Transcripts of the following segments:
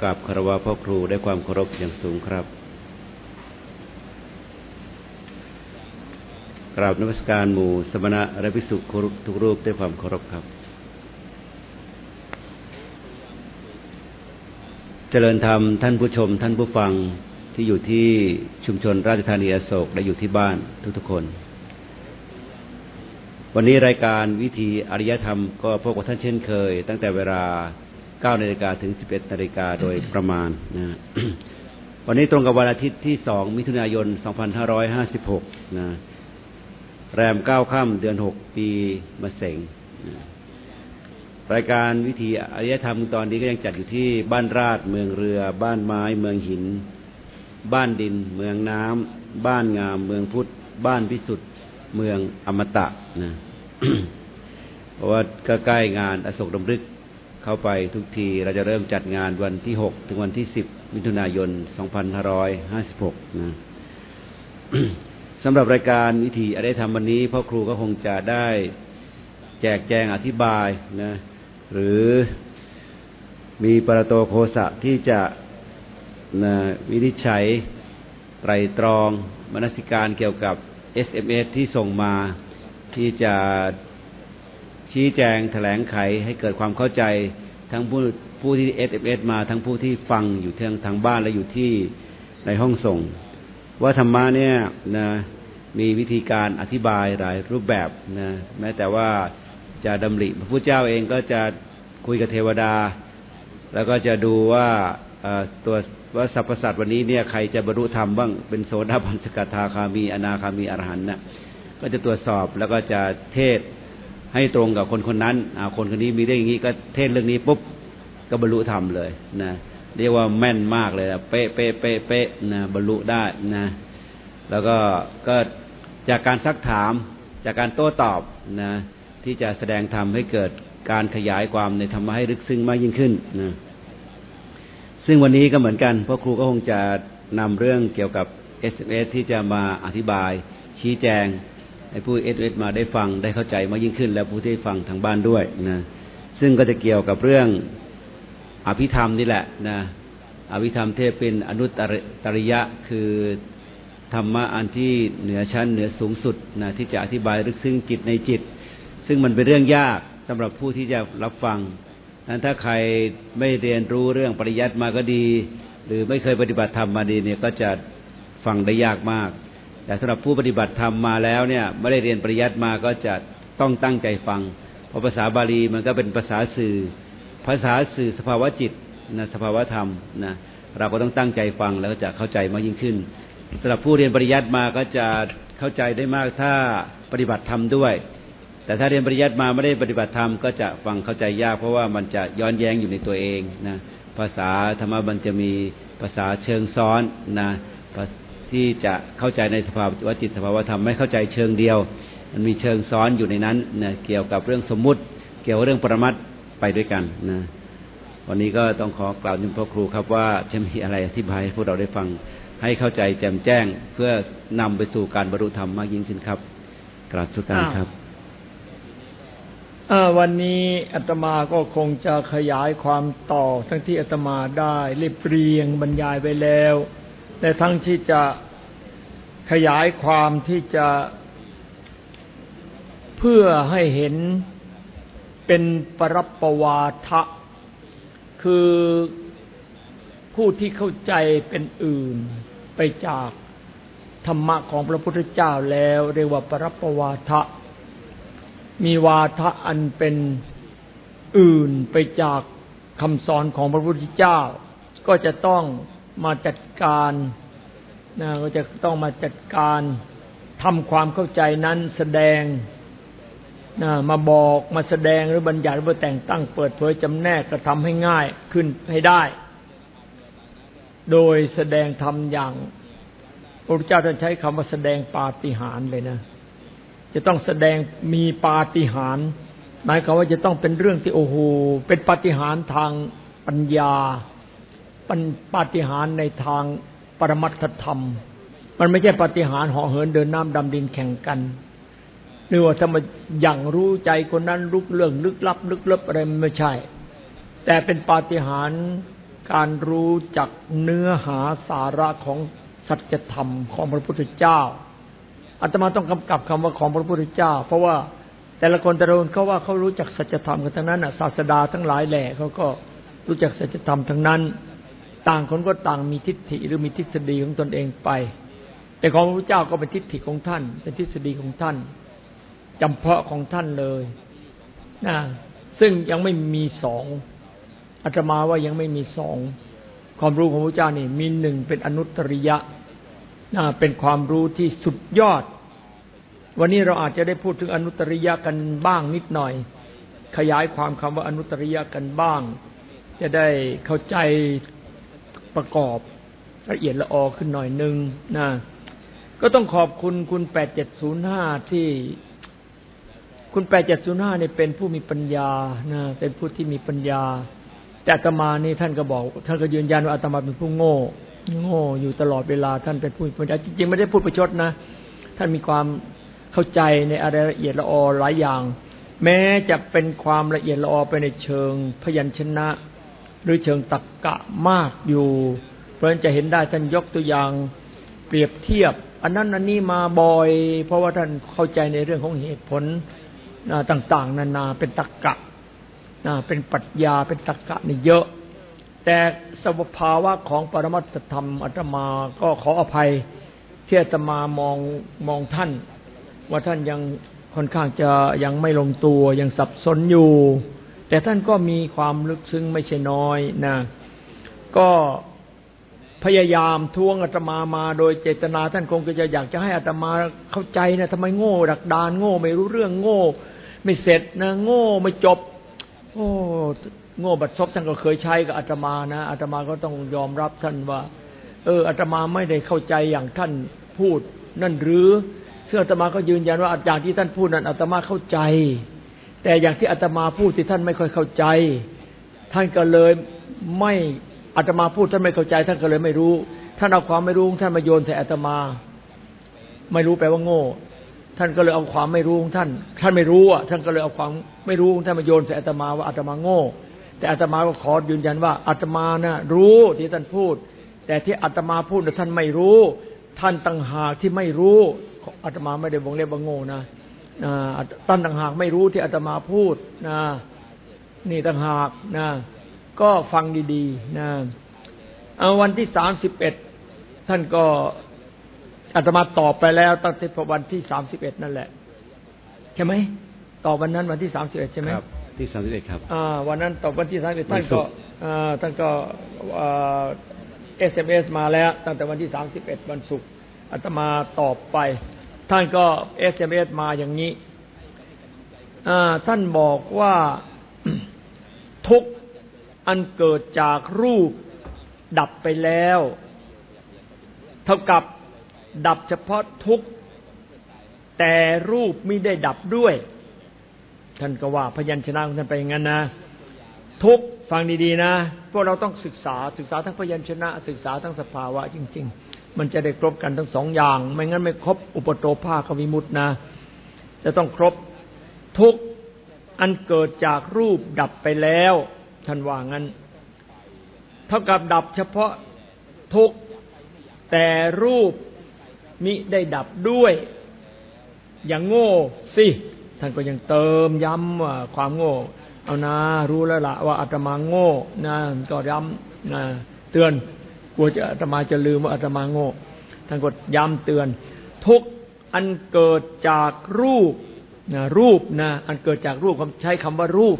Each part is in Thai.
กราบคารวะพ่อครูได้วยความเคารพอย่างสูงครับกราบนมัสการหมู่สมณะและภิกษุทุกรูปด้วยความเคารพครับ เจริญธรรมท่านผู้ชม ท่านผู้ฟังที่อยู่ที่ชุมชนราชธานีอโศกและอยู่ที่บ้านทุกๆคน วันนี้รายการวิธีอริยธรรมก็พบกับท่านเช่นเคย ตั้งแต่เวลา 9นาฬิกาถึง 11นาฬิกาโดยประมาณนะวันนี้ตรงกับวันอาทิตย์ที่ 2 มิถุนายน 2556 นะ แรม 9 ค่ำเดือน 6 ปีมะเสงนะรายการวิธีอริยธรรมตอนนี้ก็ยังจัดอยู่ที่บ้านราชเมืองเรือ บ้านไม้ เมืองหิน บ้านดิน เมืองน้ำ บ้านงาม เมืองพุทธ บ้านพิสุทธิ์ เมืองอมตะนะ เพราะว่าก็ใกล้งานอโศกดำรึก เข้าไปทุกทีเราจะเริ่มจัดงานวันที่หกถึงวันที่สิบมิถุนายนสองพันห้าร้อยห้าสิบหกนะสำหรับรายการวิธีอะไรทำวันนี้พ่อครูก็คงจะได้แจกแจงอธิบายนะหรือมีปรโตโคสะที่จะนะวินิจฉัยไตรตรองมนสิการเกี่ยวกับ SMS ที่ส่งมาที่จะ ชี้แจงแถลงไขให้เกิดความเข้าใจทั้งผู้ผู้ที่ SMS มาทั้งผู้ที่ฟังอยู่ทางทางบ้านและอยู่ที่ในห้องส่ง ว่าธรรมะเนี่ยนะมีวิธีการอธิบายหลายรูปแบบนะแม้แต่ว่าจะดำริพระพุทธเจ้าเองก็จะคุยกับเทวดา แล้วก็จะดูว่าตัวว่าสรรพสัตว์วันนี้เนี่ยใครจะบรรลุธรรมบ้างเป็นโสดาบันสกทาคามีอนาคามีอรหันต์นะก็จะตรวจสอบแล้วก็จะเทศ ให้ตรงกับคนคนนั้นคนคนนี้มีเรื่องอย่างนี้ก็เทศเรื่องนี้ปุ๊บก็บรรลุธรรมเลยนะเรียกว่าแม่นมากเลยเป๊ะเป๊ะเป๊ะเป๊ะนะบรรลุได้นะ แล้วก็ก็จากการซักถามจากการโต้ตอบนะที่จะแสดงธรรมให้เกิดการขยายความในธรรมะให้ลึกซึ้งมากยิ่งขึ้นนะซึ่งวันนี้ก็เหมือนกันพ่อครูก็คงจะนำเรื่องเกี่ยวกับ SMS ที่จะมาอธิบายชี้แจง ให้ผู้เอสเอสมาได้ฟังได้เข้าใจมากยิ่งขึ้น แล้วผู้ที่ฟังทางบ้านด้วยนะซึ่งก็จะเกี่ยวกับเรื่องอภิธรรมนี่แหละนะอภิธรรมเทพเป็นอนุตริยะคือธรรมะอันที่เหนือชั้นเหนือสูงสุดนะที่จะอธิบายลึกซึ้งจิตในจิต ซึ่งมันเป็นเรื่องยากสำหรับผู้ที่จะรับฟังนั้นถ้าใครไม่เรียนรู้เรื่องปริยัติมาก็ดี หรือไม่เคยปฏิบัติธรรมมาดีเนี่ยก็จะฟังได้ยากมาก แต่สำหรับผู้ปฏิบัติธรรมมาแล้วเนี่ยไม่ได้เรียนปริยัติมาก็จะต้องตั้งใจฟัง เพราะภาษาบาลีมันก็เป็นภาษาสื่อ ภาษาสื่อสภาวะจิตนะสภาวะธรรมนะเราก็ต้องตั้งใจฟังแล้วก็จะเข้าใจมากยิ่งขึ้นสำหรับผู้เรียนปริยัติมาก็จะเข้าใจได้มากถ้าปฏิบัติธรรมด้วย แต่ถ้าเรียนปริยัติมาไม่ได้ปฏิบัติธรรมก็จะฟังเข้าใจยาก เพราะว่ามันจะย้อนแย้งอยู่ในตัวเองนะภาษาธรรมะมันจะมีภาษาเชิงซ้อนนะ ที่จะเข้าใจในสภาวะจิตสภาวะธรรมไม่เข้าใจเชิงเดียว มันมีเชิงซ้อนอยู่ในนั้นนะเกี่ยวกับเรื่องสมมุติ เกี่ยวกับเรื่องปรมัตไปด้วยกันนะวันนี้ก็ต้องขอกล่าวถึงพ่อครูครับว่าจะมีอะไรอธิบายให้พวกเราได้ฟังให้เข้าใจแจ่มแจ้งเพื่อนำไปสู่การบรรลุธรรมมากยิ่งขึ้นครับ กราบสุการครับวันนี้อาตมาก็คงจะขยายความต่อทั้งที่อาตมาได้เรียบเรียงบรรยายไปแล้ว แต่ทั้งที่จะขยายความที่จะเพื่อให้เห็นเป็นปรับปวาทะ คือผู้ที่เข้าใจเป็นอื่นไปจากธรรมะของพระพุทธเจ้าแล้วเรียกว่าปรับปวาทะ มีวาทะอันเป็นอื่นไปจากคำสอนของพระพุทธเจ้า ก็จะต้อง มาจัดการนะก็จะต้องมาจัดการทำความเข้าใจนั้นแสดงนะมาบอกมาแสดงหรือบัญญัติหรือแต่งตั้งเปิดเผยจำแนกกระทำให้ง่ายขึ้นให้ได้ โดยแสดงทำอย่างพระพุทธเจ้าท่านใช้คำว่าแสดงปาฏิหาริย์เลยนะ จะต้องแสดงมีปาฏิหาริย์หมายความว่าจะต้องเป็นเรื่องที่โอ้โหเป็นปาฏิหาริย์ทางปัญญา เป็นปาฏิหาริย์ในทางปรมัตถธรรม มันไม่ใช่ปาฏิหาริย์ห่อเหินเดินน้ำดำดินแข่งกันหรือว่าถ้ามาอย่างรู้ใจคนนั้นรู้เรื่องลึกลับ ลึกลับอะไรไม่ใช่ แต่เป็นปาฏิหาริย์การรู้จักเนื้อหาสาระของสัจธรรมของพระพุทธเจ้าอาตมาต้องกำกับคำว่าของพระพุทธเจ้า เพราะว่าแต่ละคนแต่ละคนเขาว่าเขารู้จักสัจธรรมกันทั้งนั้นศาสดาทั้งหลายแหล่เขาก็รู้จักสัจธรรมทั้งนั้น ต่างคนก็ต่างมีทิฏฐิหรือมีทฤษฎีของตนเองไป แต่ของพระพุทธเจ้าก็เป็นทิฏฐิของท่าน เป็นทฤษฎีของท่านจำเพาะของท่านเลยนะซึ่งยังไม่มีสองอาตมาว่ายังไม่มีสองความรู้ของพระเจ้านี่ มีหนึ่งเป็นอนุตริยะนะเป็นความรู้ที่สุดยอด วันนี้เราอาจจะได้พูดถึงอนุตริยะกันบ้างนิดหน่อย ขยายความคำว่าอนุตริยะกันบ้าง จะได้เข้าใจ ประกอบละเอียดละออขึ้นหน่อยหนึ่งนะก็ต้องขอบคุณคุณแปดเจ็ดศูนย์ห้าที่ คุณแปดเจ็ดศูนย์ห้าเนี่ยเป็นผู้มีปัญญานะเป็นผู้ที่มีปัญญา แต่อาตมานี่ท่านก็บอก ท่านก็ยืนยันว่าอาตมาเป็นผู้โง่ โง่อยู่ตลอดเวลาท่านเป็นผู้มีปัญญาจริงๆไม่ได้พูดประชดนะท่านมีความเข้าใจในอะไรละเอียดละออหลายอย่าง แม้จะเป็นความละเอียดละออไปในเชิงพยัญชนะ หรือเชิงตรรกกะมากอยู่ เพราะฉะนั้นจะเห็นได้ท่านยกตัวอย่างเปรียบเทียบ อันนั้นอันนี้มาบ่อย เพราะว่าท่านเข้าใจในเรื่องของเหตุผลต่างๆ นานาเป็นตรกกะเป็นปรัชญาเป็นตรกกะนี่เยอะ แต่สภาวะของปรมัตธรรมอาตมาก็ขออภัยที่อาตมามองมองท่าน ว่าท่านยังค่อนข้างจะยังไม่ลงตัวยังสับสนอยู่ แต่ท่านก็มีความลึกซึ้งไม่ใช่น้อยนะ ก็พยายามทวงอาตมามาโดยเจตนา ท่านคงจะอยากจะให้อาตมาเข้าใจนะทำไมโง่ดักดานโง่ไม่รู้เรื่องโง่ ไม่เสร็จนะ โง่ไม่จบ โอ้โง่บัดซบท่านก็เคยใช้กับอาตมานะอาตมาก็ต้องยอมรับท่านว่า เอออาตมาไม่ได้เข้าใจอย่างท่านพูด นั่นหรือซึ่งอาตมาก็ยืนยันว่าอย่างที่ท่านพูดนั้นอาตมาเข้าใจ แต่อย่างที่อาตมาพูดที่ท่านไม่ค่อยเข้าใจ ท่านก็เลยไม่อาตมาพูดท่านไม่เข้าใจ ท่านก็เลยไม่รู้ ท่านเอาความไม่รู้ท่านมาโยนใส่อาตมา ไม่รู้แปลว่าโง่ ท่านก็เลยเอาความไม่รู้ของท่าน ท่านไม่รู้อะท่านก็เลยเอาความไม่รู้ของท่านมาโยนใส่อาตมาว่าอาตมาโง่ แต่อาตมาก็ขอยืนยันว่าอาตมานะ่ะรู้ที่ท่านพูด แต่ที่อาตมาพูดท่านไม่รู้ ท่านต่างหากที่ไม่รู้อาตมาไม่ได้วงเล็บว่าโง่นะ ท่านต่างหากไม่รู้ที่อาตมาพูดนะนี่ต่างหากนะก็ฟังดีๆนะเอาวันที่สามสิบเอ็ดท่านก็อาตมาตอบไปแล้วตั้งแต่วันที่สามสิบเอ็ดนั่นแหละ ใช่ไหมตอบวันนั้นวันที่สามสิบเอ็ดใช่ไหมครับที่สามสิบเอ็ดครับอ่าวันนั้นตอบวันที่สามสิบเอ็ดท่านก็อ่าท่านก็ SMS มาแล้ว ตั้งแต่วันที่สามสิบเอ็ดวันศุกร์อาตมาตอบไป ท่านก็ SMS มาอย่างนี้ท่านบอกว่าทุกข์อันเกิดจากรูปดับไปแล้ว เท่ากับดับเฉพาะทุกข์แต่รูปไม่ได้ดับด้วย ท่านก็ว่าพยัญชนะของท่านไปอย่างนั้นนะทุกฟังดีๆนะพวกเราต้องศึกษาศึกษาทั้งพยัญชนะ ศึกษาทั้งสภาวะจริงๆ มันจะได้ครบกันทั้งสองอย่าง ไม่งั้นไม่ครบอุปโตภาควิมุตนะ จะต้องครบทุกอันเกิดจากรูปดับไปแล้วท่านว่างั้น เท่ากับดับเฉพาะทุกแต่รูปมิได้ดับด้วย อย่างโง่สิท่านก็ยังเติมย้ำว่าความโง่ เอานารู้แล้วละว่าอาตมาโง่นะก็ย้ำนะเตือน กลัวจะอาตมาจะลืมว่าอาตมาโง่ท่านก็ย้ำเตือน ทุกอันเกิดจากรูปนะรูปนะอันเกิดจากรูปใช้คำว่ารูป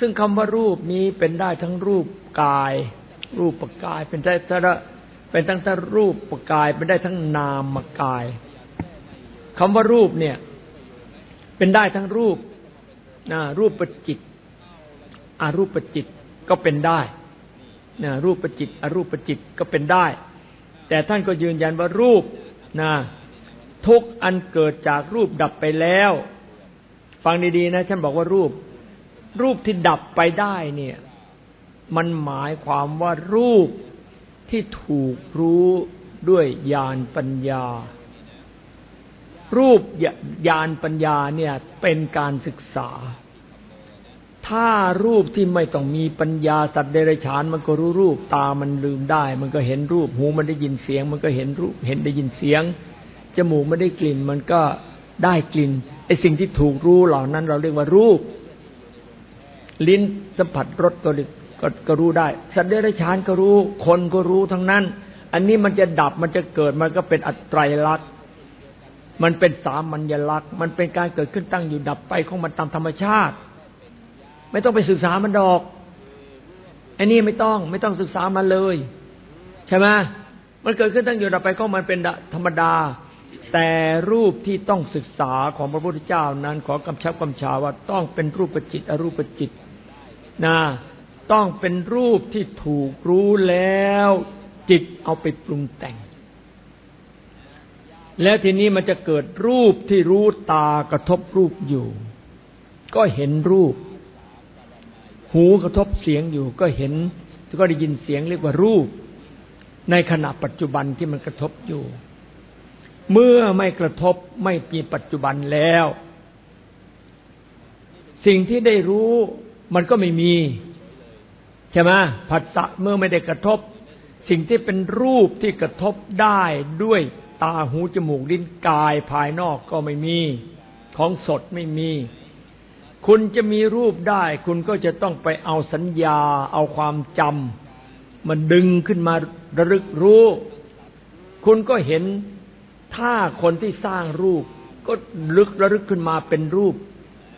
ซึ่งคำว่ารูปนี้เป็นได้ทั้งรูปกาย รูปกาย เป็นได้ทั้งเป็นทั้งทั้งรูปกาย เป็นได้ทั้งนามกายคำว่ารูปเนี่ย เป็นได้ทั้งรูปนะรูปประจิตอารูปประจิตก็เป็นได้ นะรูปประจิตอรูปประจิตก็เป็นได้ แต่ท่านก็ยืนยันว่ารูปนะทุกอันเกิดจากรูปดับไปแล้ว ฟังดีๆนะท่านบอกว่ารูป รูปที่ดับไปได้เนี่ย มันหมายความว่ารูปที่ถูกรู้ด้วยญาณปัญญา รูปญาณปัญญาเนี่ยเป็นการศึกษา ถ้ารูปที่ไม่ต้องมีปัญญาสัตว์เดรัจฉานมันก็รู้รูป ตามันลืมได้ มันก็เห็นรูป หูมันได้ยินเสียง มันก็เห็นรูป เห็นได้ยินเสียง จมูกไม่ได้กลิ่น มันก็ได้กลิ่นไอ้สิ่งที่ถูกรู้เหล่านั้น เราเรียกว่ารูป ลิ้นสัมผัสรสก็ก็ก็รู้ได้ สัตว์เดรัจฉานก็รู้ คนก็รู้ทั้งนั้น อันนี้มันจะดับมันจะเกิดมันก็เป็นอัตไตรลักษณ์มันเป็นสามัญลักษณ์ มันเป็นการเกิดขึ้นตั้งอยู่ดับไปของมันตามธรรมชาติ ไม่ต้องไปศึกษามันดอกไอ้นี่ไม่ต้อง ไม่ต้องศึกษามันเลย ใช่ไหมมันเกิดขึ้นตั้งอยู่ดับไปของมันเป็นธรรมดา แต่รูปที่ต้องศึกษาของพระพุทธเจ้านั้น ขอกำชับกำชาว่าต้องเป็นรูปจิตอรูปจิตนะต้องเป็นรูปที่ถูกรู้แล้ว จิตเอาไปปรุงแต่ง แล้วทีนี้มันจะเกิดรูปที่รู้ตากระทบรูปอยู่ ก็เห็นรูป หูกระทบเสียงอยู่ก็เห็นก็ได้ยินเสียงเรียกว่ารูป ในขณะปัจจุบันที่มันกระทบอยู่ เมื่อไม่กระทบไม่มีปัจจุบันแล้ว สิ่งที่ได้รู้มันก็ไม่มีใช่ไหมผัสสะเมื่อไม่ได้กระทบ สิ่งที่เป็นรูปที่กระทบได้ด้วยตาหูจมูกลิ้นกายภายนอกก็ไม่มี ของสดไม่มี คุณจะมีรูปได้ คุณก็จะต้องไปเอาสัญญา เอาความจำมันดึงขึ้นมาระลึกรู้ คุณก็เห็นถ้าคนที่สร้างรูป ก็ลึกระลึกขึ้นมาเป็นรูป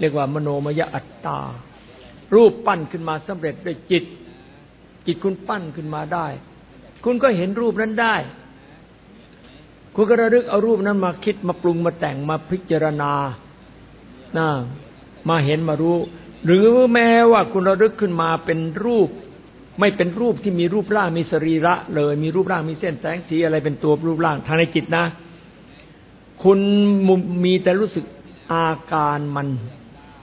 เรียกว่ามโนมยอัตตา รูปปั้นขึ้นมาสำเร็จด้วยจิต จิตคุณปั้นขึ้นมาได้ คุณก็เห็นรูปนั้นได้ คุณก็ระลึกเอารูปนั้นมาคิดมาปรุงมาแต่งมาพิจารณานะ มาเห็นมารู้ หรือแม้ว่าคุณระลึกขึ้นมาเป็นรูป ไม่เป็นรูปที่มีรูปร่างมีสรีระเลย มีรูปร่างมีเส้นแสงสีอะไรเป็นตัวรูปร่างทางในจิตนะ คุณมีแต่รู้สึกอาการมัน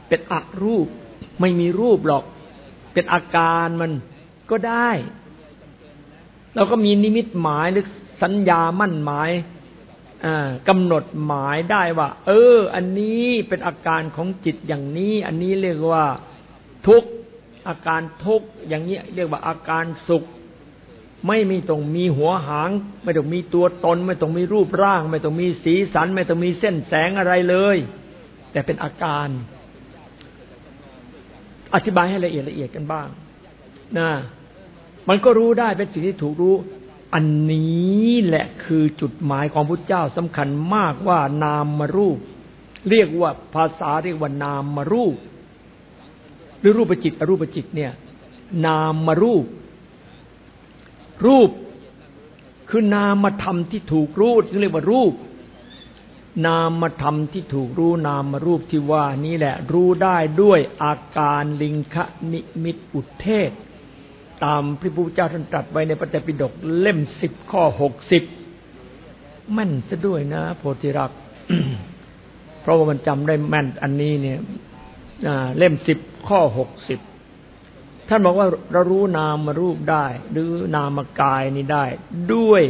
เป็นอรูป ไม่มีรูปหรอก เป็นอาการมันก็ได้เราก็มีนิมิตหมายหรือสัญญามั่นหมาย กำหนดหมายได้ว่า เออ อันนี้เป็นอาการของจิตอย่างนี้ อันนี้เรียกว่าทุกอาการทุกอย่างนี้เรียกว่าอาการสุข ไม่มีตรงมีหัวหาง ไม่ต้องมีตัวตน ไม่ต้องมีรูปร่าง ไม่ต้องมีสีสัน ไม่ต้องมีเส้นแสงอะไรเลย แต่เป็นอาการ อธิบายให้ละเอียดละเอียดกันบ้างนะมันก็รู้ได้เป็นสิ่งที่ถูกรู้ อันนี้แหละคือจุดหมายของพระเจ้าสำคัญมากว่านามมารูป เรียกว่าภาษาเรียกว่านามมารูป หรือรูปจิตอรูปจิตเนี่ย นามมารูป รูปคือนามธรรมที่ถูกรู้ที่เรียกว่ารูป นามธรรมที่ถูกรู้นามมารูปที่ว่านี้แหละ รู้ได้ด้วยอาการลิงคะนิมิตอุเทศ ตามพระพุทธเจ้าท่านตรัสไว้ในพระไตรปิฎกเล่มสิบข้อหกสิบแม่นซะด้วยนะโพธิรักเพราะว่ามันจำได้แม่นอันนี้เนี่ยเล่มสิบข้อหกสิบท่านบอกว่าเรารู้นามรูปได้ หรือนามกายนี้ได้ ด้วย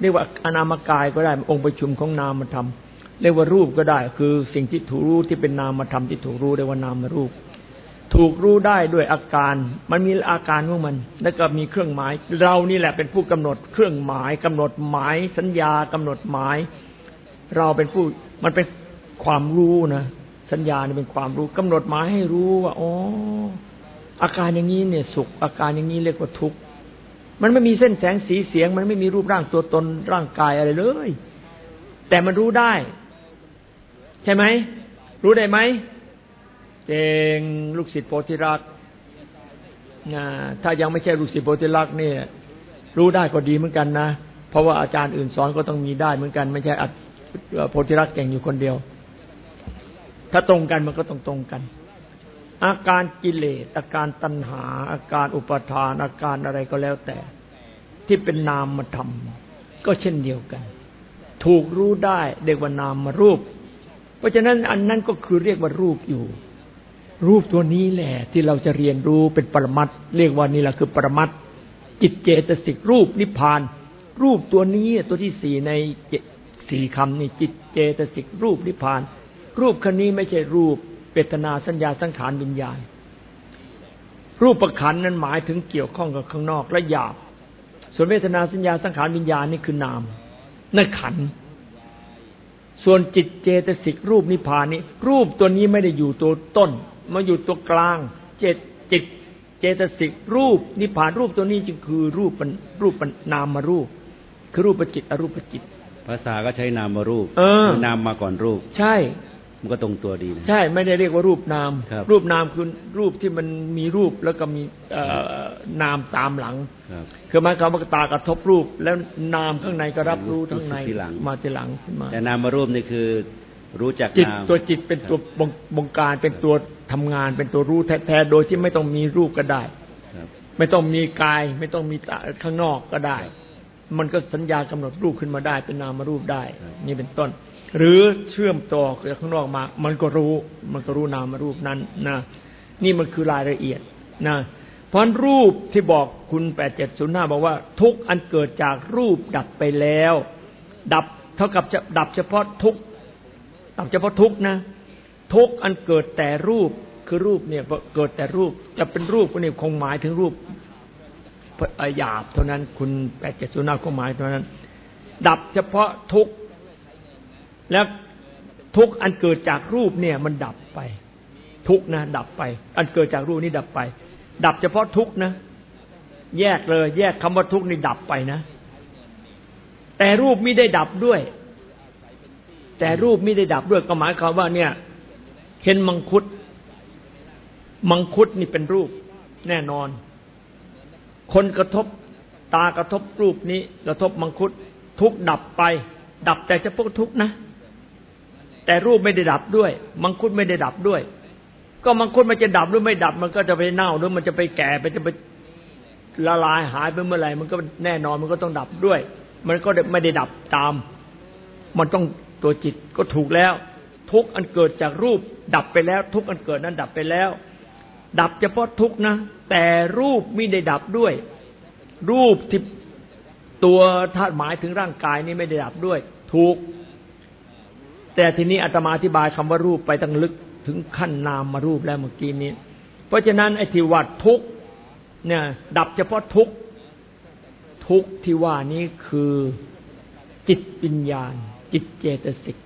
เรียกว่าอนามกายก็ได้องค์ประชุมของนามธรรมเรียกว่ารูปก็ได้ คือสิ่งที่ถูกรู้ที่เป็นนามธรรมที่ถูกรู้เรียกว่านามรูป ถูกรู้ได้ด้วยอาการ มันมีอาการของมัน แล้วก็มีเครื่องหมาย เรานี่แหละเป็นผู้กำหนดเครื่องหมายกำหนดหมาย สัญญากำหนดหมาย เราเป็นผู้มันเป็นความรู้นะสัญญาเนี่เป็นความรู้กำหนดหมายให้รู้ว่าอ๋ออาการอย่างนี้เนี่ย สุข อาการอย่างนี้เรียกว่าทุกข์มันไม่มีเส้นแสงสีเสียง มันไม่มีรูปร่างตัวตนร่างกายอะไรเลย แต่มันรู้ได้ ใช่ไหมรู้ได้ไหม เองลูกศิษย์โพธิรักษ์ถ้ายังไม่ใช่ลูกศิษย์โพธิรักษ์นี่รู้ได้ก็ดีเหมือนกันนะ เพราะว่าอาจารย์อื่นสอนก็ต้องมีได้เหมือนกัน ไม่ใช่โพธิรักษ์เก่งอยู่คนเดียว ถ้าตรงกันมันก็ต้องตรงกัน อาการกิเลสอาการตัณหา อาการอุปทาน อาการอะไรก็แล้วแต่ ที่เป็นนามธรรมก็เช่นเดียวกัน ถูกรู้ได้เรียกว่านามมารูป เพราะฉะนั้นอันนั้นก็คือเรียกว่ารูปอยู่ รูปตัวนี้แหละ ที่เราจะเรียนรู้เป็นปรมัตเรียกว่านี่แหละคือปรมัตจิตเจตสิกรูปนิพพาน รูปตัวนี้ตัวที่สี่ในสี่คำนี่จิตเจตสิกรูปนิพพาน รูปคันนี้ไม่ใช่รูปเปตนาสัญญาสังขารวิญญาณ รูปประขันนั้นหมายถึงเกี่ยวข้องกับข้างนอกและหยาบ ส่วนเวทนาสัญญาสังขารวิญญาณนี่คือนามนั่นขัน ส่วนจิตเจตสิกรูปนิพพานนี้ รูปตัวนี้ไม่ได้อยู่ตัวต้น มาอยู่ตัวกลาง เจตจิต เจตสิกรูป นิพพานรูปตัวนี้จึงคือรูปเป็นรูปเป็นนามมารูป คือรูปจิตอรูปจิต ภาษาก็ใช้นามมารูปเออนามมาก่อนรูป ใช่ มันก็ตรงตัวดีนะใช่ ไม่ได้เรียกว่ารูปนามครับรูปนามคือรูปที่มันมีรูปแล้วก็มีเอ่อนามตามหลังครับคือหมายความว่าตากระทบรูป แล้วนามข้างในก็รับรู้ข้างในรู้สึกทีหลังมาทีหลังขึ้นมาแต่นามมารูปนี่คือรู้จักจิตนามตัวจิตเป็นตัวบงบงการเป็นตัว ทำงานเป็นตัวรู้แท้ๆโดยที่ไม่ต้องมีรูปก็ได้ครับไม่ต้องมีกาย ไม่ต้องมีตาข้างนอกก็ได้ครับมันก็สัญญากำหนดรูปขึ้นมาได้ เป็นนามรูปได้ครับนี่เป็นต้น หรือเชื่อมต่อจากข้างนอกมา มันก็รู้ มันก็รู้นามรูปนั้นนะนี่มันคือรายละเอียดนะเพราะรูปที่บอกคุณแปดเจ็ดศูนย์ห้าบอกว่า ทุกอันเกิดจากรูปดับไปแล้ว ดับเท่ากับจะดับเฉพาะทุกดับเฉพาะทุกนะ ทุกอันเกิดแต่รูปคือรูปเนี่ยเกิดแต่รูปจะเป็นรูปก็นี่คงหมายถึงรูปหยาบเท่านั้นคุณแปดเจ็ดศูนาคงหมายเท่านั้น ดับเฉพาะทุกแล้วทุกอันเกิดจากรูปเนี่ยมันดับไป ทุกนะดับไป อันเกิดจากรูปนี่ดับไป ดับเฉพาะทุกนะ แยกเลย แยกคำว่าทุกนี่ดับไปนะ แต่รูปไม่ได้ดับด้วย แต่รูปไม่ได้ดับด้วยก็หมายความว่าเนี่ย เห็นมังคุด มังคุดนี่เป็นรูป แน่นอน คนกระทบตากระทบรูปนี้ กระทบมังคุด ทุกดับไป ดับแต่เฉพาะทุกนะ แต่รูปไม่ได้ดับด้วย มังคุดไม่ได้ดับด้วย ก็มังคุดมันจะดับหรือไม่ดับ มันก็จะไปเน่าหรือมันจะไปแก่ไปจะไปละลายหายไปเมื่อไหร่มันก็แน่นอนมันก็ต้องดับด้วย มันก็ไม่ได้ดับตาม มันต้องตัวจิตก็ถูกแล้ว ทุกอันเกิดจากรูป ดับไปแล้ว ทุกอันเกิดนั้นดับไปแล้ว ดับเฉพาะทุกนะ แต่รูปไม่ได้ดับด้วย รูปที่ตัวถ้าหมายถึงร่างกายนี่ไม่ได้ดับด้วยถูกแต่ทีนี้อาตมาอธิบายคำว่ารูปไปตั้งลึกถึงขั้นนามมารูปแล้วเมื่อกี้นี้ เพราะฉะนั้นไอ้ที่ว่าทุกเนี่ย ดับเฉพาะทุกทุกที่ว่านี้คือจิตวิญญาณ จิตเจตสิก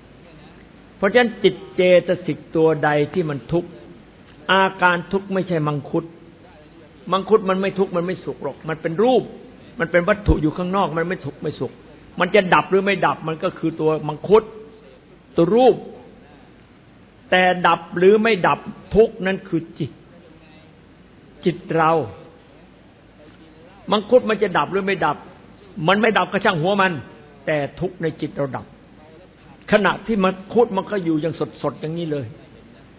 ราะฉะนั้นจิตเจตสิกตัวใดที่มันทุกข์อาการทุกข์ไม่ใช่มังคุด มังคุดมันไม่ทุกข์มันไม่สุขหรอก มันเป็นรูป มันเป็นวัตถุอยู่ข้างนอก มันไม่ทุกข์ไม่สุข มันจะดับหรือไม่ดับมันก็คือตัวมังคุด ตัวรูป แต่ดับหรือไม่ดับทุกข์นั้นคือจิต จิตเรา มังคุดมันจะดับหรือไม่ดับ มันไม่ดับก็ช่างหัวมัน แต่ทุกข์ในจิตเราดับ ขณะที่มังคุดมันก็อยู่อย่างสดๆอย่างนี้เลย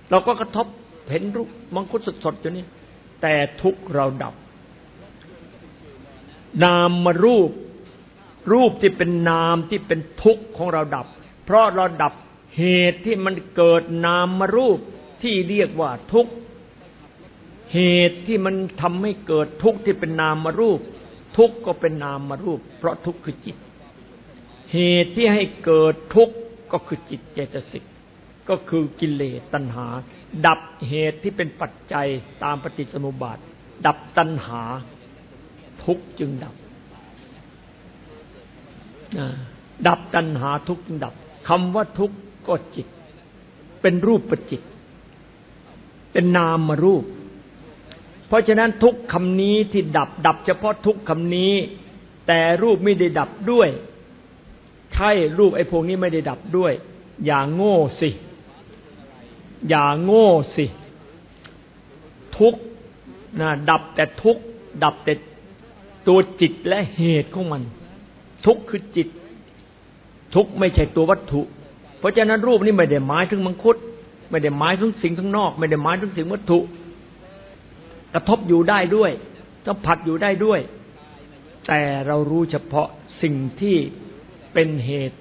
เราก็กระทบเห็นรูปมังคุดสดๆอย่างนี้ แต่ทุกเราดับ นามมารูป รูปที่เป็นนามที่เป็นทุกข์ของเราดับ เพราะเราดับเหตุที่มันเกิดนามมารูปที่เรียกว่าทุกข์เหตุที่มันทำให้เกิดทุกข์ที่เป็นนามมารูป ทุกข์ก็เป็นนามมารูป เพราะทุกข์คือจิต เหตุที่ให้เกิดทุกข์ ก็คือจิตเจตสิกก็คือกิเลสตัณหา ดับเหตุที่เป็นปัจจัยตามปฏิสมุบาท ดับตัณหา ทุกจึงดับดับตัณหาทุกจึงดับคำว่าทุกก็จิต เป็นรูปประจิต เป็นนามมารูป เพราะฉะนั้นทุกคำนี้ที่ดับดับเฉพาะทุกคำนี้ แต่รูปไม่ได้ดับด้วย ใช่รูปไอ้พวกนี้ไม่ได้ดับด้วย อย่างโง่สิ อย่างโง่สิ ทุกนะดับแต่ทุกดับแต่ตัวจิตและเหตุของมัน ทุกคือจิต ทุกไม่ใช่ตัววัตถุ เพราะฉะนั้นรูปนี้ไม่ได้หมายถึงมังคุดไม่ได้หมายถึงสิ่งข้างนอก ไม่ได้หมายถึงสิ่งวัตถุ กระทบอยู่ได้ด้วยสัมผัสอยู่ได้ด้วย แต่เรารู้เฉพาะสิ่งที่ เป็นเหตุ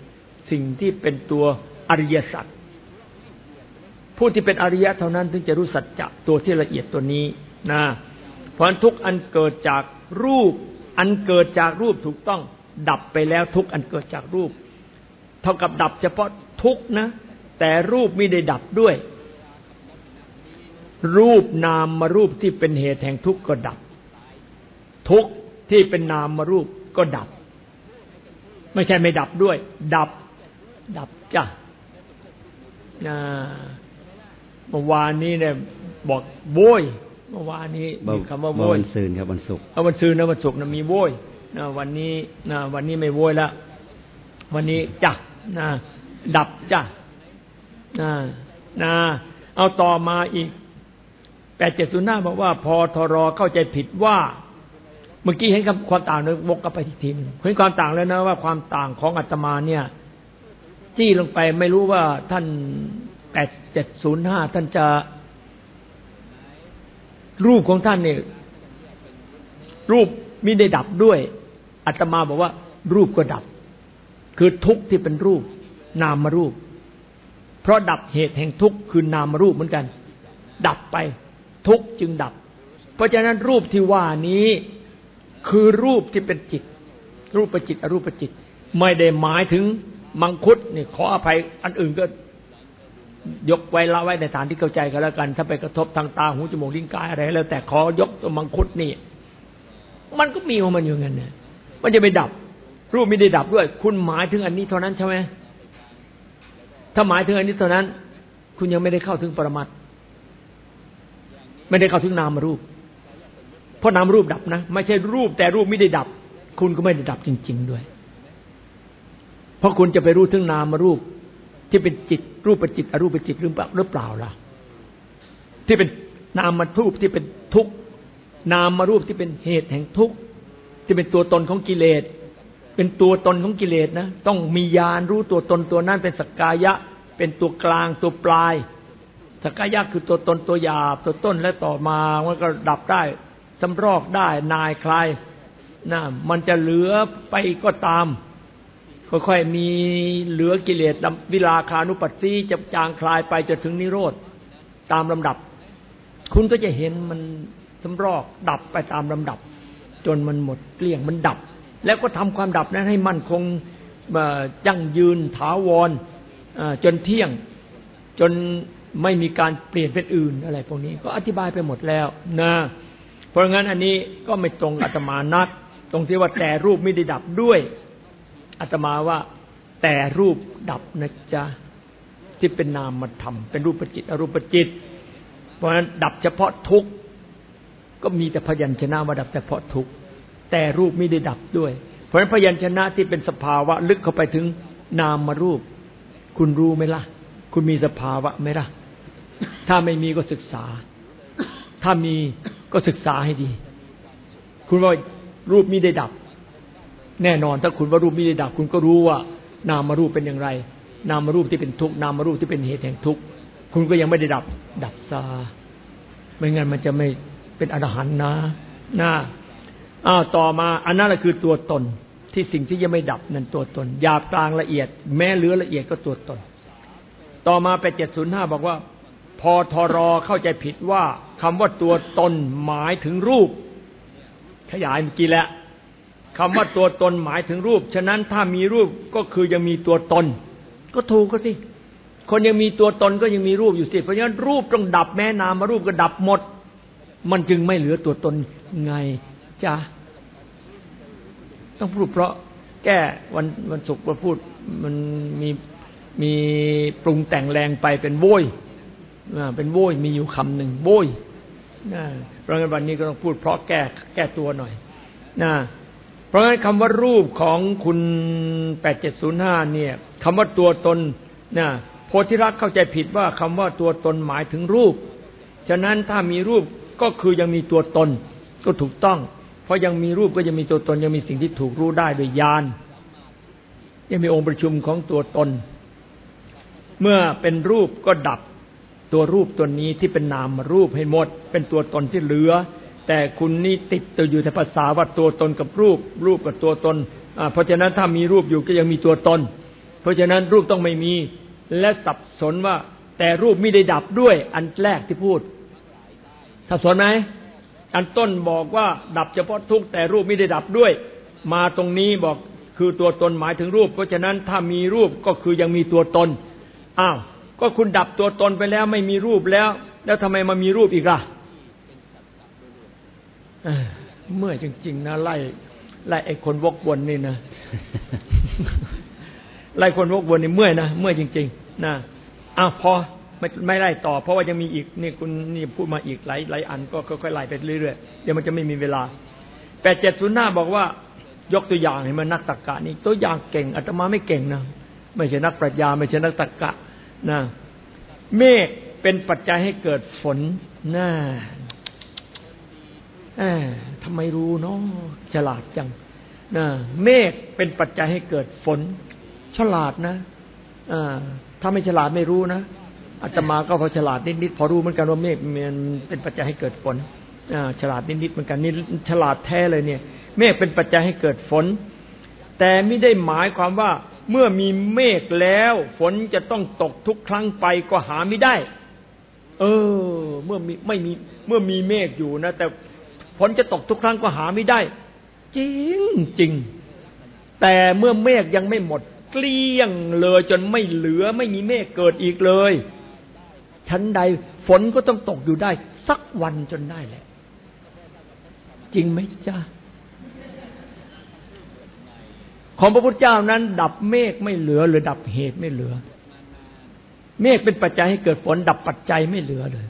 สิ่งที่เป็นตัวอริยสัจผู้ที่เป็นอริยะเท่านั้นถึงจะรู้สัจจะตัวที่ละเอียดตัวนี้นะเพราะทุกอันเกิดจากรูป อันเกิดจากรูปถูกต้องดับไปแล้วทุกอันเกิดจากรูป เท่ากับดับเฉพาะทุกนะ แต่รูปไม่ได้ดับด้วย รูปนามมารูปที่เป็นเหตุแห่งทุกข์ก็ดับ ทุกที่เป็นนามมารูปก็ดับ ไม่ใช่ไม่ดับด้วย ดับ ดับจ้ะเมื่อวานนี้เนี่ย บอกโวยเมื่อวานนี้มีคำว่าโวยวันซืนครับวันศุกร์เอาวันซืนนะวันศุกร์นะมีโวยนะวันนี้นะวันนี้ไม่โวยแล้ววันนี้จ้ะนะดับจ้ะนะนะเอาต่อมาอีกแปดเจ็ดศูนย์ห้าบอกว่าพอทรอเข้าใจผิดว่า เมื่อกี้เห็นความต่างเลยวกกลับไปทีนึงเห็นความต่างแล้วนะว่าความต่างของอาตมาเนี่ย จี้ลงไปไม่รู้ว่าท่านแปดเจ็ดศูนย์ห้าท่านจะ รูปของท่านเนี่ย รูปมิได้ดับด้วยอาตมาบอกว่า รูปก็ดับ คือทุกข์ที่เป็นรูป นามมารูป เพราะดับเหตุแห่งทุกข์คือนามมารูปเหมือนกัน ดับไป ทุกข์จึงดับ เพราะฉะนั้นรูปที่ว่านี้ คือรูปที่เป็นจิต รูปประจิตอรูปประจิต ไม่ได้หมายถึงมังคุดนี่ขออภัยอันอื่นก็ยกไว้ละไว้ในฐานที่เข้าใจกันแล้วกัน ถ้าไปกระทบทางตาหูจมูกลิ้นกายอะไร แล้วแต่ขอยกตัวมังคุดนี่ มันก็มีของมันอยู่งั้นเนี่ยมันจะไปดับ รูปไม่ได้ดับด้วย คุณหมายถึงอันนี้เท่านั้นใช่ไหมถ้าหมายถึงอันนี้เท่านั้น คุณยังไม่ได้เข้าถึงปรมัตไม่ได้เข้าถึงนามรูป เพราะนามรูปดับนะ ไม่ใช่รูปแต่รูปไม่ได้ดับ คุณก็ไม่ได้ดับจริง ๆด้วย เพราะคุณจะไปรู้ถึงนามรูปที่เป็นจิตรูปประจิตอรูปประจิตหรือเปล่าหรือเปล่าล่ะ ที่เป็นนามรูปที่เป็นทุกนามมารูปที่เป็นเหตุแห่งทุกข์ที่เป็นตัวตนของกิเลสเป็นตัวตนของกิเลสนะต้องมีญาณรู้ตัวตนตัวนั้นเป็นสกกายะ เป็นตัวกลางตัวปลายสกกายะคือตัวตนตัวหยาบตัวต้นและต่อมามันก็ดับได้ สำรอกได้นายคลายนะมันจะเหลือไปก็ตาม ค่อยๆมีเหลือกิเลสวิลาคานุปัสสีจะจางคลายไปจะถึงนิโรธตามลำดับ คุณก็จะเห็นมันสำรอกดับไปตามลำดับ จนมันหมดเกลี้ยงมันดับ แล้วก็ทำความดับนั้นให้มั่นคงยั่งยืนถาวรจนเที่ยงจนไม่มีการเปลี่ยนเป็นอื่นอะไรพวกนี้ ก็อธิบายไปหมดแล้วนะ เพราะงั้นอันนี้ก็ไม่ตรงอาตมานัก ตรงที่ว่าแต่รูปไม่ได้ดับด้วยอาตมาว่าแต่รูปดับนะจ๊ะที่เป็นนามธรรมเป็นรูปจิตอรูปจิต เพราะฉะนั้นดับเฉพาะทุกก็มีแต่พยัญชนะมาดับแต่เพาะทุกข์แต่รูปไม่ได้ดับด้วย เพราะฉะนั้นพยัญชนะที่เป็นสภาวะ ลึกเข้าไปถึงนามมารูป คุณรู้ไหมล่ะ คุณมีสภาวะไหมล่ะ ถ้าไม่มีก็ศึกษา ถ้ามี ก็ศึกษาให้ดี คุณว่ารูปมีได้ดับ แน่นอนถ้าคุณว่ารูปมีได้ดับ คุณก็รู้ว่า นามารูปเป็นอย่างไร นามารูปที่เป็นทุกข์นามารูปที่เป็นเหตุแห่งทุกข์คุณก็ยังไม่ได้ดับ ดับซาไม่งั้นมันจะไม่เป็นอรหันต์นะนะอ้าวต่อมา อันนั้นแหละคือตัวตนที่สิ่งที่ยังไม่ดับนั่นตัวตนหยาบกลางละเอียด แม้เหลือละเอียดก็ตัวตน ต่อมาไปเจ็ดศูนย์ห้าบอกว่า พอทรอเข้าใจผิดว่า คำว่าตัวตนหมายถึงรูป ขยายเมื่อกี้แล้วคำว่าตัวตนหมายถึงรูป ฉะนั้นถ้ามีรูปก็คือยังมีตัวตน ก็ถูกก็สิ คนยังมีตัวตนก็ยังมีรูปอยู่สิ เพราะฉะนั้นรูปต้องดับแม้นามารูปก็ดับหมด มันจึงไม่เหลือตัวตนไงจ้ะต้องพูดเพราะแก้วันวันศุกร์มาพูดมันมีมีปรุงแต่งแรงไปเป็นโวยเป็นโวยมีอยู่คำหนึ่งโวย นะเพราะงั้นวันนี้ก็ต้องพูดเพราะแก้แก้ตัวหน่อยนะเพราะงั้นคำว่ารูปของคุณแปดเจ็ดศูนย์ห้าเนี่ยคำว่าตัวตนนะโพธิรักเข้าใจผิดว่าคำว่าตัวตนหมายถึงรูป ฉะนั้นถ้ามีรูปก็คือยังมีตัวตนก็ถูกต้อง เพราะยังมีรูปก็ยังมีตัวตนยังมีสิ่งที่ถูกรู้ได้โดยญาณยังมีองค์ประชุมของตัวตน เมื่อเป็นรูปก็ดับ ตัวรูปตัวนี้ที่เป็นนามรูปให้หมด เป็นตัวตนที่เหลือ แต่คุณนี่ติดตัวอยู่ในภาษาว่าตัวตนกับรูป รูปกับตัวตนเพราะฉะนั้นถ้ามีรูปอยู่ก็ยังมีตัวตน เพราะฉะนั้นรูปต้องไม่มีและสับสนว่า แต่รูปไม่ได้ดับด้วย อันแรกที่พูดสับสนไหมอันต้นบอกว่าดับเฉพาะทุกแต่รูปไม่ได้ดับด้วย มาตรงนี้บอกคือตัวตนหมายถึงรูป เพราะฉะนั้นถ้ามีรูปก็คือยังมีตัวตนอ้าว ก็คุณดับตัวตนไปแล้วไม่มีรูปแล้ว แล้วทำไมมามีรูปอีกล่ะเมื่อจริง ๆ นะไล่ไล่ไอ้คนวกวนนี่นะไล่คนวกวนนี่เมื่อยนะเมื่อยจริง ๆ นะอ้าวพอไม่ไม่ไล่ต่อ เพราะว่ายังมีอีกนี่คุณนี่พูดมาอีกหลายหลายอันก็ค่อยๆไล่ไปเรื่อยๆเดี๋ยวมันจะไม่มีเวลาแปดเจ็ดศูนย์ห้าบอกว่ายกตัวอย่างให้มันนักตรรกะนี่ตัวอย่างเก่งอาตมาไม่เก่งนะไม่ใช่นักปรัชญาไม่ใช่นักตรรกะ นะเมฆเป็นปัจจัยให้เกิดฝนน่าทำไมรู้เนาะฉลาดจังนะเมฆเป็นปัจจัยให้เกิดฝน ฉลาดนะถ้าไม่ฉลาดไม่รู้นะอาตมาก็พอฉลาดนิดๆพอรู้เหมือนกันว่าเมฆมันเป็นปัจจัยให้เกิดฝนฉลาดนิดๆเหมือนกันนี่ฉลาดแท้เลยเนี่ย เมฆเป็นปัจจัยให้เกิดฝน แต่ไม่ได้หมายความว่า เมื่อมีเมฆแล้ว ฝนจะต้องตกทุกครั้งไปก็หาไม่ได้ เออ เมื่อมีไม่มี เมื่อมีเมฆอยู่นะแต่ฝนจะตกทุกครั้งก็หาไม่ได้ จริงจริงแต่เมื่อเมฆยังไม่หมด เกลี้ยงเลยจนไม่เหลือไม่มีเมฆเกิดอีกเลยชั้นใดฝนก็ต้องตกอยู่ได้ สักวันจนได้แหละ จริงไหมจ้า ของพระพุทธเจ้านั้น ดับเมฆไม่เหลือ หรือดับเหตุไม่เหลือ เมฆเป็นปัจจัยให้เกิดฝน ดับปัจจัยไม่เหลือเลย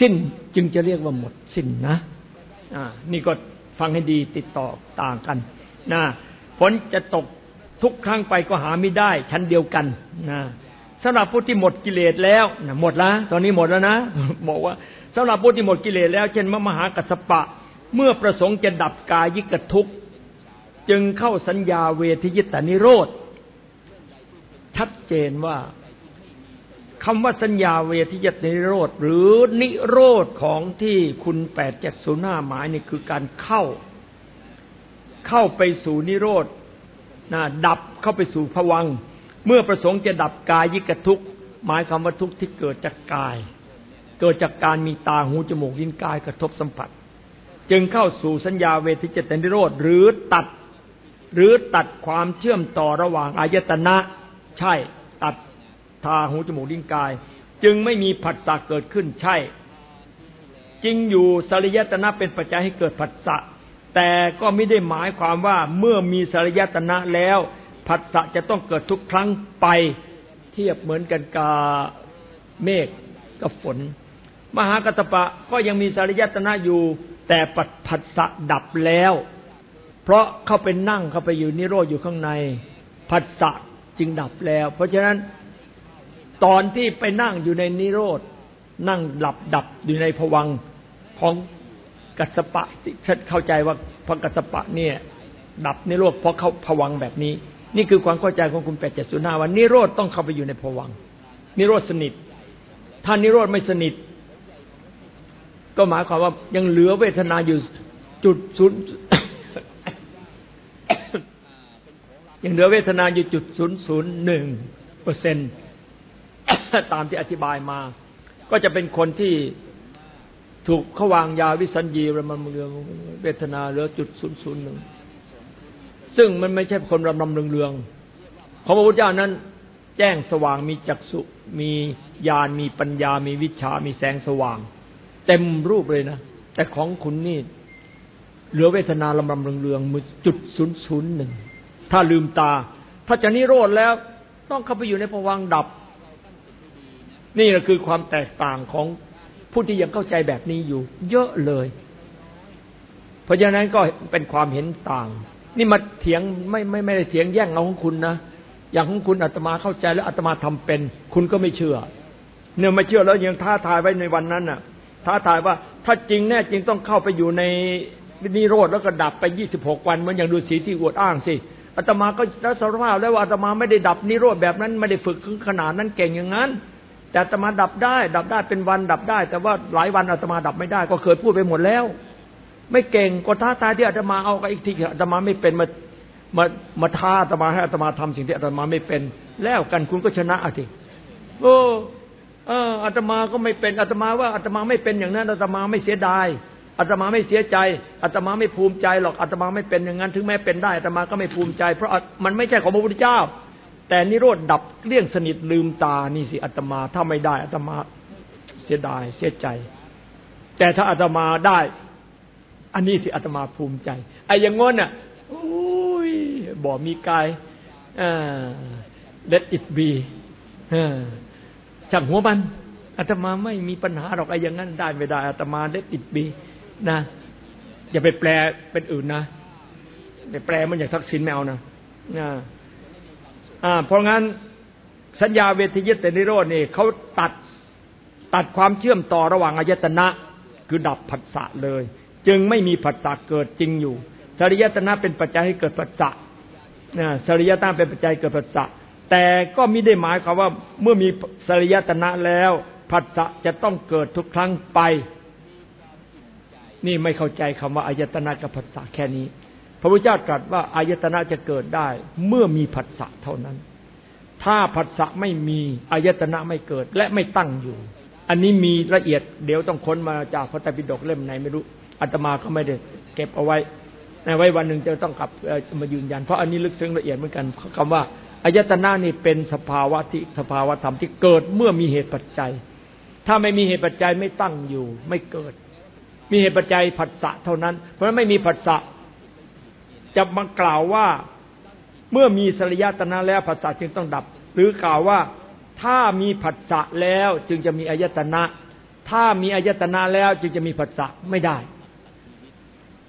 สิ้นจึงจะเรียกว่าหมดสิ้นนะอ่านี่ก็ฟังให้ดีติดต่อต่างกันนะฝนจะตกทุกครั้งไปก็หาไม่ได้ ชั้นเดียวกันนะสำหรับผู้ที่หมดกิเลสแล้วนะหมดแล้วตอนนี้หมดแล้วนะบอกว่าสำหรับผู้ที่หมดกิเลสแล้ว เช่นมมหากัสปะ เมื่อประสงค์จะดับกายิกทุกข์ จึงเข้าสัญญาเวทยิตานิโรธ ชัดเจนว่าคำว่าสัญญาเวทยิตานิโรธ หรือนิโรธของที่คุณแปดเจ็ดศูนย์ห้าหมายนี่คือการเข้า เข้าไปสู่นิโรธนะดับเข้าไปสู่ผวัง เมื่อประสงค์จะดับกายยิกทุกหมายคำว่าทุกที่เกิดจากกาย เกิดจากการมีตาหูจมูกลิ้นกายกระทบสัมผัส จึงเข้าสู่สัญญาเวทิจตนิโรธ หรือตัด หรือตัดความเชื่อมต่อระหว่างอายตนะ ใช่ตัดตาหูจมูกลิ้นกาย จึงไม่มีผัสสะเกิดขึ้นใช่ จริงอยู่สริยตนะเป็นปัจจัยให้เกิดผัสสะแต่ก็ไม่ได้หมายความว่าเมื่อมีสริยตนะแล้วผัสสะจะต้องเกิดทุกครั้งไปเทียบเหมือนกันกับเมฆกับฝน มหากัตปะก็ยังมีสริยตนะอยู่ แต่ปัดผัสสะดับแล้ว เพราะเข้าไปนั่งเข้าไปอยู่นิโรธอยู่ข้างในผัสสะจึงดับแล้ว เพราะฉะนั้นตอนที่ไปนั่งอยู่ในนิโรธนั่งหลับดับอยู่ในผวังของกัสปะฉันเข้าใจว่าพระกัสปะเนี่ย ดับนิโรธเพราะเขาผวังแบบนี้ นี่คือความเข้าใจของคุณแปดเจ็ดศูนย์ห้าวันนิโรธต้องเข้าไปอยู่ในภวัง นิโรธสนิท ถ้านิโรธไม่สนิท ก็หมายความว่ายังเหลือเวทนาอยู่จุดศูนย์ ยังเหลือเวทนาอยู่จุดศูนย์ศูนย์หนึ่งเปอร์เซ็นตามที่อธิบายมา ก็จะเป็นคนที่ถูกเขาวางยาวิสัญญีระมันเวทนาเหลือจุดศูนย์ศูนย์หนึ่งซึ่งมันไม่ใช่คนรำรำเรืองๆของพระพุทธเจ้านั้น แจ้งสว่างมีจักสุมีญาณมีปัญญา มีวิชามีแสงสว่าง เต็มรูปเลยนะ แต่ของคุณนี่ เหลือเวทนาลำรำเรืองๆมือจุดศูนย์ศูนย์หนึ่งถ้าลืมตา ถ้าจะนิโรธแล้วต้องเข้าไปอยู่ในภวังดับ นี่แหละคือความแตกต่างของผู้ที่ยังเข้าใจแบบนี้อยู่ เยอะเลย เพราะฉะนั้นก็เป็นความเห็นต่าง นี่มาเถียงไม่ไม่ไม่ได้เถียงแย่งเอาของคุณนะอย่างของคุณอาตมาเข้าใจแล้วอาตมาทำเป็น คุณก็ไม่เชื่อ เนี่ยไม่เชื่อแล้วยังท้าทายไว้ในวันนั้นน่ะ ท้าทายว่าถ้าจริงแน่จริงต้องเข้าไปอยู่ใน นิโรธแล้วก็ดับไปยี่สิบหกวันเหมือนอย่างดูสีที่อวดอ้างสิอาตมาก็รับสารภาพแล้วว่าอาตมาไม่ได้ดับนิโรธแบบนั้นไม่ได้ฝึกขนาดนั้นเก่งอย่างนั้น แต่อาตมาดับได้ ดับได้เป็นวันดับได้ แต่ว่าหลายวันอาตมาดับไม่ได้ ก็เคยพูดไปหมดแล้ว ไม่เก่งก็ท้าทายที่อาตมาเอาอีกทีอาตมาไม่เป็นมามามาท้าอาตมาให้อาตมาทำสิ่งที่อาตมาไม่เป็น แล้วกันคุณก็ชนะอะทีโอ้เอออาตมาก็ไม่เป็นอาตมาว่าอาตมาไม่เป็นอย่างนั้นอาตมาไม่เสียดาย อาตมาไม่เสียใจอาตมาไม่ภูมิใจหรอกอาตมาไม่เป็นอย่างนั้นถึงแม้เป็นได้อาตมาก็ไม่ภูมิใจ เพราะมันไม่ใช่ของพระพุทธเจ้า แต่นิโรธดับเลี่ยงสนิทลืมตานี่สิอาตมาถ้าไม่ได้อาตมาเสียดายเสียใจ แต่ถ้าอาตมาได้ อันนี้ที่อาตมาภูมิใจไอ้อย่างง้นอะโอ้ยบ่มีกายอ่า let it be ช่างหัวมันอาตมาไม่มีปัญหาหรอกไอ้อย่างนั้นได้ไม่ได้อาตมา let it be นะ อย่าไปแปลเป็นอื่นนะไปแปลมันอย่างทักษิณแมวนะนะอ่า เพราะงั้นสัญญาเวทียตนิโรธนี่เขาตัดตัดความเชื่อมต่อระหว่างอายตนะ คือดับผัสสะเลย จึงไม่มีผัสสะเกิดจริงอยู่สริยตนะเป็นปัจจัยให้เกิดผัสสะนะสริยตนะเป็นปัจจัยเกิดผัสสะแต่ก็มิได้หมายความว่าเมื่อมีสริยตนะแล้วผัสสะจะต้องเกิดทุกครั้งไป นี่ไม่เข้าใจคำว่าอายตนะกับผัสสะแค่นี้ พระพุทธเจ้าตรัสว่าอายตนะจะเกิดได้ เมื่อมีผัสสะเท่านั้น ถ้าผัสสะไม่มีอายตนะไม่เกิดและไม่ตั้งอยู่ อันนี้มีละเอียดเดี๋ยวต้องค้นมาจากพระไตรปิฎกเล่มไหนไม่รู้อาตมาก็ไม่ได้เก็บเอาไว้ในไว้วันหนึ่งจะต้องกลับมายืนยัน เพราะอันนี้ลึกซึ้งละเอียดเหมือนกันคำว่าอายตนะนี่เป็นสภาวะที่สภาวะธรรมที่เกิดเมื่อมีเหตุปัจจัย ถ้าไม่มีเหตุปัจจัยไม่ตั้งอยู่ ไม่เกิด มีเหตุปัจจัยผัสสะเท่านั้น เพราะฉะนั้นไม่มีผัสสะจะมากล่าวว่าเมื่อมีสริยตนะแล้วผัสสะจึงต้องดับ หรือกล่าวว่าถ้ามีผัสสะแล้วจึงจะมีอายตนะ ถ้ามีอายตนะแล้วจึงจะมีผัสสะไม่ได้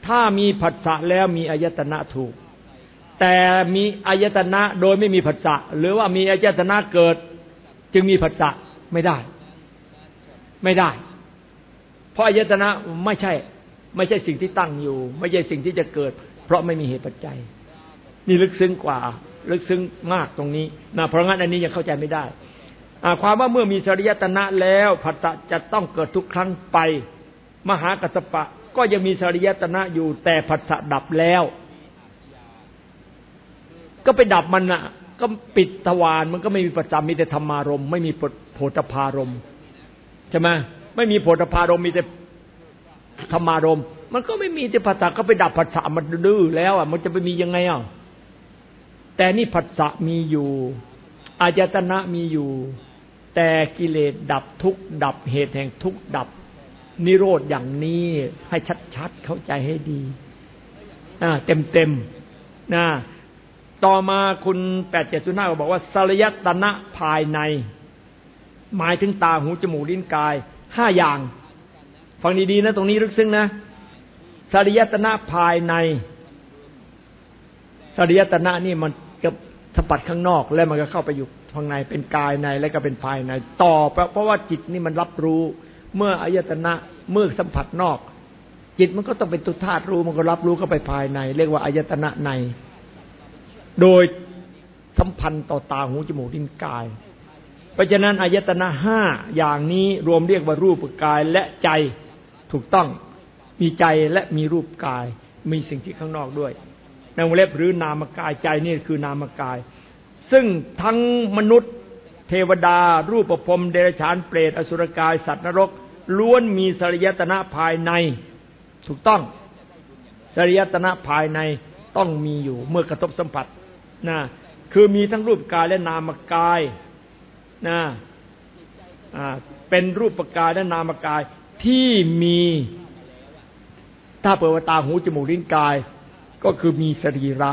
ถ้ามีผัสสะแล้วมีอายตนะถูก แต่มีอายตนะโดยไม่มีผัสสะหรือว่ามีอายตนะเกิด จึงมีผัสสะไม่ได้ ไม่ได้ ราะอายตนะไม่ใช่ ไม่ใช่สิ่งที่ตั้งอยู่ ไม่ใช่สิ่งที่จะเกิด เพราะไม่มีเหตุปัจจัย นี่ลึกซึ้งกว่า ลึกซึ้งมากตรงนี้นะเพราะงั้นอันนี้ยังเข้าใจไม่ได้ความว่าเมื่อมีสริยตนะแล้วผัสสะจะต้องเกิดทุกครั้งไป มหากัสปะ ก็ยังมีสริยตนะอยู่ แต่ผัสสะดับแล้ว ก็ไปดับมันอะก็ปิดทวารมันก็ไม่มีประจำมีแต่ธรรมารมไม่มีโพธพารมใช่ไหม ไม่มีโพธพารมมีแต่ธรรมารมมันก็ไม่มีแต่ภาษาก็ไปดับภาษามันดื้อแล้วอะมันจะไปมียังไงอะแต่นี่ภาษามีอยู่อายตนะมีอยู่ แต่กิเลสดับทุกดับเหตุแห่งทุกดับ นิโรธอย่างนี้ให้ชัดๆเข้าใจให้ดีอ่าเต็มๆนะต่อมาคุณแปดเจ็ดศูนย์ห้าบอกว่าสลยตนะภายใน หมายถึงตาหูจมูกลิ้นกาย ห้าอย่าง ฟังดีๆนะ ตรงนี้ลึกซึ้งนะสริยตนะภายในสริยตนะนี่มันจะสัมผัสข้างนอก แล้วมันก็เข้าไปอยู่ข้างในเป็นกายในแล้วก็เป็นภายใน ต่อเพราะว่าจิตนี่มันรับรู้ เมื่ออายตนะเมื่อสัมผัสนอก จิตมันก็ต้องเป็นตุธาตุรู้มันก็รับรู้เข้าไปภายใน เรียกว่าอายตนะใน โดยสัมพันธ์ต่อตาหูจมูกลิ้นกาย เพราะฉะนั้นอายตนะห้าอย่างนี้รวมเรียกว่ารูปกายและใจถูกต้องมีใจและมีรูปกาย มีสิ่งที่ข้างนอกด้วยในวงเล็บหรือนามกายใจนี่คือนามกาย ซึ่งทั้งมนุษย์เทวดา รูปประพรมเดรัจฉานเปรตอสุรกาย สัตว์นรก ล้วนมีสริยตนะภายใน ถูกต้องสริยตนะภายในต้องมีอยู่เมื่อกระทบสัมผัสนะคือมีทั้งรูปกายและนามกาย นะเป็นรูปกายและนามกายที่มี ถ้าเปิดว่าตาหูจมูกลิ้นกาย ก็คือมีสรีระ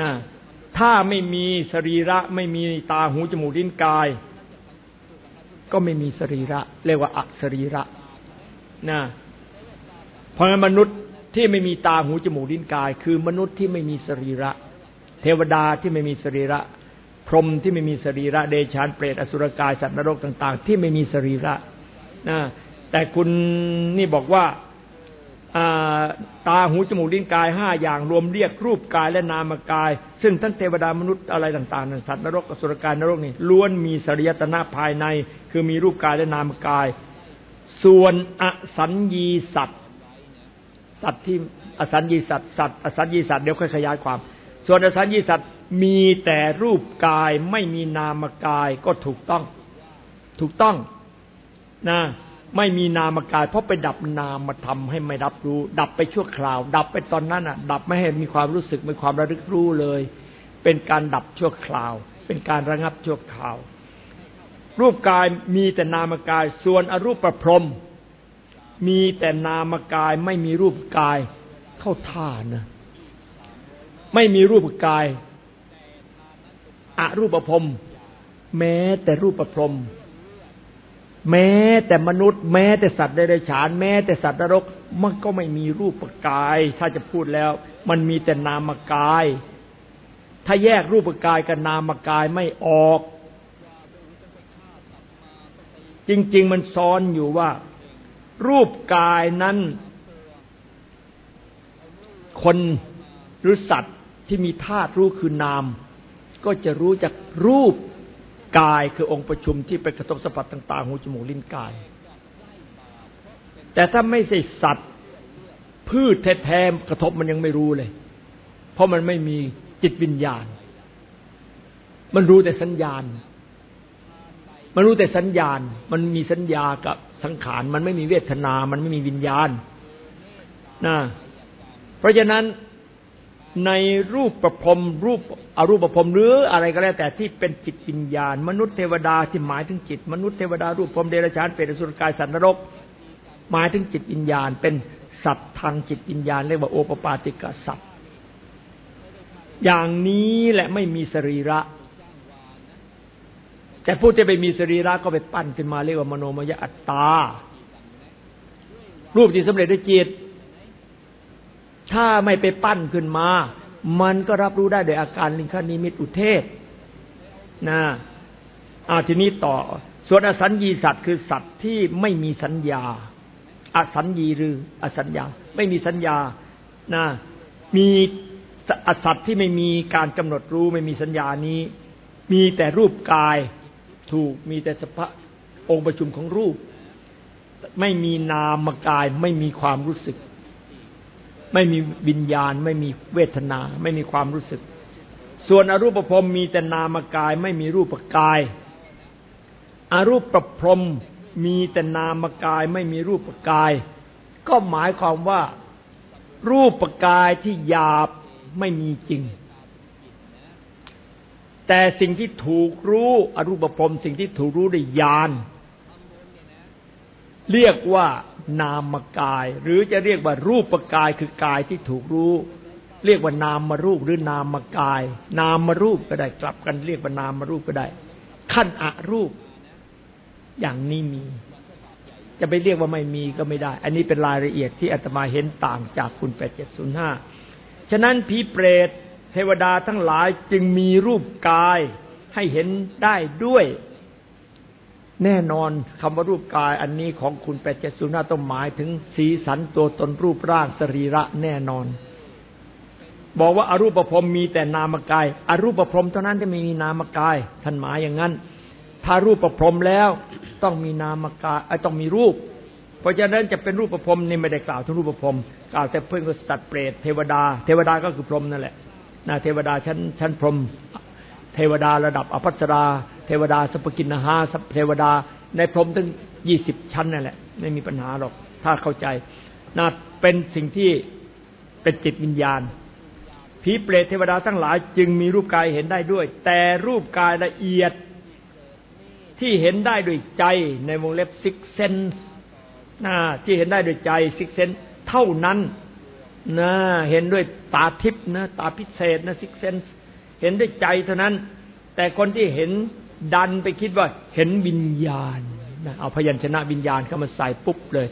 นะถ้าไม่มีสรีระ ไม่มีตาหูจมูกลิ้นกาย ก็ไม่มีสรีระ เรียกว่าอัสรีระนะเพราะมนุษย์ที่ไม่มีตาหูจมูกลิ้นกาย คือมนุษย์ที่ไม่มีสรีระ เทวดาที่ไม่มีสรีระ พรหมที่ไม่มีสรีระเดชานเปรตอสุรกายสัตว์นรกต่าง ๆ ที่ไม่มีสรีระนะแต่คุณนี่บอกว่าตาหูจมูกลิ้นกายห้าอย่างรวมเรียกรูปกายและนามกาย ซึ่งทั้งเทวดามนุษย์อะไรต่างๆสัตว์นรกอสุรกายนรกนี่ล้วนมีสริยตนะภายใน คือมีรูปกายและนามกาย ส่วนอสัญญีสัตว์สัตว์ที่อสัญญีสัตว์สัตว์อสัญญีสัตว์เดี๋ยวค่อยขยายความ ส่วนอสัญญีสัตว์ มีแต่รูปกายไม่มีนามกายก็ถูกต้อง ถูกต้องนะไม่มีนามกาย เพราะไปดับนามมาทำให้ไม่รับรู้ ดับไปชั่วคราว ดับไปตอนนั้นอะ ดับไม่ให้มีความรู้สึกมีความระลึกรู้เลย เป็นการดับชั่วคราว เป็นการระงับชั่วคราว รูปกายมีแต่นามกาย ส่วนอรูปประพรมมีแต่นามกายไม่มีรูปกายเข้าท่านะ ไม่มีรูปกาย อรูปภพแม้แต่รูปประพรมแม้แต่มนุษย์ แม้แต่สัตว์เดรัจฉาน แม้แต่สัตว์นรก มันก็ไม่มีรูปกาย ถ้าจะพูดแล้ว มันมีแต่นามกาย ถ้าแยกรูปกายกับนามกายไม่ออก จริง ๆ มันซ้อนอยู่ว่า รูปกายนั้น คนหรือสัตว์ที่มีธาตุรู้คือนาม ก็จะรู้จากรูปกายคือองค์ประชุมที่ไปกระทบสัมผัสต่างๆหูจมูกลิ้นกาย แต่ถ้าไม่ใช่สัตว์ พืชแท้ๆกระทบมันยังไม่รู้เลย เพราะมันไม่มีจิตวิญญาณ มันรู้แต่สัญญาณ มันรู้แต่สัญญาณ มันมีสัญญากับสังขาร มันไม่มีเวทนา มันไม่มีวิญญาณนะเพราะฉะนั้น ในรูปประพรมรูปอรูปประพรมหรืออะไรก็แล้วแต่ที่เป็นจิตวิญญาณ มนุษย์เทวดาที่หมายถึงจิต มนุษย์เทวดารูปพรมเดรัจฉานเปรตสุรกายสัตว์นรก หมายถึงจิตวิญญาณ เป็นสัตว์ทางจิตวิญญาณเรียกว่าโอปปาติกสัตว์อย่างนี้แหละไม่มีสรีระ แต่ผู้ที่ไปมีสรีระก็ไปปั้นขึ้นมาเรียกว่ามโนมยอัตตา รูปที่สำเร็จด้วยจิต ถ้าไม่ไปปั้นขึ้นมา มันก็รับรู้ได้โดยอาการลิงคานิมิตอุเทศนะอาทีนี้ต่อ ส่วนอสัญญีสัตว์คือสัตว์ที่ไม่มีสัญญา อสัญญีหรือ อสัญญา ไม่มีสัญญานะมีอสัตว์ที่ไม่มีการกำหนดรู้ไม่มีสัญญานี้ มีแต่รูปกายถูกมีแต่สภาองค์ประชุมของรูป ไม่มีนามกายไม่มีความรู้สึก ไม่มีวิญญาณ ไม่มีเวทนา ไม่มีความรู้สึก ส่วนอรูปภพมีแต่นามกาย ไม่มีรูปกาย อรูปประพรมมีแต่นามกาย ไม่มีรูปกาย ก็หมายความว่า รูปกายที่หยาบไม่มีจริง แต่สิ่งที่ถูกรู้อรูปภพสิ่งที่ถูกรู้ด้วยญาณเรียกว่า นามกาย หรือจะเรียกว่ารูปกายคือกายที่ถูกรู้ เรียกว่านามมารูปหรือนามกาย นามมารูปก็ได้กลับกันเรียกว่านามมารูปก็ได้ ขั้นอรูป อย่างนี้มี จะไปเรียกว่าไม่มีก็ไม่ได้ อันนี้เป็นรายละเอียดที่อาตมาเห็นต่างจากคุณแปดเจ็ดศูนย์ห้าฉะนั้นผีเปรตเทวดาทั้งหลายจึงมีรูปกายให้เห็นได้ด้วย แน่นอนคำว่ารูปกายอันนี้ของคุณแปดเจ็ดศูนย์ต้องหมายถึงสีสันตัวตนรูปร่างสรีระแน่นอน บอกว่าอารูปภพมีแต่นามกายอารูปภพเท่านั้นที่ไม่มีนามกายท่านหมายอย่างนั้น ถ้ารูปประพรมแล้วต้องมีนามกายต้องมีรูป เพราะฉะนั้นจะเป็นรูปประพรมนี่ไม่ได้กล่าวถึงรูปประพรมกล่าวแต่เพื่อนก็สัตว์เปรตเทวดา เทวดาก็คือพรหมนั่นแหละนะเทวดาชั้นชั้นพรหมเทวดาระดับอภัสรา ทวดาสัพกินนาหาเทวดา ในพรหมถึงยี่สิบชั้นนั่นแหละ ไม่มีปัญหาหรอก ถ้าเข้าใจนะเป็นสิ่งที่เป็นจิตวิญญาณผีเปรตเทวดาทั้งหลายจึงมีรูปกายเห็นได้ด้วย แต่รูปกายละเอียดที่เห็นได้ด้วยใจในวงเล็บ sixth sense นะที่เห็นได้ด้วยใจ sixth sense เท่านั้นนะเห็นด้วยตาทิพย์นะตาพิเศษนะ sixth senseเห็นด้วยใจเท่านั้น แต่คนที่เห็น ดันไปคิดว่าเห็นวิญญาณนะเอาพยัญชนะวิญญาณเข้ามาใส่ปุ๊บเลย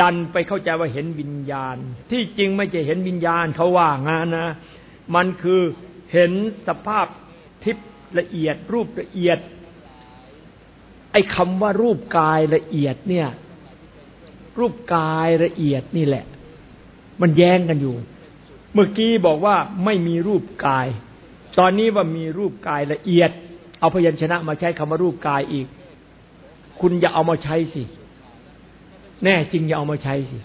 ดันไปเข้าใจว่าเห็นวิญญาณ ที่จริงไม่ใช่เห็นวิญญาณเขาว่างานนะ มันคือเห็นสภาพทิพย์ละเอียด รูปละเอียด ไอ้คำว่ารูปกายละเอียดเนี่ย รูปกายละเอียดนี่แหละ มันแย้งกันอยู่ เมื่อกี้บอกว่าไม่มีรูปกาย ตอนนี้ว่ามีรูปกายละเอียด เอาพยัญชนะมาใช้คำว่ารูปกายอีก คุณอย่าเอามาใช้สิ แน่จริงอย่าเอามาใช้สิ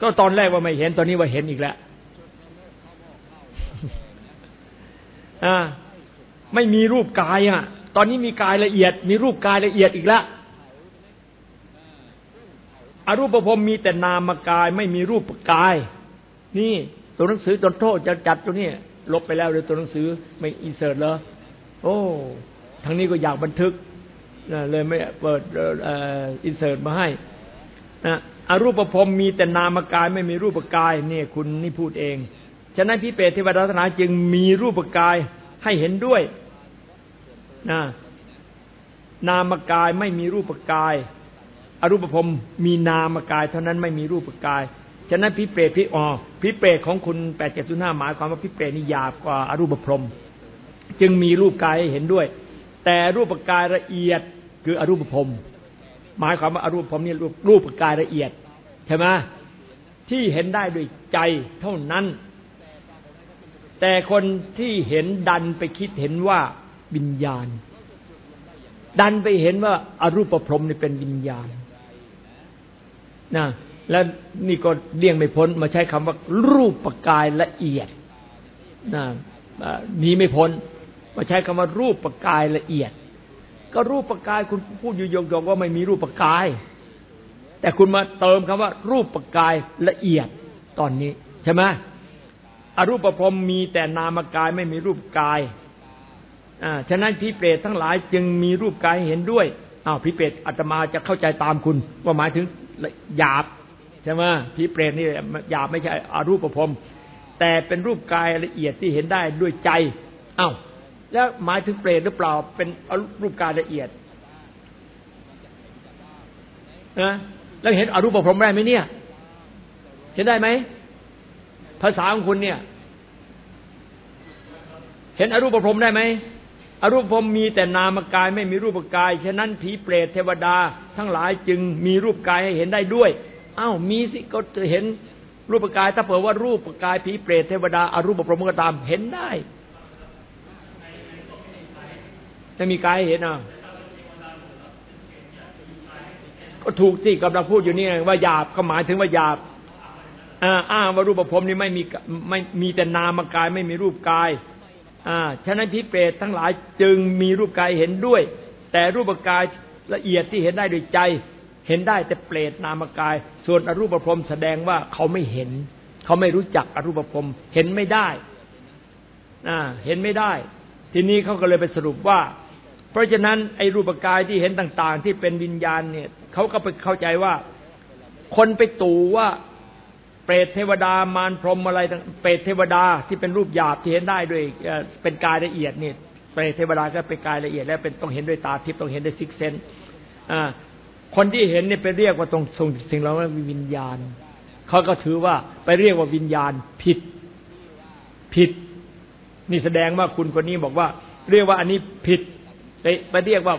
ก็ตอนแรกว่าไม่เห็นตอนนี้ว่าเห็นอีกแล้วอ่าไม่มีรูปกายอะ ตอนนี้มีกายละเอียด มีรูปกายละเอียดอีกแล้วอรูปภพมีแต่นามกายไม่มีรูปกาย นี่ตัวหนังสือตนโทษจะจัดตัวนี้ลบไปแล้วเลยตัวหนังสือไม่อินเสิร์ตเลยโอ้ ทั้งนี้ก็อยากบันทึกนะเลยไม่เปิดอินเสิร์ตมาให้นะอรูปภพมีแต่นามกายไม่มีรูปกายเนี่ยคุณนี่พูดเอง ฉะนั้นพิเปตเทวดาทนาจึงมีรูปกายให้เห็นด้วยนะนามกายไม่มีรูปกาย อรูปภพมีนามกาย เท่านั้นไม่มีรูปกาย ฉะนั้นพิเปตพิอ๋อพิเปตของคุณแปดเจ็ดศูนย์ห้าหมายความว่าพิเปตนี่หยาบกว่าอรูปพรม จึงมีรูปกายให้เห็นด้วย แต่รูปกายละเอียดคืออรูปภพหมายความว่าอรูปภพนี่รูปรูปกายละเอียดใช่ไหมที่เห็นได้ด้วยใจเท่านั้น แต่คนที่เห็นดันไปคิดเห็นว่าวิญญาณ ดันไปเห็นว่าอารูปพรมนี่เป็นวิญญาณนะแล้วนี่ก็เลี่ยงไม่พ้นมาใช้คำว่ารูปกายละเอียดนะหนีไม่พ้น มาใช้คำว่ารูปประกายละเอียด ก็รูปประกายคุณพูดอยู่ยงๆว่าไม่มีรูปประกาย แต่คุณมาเติมคำว่า รูปประกายละเอียดตอนนี้ใช่ไหมอรูปพรมมีแต่นามกายไม่มีรูปกายอ่าฉะนั้นพิเปรตทั้งหลายจึงมีรูปกายเห็นด้วยอ้าวพิเปรตอาตมาจะเข้าใจตามคุณ ว่าหมายถึงหยาบใช่ไหมพิเปรตนี่หยาบไม่ใช่อารูปพรมแต่เป็นรูปกายละเอียดที่เห็นได้ด้วยใจอ้าว แล้วหมายถึงเปรตหรือเปล่า เป็นรูปกายละเอียดนะแล้วเห็นอรูปพรมได้ไหมเนี่ย เห็นได้ไหมภาษาของคุณเนี่ย เห็นอรูปพรมได้ไหมอรูปพรมมีแต่นามกายไม่มีรูปกาย ฉะนั้นผีเปรตเทวดา ทั้งหลายจึงมีรูปกายให้เห็นได้ด้วย อ้าวมีสิก็จะเห็นรูปกาย ถ้าเผื่อว่ารูปกายผีเปรตเทวดาอารูปพรมก็ตามเห็นได้ จะมีกายเห็นอะก็ถูกที่กำลังพูดอยู่นี่ว่าหยาบก็หมายถึงว่าหยาบอ้างว่ารูปภพนี้ไม่มีไม่มีแต่นามกายไม่มีรูปกาย อ่าฉะนั้นพิเปรตทั้งหลายจึงมีรูปกายเห็นด้วย แต่รูปกายละเอียดที่เห็นได้ด้วยใจ เห็นได้แต่เปรตนามกาย ส่วนอรูปภพแสดงว่าเขาไม่เห็น เขาไม่รู้จักอรูปภพเห็นไม่ได้อ่าเห็นไม่ได้ ทีนี้เขาก็เลยไปสรุปว่า ราะฉะนั้นไอ้รูปกายที่เห็นต่าง ๆ ที่เป็นวิญญาณเนี่ยเขาก็ไปเข้าใจว่า คนไปตู่ว่าเปรตเทวดามารพรหมอะไรเปรตเทวดาที่เป็นรูปหยาบที่เห็นได้ด้วยเป็นกายละเอียดนี่เปรตเทวดาก็เป็นกายละเอียด แล้วเป็นต้องเห็นด้วยตาทิพย์ต้องเห็นด้วยซิกเซนคนที่เห็นเนี่ยไปเรียกว่าตรงสิ่งเราว่าวิญญาณเขาก็ถือว่าไปเรียกว่าวิญญาณผิดผิด นี่แสดงว่าคุณคนนี้บอกว่า เรียกว่าอันนี้ผิด ไปไปเรียกว่า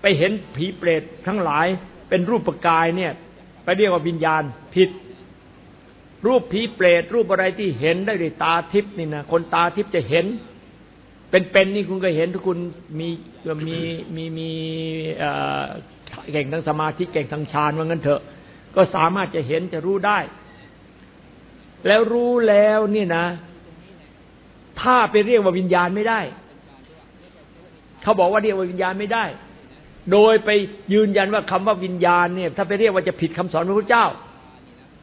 ไปเห็นผีเปรตทั้งหลายเป็นรูปกายเนี่ย ไปเรียกว่าวิญญาณผิด รูปผีเปรตรูปอะไรที่เห็นได้ด้วยตาทิพย์นี่นะคนตาทิพย์จะเห็น เป็นๆนี่คุณก็เห็นทุกคนมีมีมีมีเก่งทั้งสมาธิเก่งทั้งฌานว่างั้นเถอะ ก็สามารถจะเห็นจะรู้ได้ แล้วรู้แล้วนี่นะ ถ้าไปเรียกว่าวิญญาณไม่ได้ เขาบอกว่าเรียกว่าวิญญาณไม่ได้ โดยไปยืนยันว่าคำว่าวิญญาณเนี่ย ถ้าไปเรียกว่าจะผิดคำสอนพระพุทธเจ้า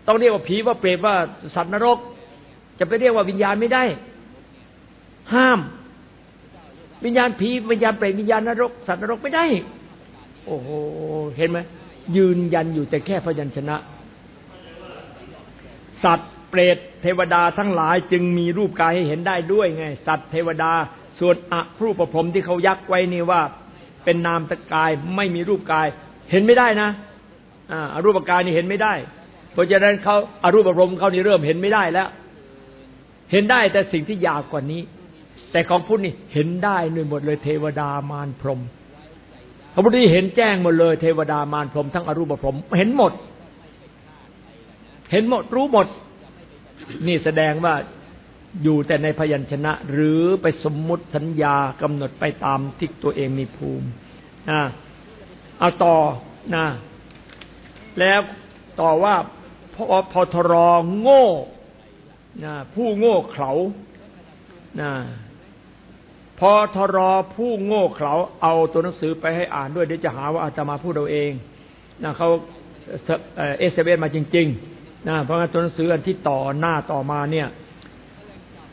ต้องเรียกว่าผีว่าเปรตว่าสัตว์นรก จะไปเรียกว่าวิญญาณไม่ได้ ห้าม วิญญาณผีวิญญาณเปรตวิญญาณนรก สัตว์นรกไม่ได้ โอ้โหเห็นไหมยืนยันอยู่แต่แค่พยัญชนะ สัตว์เปรตเทวดาทั้งหลายจึงมีรูปกายให้เห็นได้ด้วยไง สัตว์เทวดา ส่วนอรูปภพที่เขายักไว้นี่ว่าเป็นนามตะกายไม่มีรูปกาย เห็นไม่ได้นะอ่ารูปกายนี่เห็นไม่ได้ เพราะฉะนั้นเขาอารูปอารมเขานี่เริ่มเห็นไม่ได้แล้ว เห็นได้แต่สิ่งที่ยากกว่านี้ แต่ของพุทธนี่เห็นได้หนึ่งหมดเลยเทวดามารพรมพระพุทธนี่เห็นแจ้งหมดเลย เทวดามารพรมทั้งอรูปพรมเห็นหมด เห็นหมดรู้หมด นี่แสดงว่า อยู่แต่ในพยัญชนะ หรือไปสมมุติสัญญากำหนดไปตามที่ตัวเองมีภูมินะเอาต่อนะแล้วต่อว่าพพทรอโง่นะผู้โง่เขลานะพอทรอผู้โง่เขลาเอาตัวหนังสือไปให้อ่านด้วยเดี๋ยวจะหาว่าอาตมาพูดเราเองนะเขาเอสเอมาจริง ๆนะเพราะงั้นตัวหนังสืออันที่ต่อหน้าต่อมาเนี่ย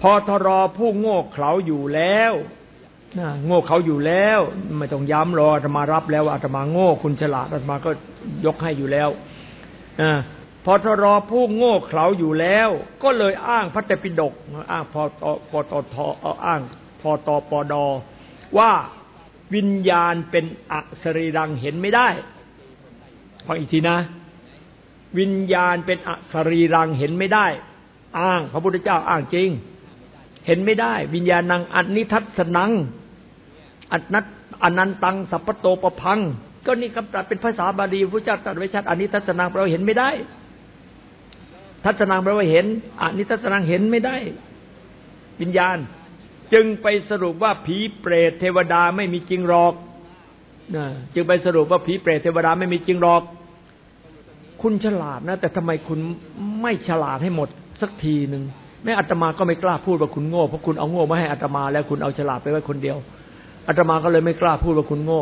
พอทรอผู้โง่เขลาอยู่แล้วโง่เขาอยู่แล้ว ไม่ต้องย้ำรออาตมารับแล้วอาตมาโง่คุณฉลาดอาตมาก็ยกให้อยู่แล้วอพอทรอผู้โง่เขลาอยู่แล้ว ก็เลยอ้างพระเตปิฎกอ้างพอตพอตทอ้างพอตปดว่าวิญญาณเป็นอสรีรังเห็นไม่ได้ฟังอีกทีนะ วิญญาณเป็นอสรีรังเห็นไม่ได้ อ้าง พระพุทธเจ้าอ้างจริง เห็นไม่ได้ วิญญาณังอันนิทัศนังอันนัตอนันตัง สัพพโตปพัง ก็นี่คำตรัสเป็นภาษาบาลีพระเจ้าตรัสไว้ชัดอันนี้ทัศนังเราเห็นไม่ได้ ทัศนังแปลว่าเห็นอันนี้ทัศนังเห็นไม่ได้ วิญญาณ จึงไปสรุปว่าผีเปรตเทวดาไม่มีจริงหรอกจึงไปสรุปว่าผีเปรตเทวดาไม่มีจริงหรอก คุณฉลาดนะ แต่ทำไมคุณไม่ฉลาดให้หมดสักทีหนึ่ง แม่อาตมาก็ไม่กล้าพูดว่าคุณโง่เพราะคุณเอาโง่มาให้อาตมาแล้วคุณเอาฉลาดไปไว้คนเดียวอาตมาก็เลยไม่กล้าพูดว่าคุณโง่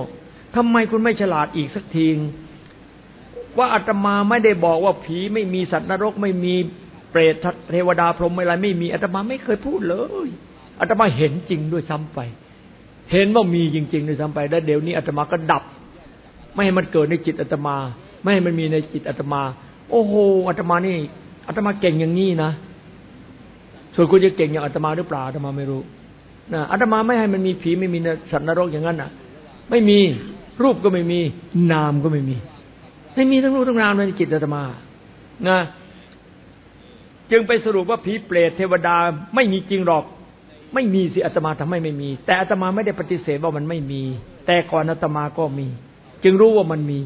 ทำไมคุณไม่ฉลาดอีกสักทีว่าอาตมาไม่ได้บอกว่าผีไม่มีสัตว์นรกไม่มีเปรตเทวดาพรหมอะไรไม่มีอาตมาไม่เคยพูดเลยอาตมาเห็นจริงด้วยซ้ำไป เห็นว่ามีจริงๆด้วยซ้ำไปแล้วเดี๋ยวนี้อาตมาก็ดับ ไม่ให้มันเกิดในจิตอาตมา ไม่ให้มันมีในจิตอาตมา โอ้โหอาตมานี่อาตมาเก่งอย่างนี้นะ ส่วนคุณจะเก่งอย่างอาตมาหรือเปล่าอาตมาไม่รู้นะอาตมาไม่ให้มันมีผีไม่มีสัตว์นรกอย่างนั้นอะ ไม่มีรูปก็ไม่มีนามก็ไม่มี ไม่มีทั้งรูปทั้งนามในจิตอาตมานะจึงไปสรุปว่าผีเปรตเทวดาไม่มีจริงหรอก ไม่มีสิอาตมาทำให้ไม่มี แต่อาตมาไม่ได้ปฏิเสธว่ามันไม่มี แต่ก่อนอาตมาก็มี จึงรู้ว่ามันมี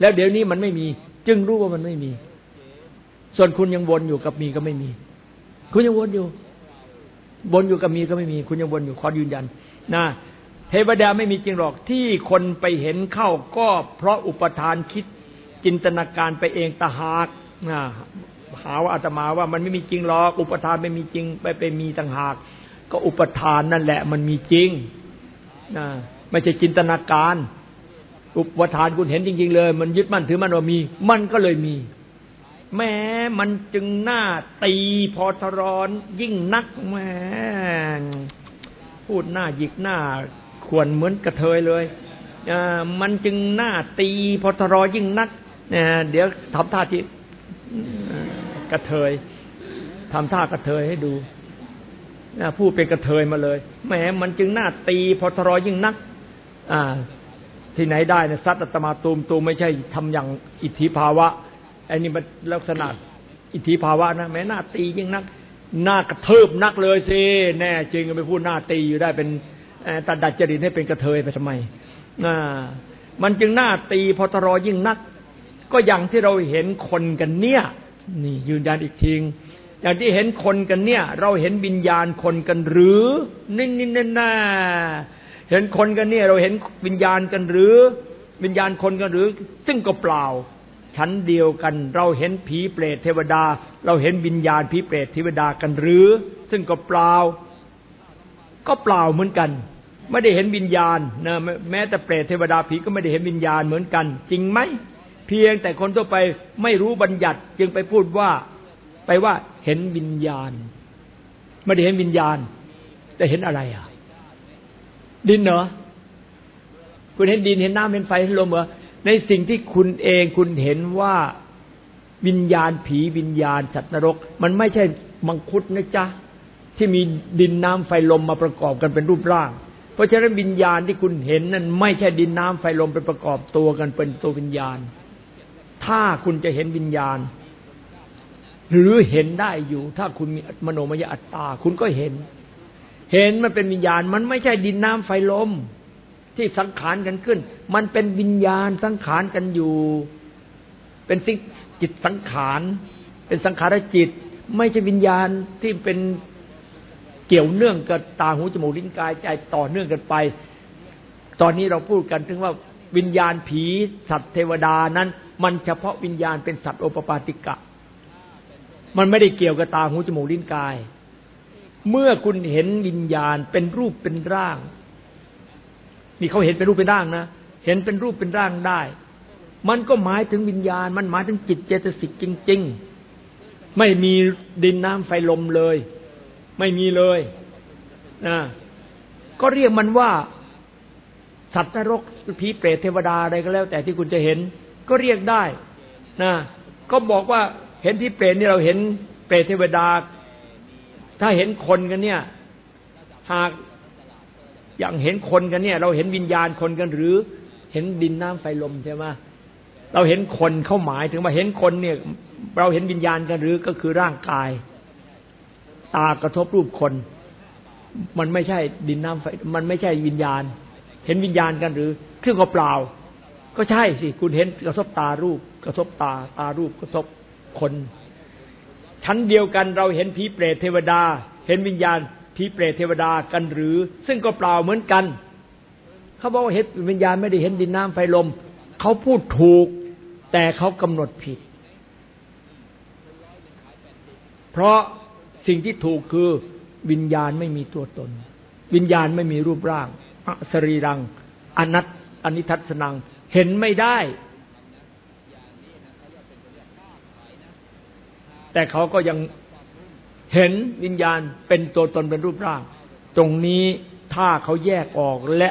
แล้วเดี๋ยวนี้มันไม่มี จึงรู้ว่ามันไม่มี ส่วนคุณยังวนอยู่กับมีก็ไม่มี คุณยังวนอยู่บนอยู่กับมีก็ไม่มี คุณยังบนอยู่ขอยืนยันนะเทวดาไม่มีจริงหรอกที่คนไปเห็นเข้าก็เพราะอุปทานคิดจินตนาการไปเองตาหากนะหาว่าอาตมาว่ามันไม่มีจริงหรอกอุปทานไม่มีจริง ไปไปมีต่างหาก ก็อุปทานนั่นแหละ มันมีจริงนะไม่ใช่จินตนาการ อุปทานคุณเห็นจริง ๆ เลย มันยึดมั่นถือมั่นว่ามี มันก็เลยมี แม้มันจึงหน้าตีพอทรอนยิ่งนักแม่พูดหน้าหยิกหน้าขวนเหมือนกระเทยเลยมันจึงหน้าตีพอทรอยิ่งนักเดี๋ยวทำท่าที่กระเทยทำท่ากระเทยให้ดูพูดเป็นกระเทยมาเลยแม้มันจึงหน้าตีพอทรอยิ่งนัก อ่า ที่ไหนได้นะซัดอัตมาตูมตูมไม่ใช่ทำอย่างอิทธิภาวะ อันนี้มันลักษณะอิทธิภาวะนะแม้หน้าตียิ่งนัก หน้ากระเทิบนักเลยสิแน่จริงไปพูดหน้าตีอยู่ได้เป็นตัดดัดจริตให้เป็นกระเทยไปทำไมอ่ามันจึงหน้าตีพอตรอยิ่งนัก ก็อย่างที่เราเห็นคนกันเนี่ย นี่ยืนยันอีกทีอย่างที่เห็นคนกันเนี่ย เราเห็นวิญญาณคนกันหรือนิ่งๆน่าเห็นคนกันเนี่ย เราเห็นวิญญาณกันหรือ วิญญาณคนกันหรือ ซึ่งก็เปล่า ชั้นเดียวกัน เราเห็นผีเปรตเทวดา เราเห็นวิญญาณผีเปรตเทวดากันหรือ ซึ่งก็เปล่า ก็เปล่าเหมือนกัน ไม่ได้เห็นวิญญาณนะแม้แต่เปรตเทวดาผีก็ไม่ได้เห็นวิญญาณเหมือนกัน จริงไหมเพียงแต่คนทั่วไปไม่รู้บัญญัติจึงไปพูดว่า ไปว่าเห็นวิญญาณ ไม่ได้เห็นวิญญาณ แต่เห็นอะไรอะ ดินเหรอคุณเห็นดินเห็นน้ำเห็นไฟเห็นลมเหรอ ในสิ่งที่คุณเองคุณเห็นว่าวิญญาณผีวิญญาณสัตว์นรก มันไม่ใช่มังคุดนะจ๊ะ ที่มีดินน้ำไฟลมมาประกอบกันเป็นรูปร่าง เพราะฉะนั้นวิญญาณที่คุณเห็นนั้นไม่ใช่ดินน้ำไฟลมไปประกอบตัวกันเป็นตัววิญญาณ ถ้าคุณจะเห็นวิญญาณ หรือเห็นได้อยู่ ถ้าคุณมีมโนมยอัตตา คุณก็เห็น เห็นมันเป็นวิญญาณ มันไม่ใช่ดินน้ำไฟลม ที่สังขารกันขึ้น มันเป็นวิญญาณสังขารกันอยู่ เป็นสิ่งจิตสังขาร เป็นสังขารจิต ไม่ใช่วิญญาณที่เป็นเกี่ยวเนื่องกับตาหูจมูกลิ้นกายใจต่อเนื่องกันไป ตอนนี้เราพูดกันถึงว่าวิญญาณผีสัตว์เทวดานั้น มันเฉพาะวิญญาณเป็นสัตว์โอปปาติกะ มันไม่ได้เกี่ยวกับตาหูจมูกลิ้นกาย เมื่อคุณเห็นวิญญาณเป็นรูปเป็นร่าง นี่เขาเห็นเป็นรูปเป็นร่างนะเห็นเป็นรูปเป็นร่างได้ มันก็หมายถึงวิญญาณ มันหมายถึงจิตเจตสิกจริง ๆ ไม่มีดินน้ำไฟลมเลย ไม่มีเลยนะก็เรียกมันว่า สัตว์นรกผีเปรตเทวดาอะไรก็แล้ว แต่ที่คุณจะเห็น ก็เรียกได้นะก็บอกว่าเห็นผีเปรตนี่เราเห็นเปรตเทวดา ถ้าเห็นคนกันเนี่ย หาก อย่างเห็นคนกันเนี่ย เราเห็นวิญญาณคนกันหรือ เห็นดินน้ำไฟลมใช่ไหมเราเห็นคนเข้าหมายถึงว่าเห็นคนเนี่ย เราเห็นวิญญาณกันหรือก็คือร่างกาย ตากระทบรูปคน มันไม่ใช่ดินน้ำไฟ มันไม่ใช่วิญญาณ เห็นวิญญาณกันหรือเครื่องก็เปล่า ก็ใช่สิ คุณเห็นกระทบตารูป กระทบตาตารูปกระทบคนชั้นเดียวกันเราเห็นผีเปรตเทวดา เห็นวิญญาณ ผีเปรตเทวดากันหรือ ซึ่งก็เปล่าเหมือนกัน เขาบอกว่าเห็นวิญญาณไม่ได้เห็นดินน้ำไฟลม เขาพูดถูก แต่เขากำหนดผิด เพราะสิ่งที่ถูกคือวิญญาณไม่มีตัวตน วิญญาณไม่มีรูปร่างอสรีรัง อนัตอนิทัศนัง เห็นไม่ได้ แต่เขาก็ยัง เห็นวิญญาณเป็นตัวตนเป็นรูปร่าง ตรงนี้ถ้าเขาแยกออกและ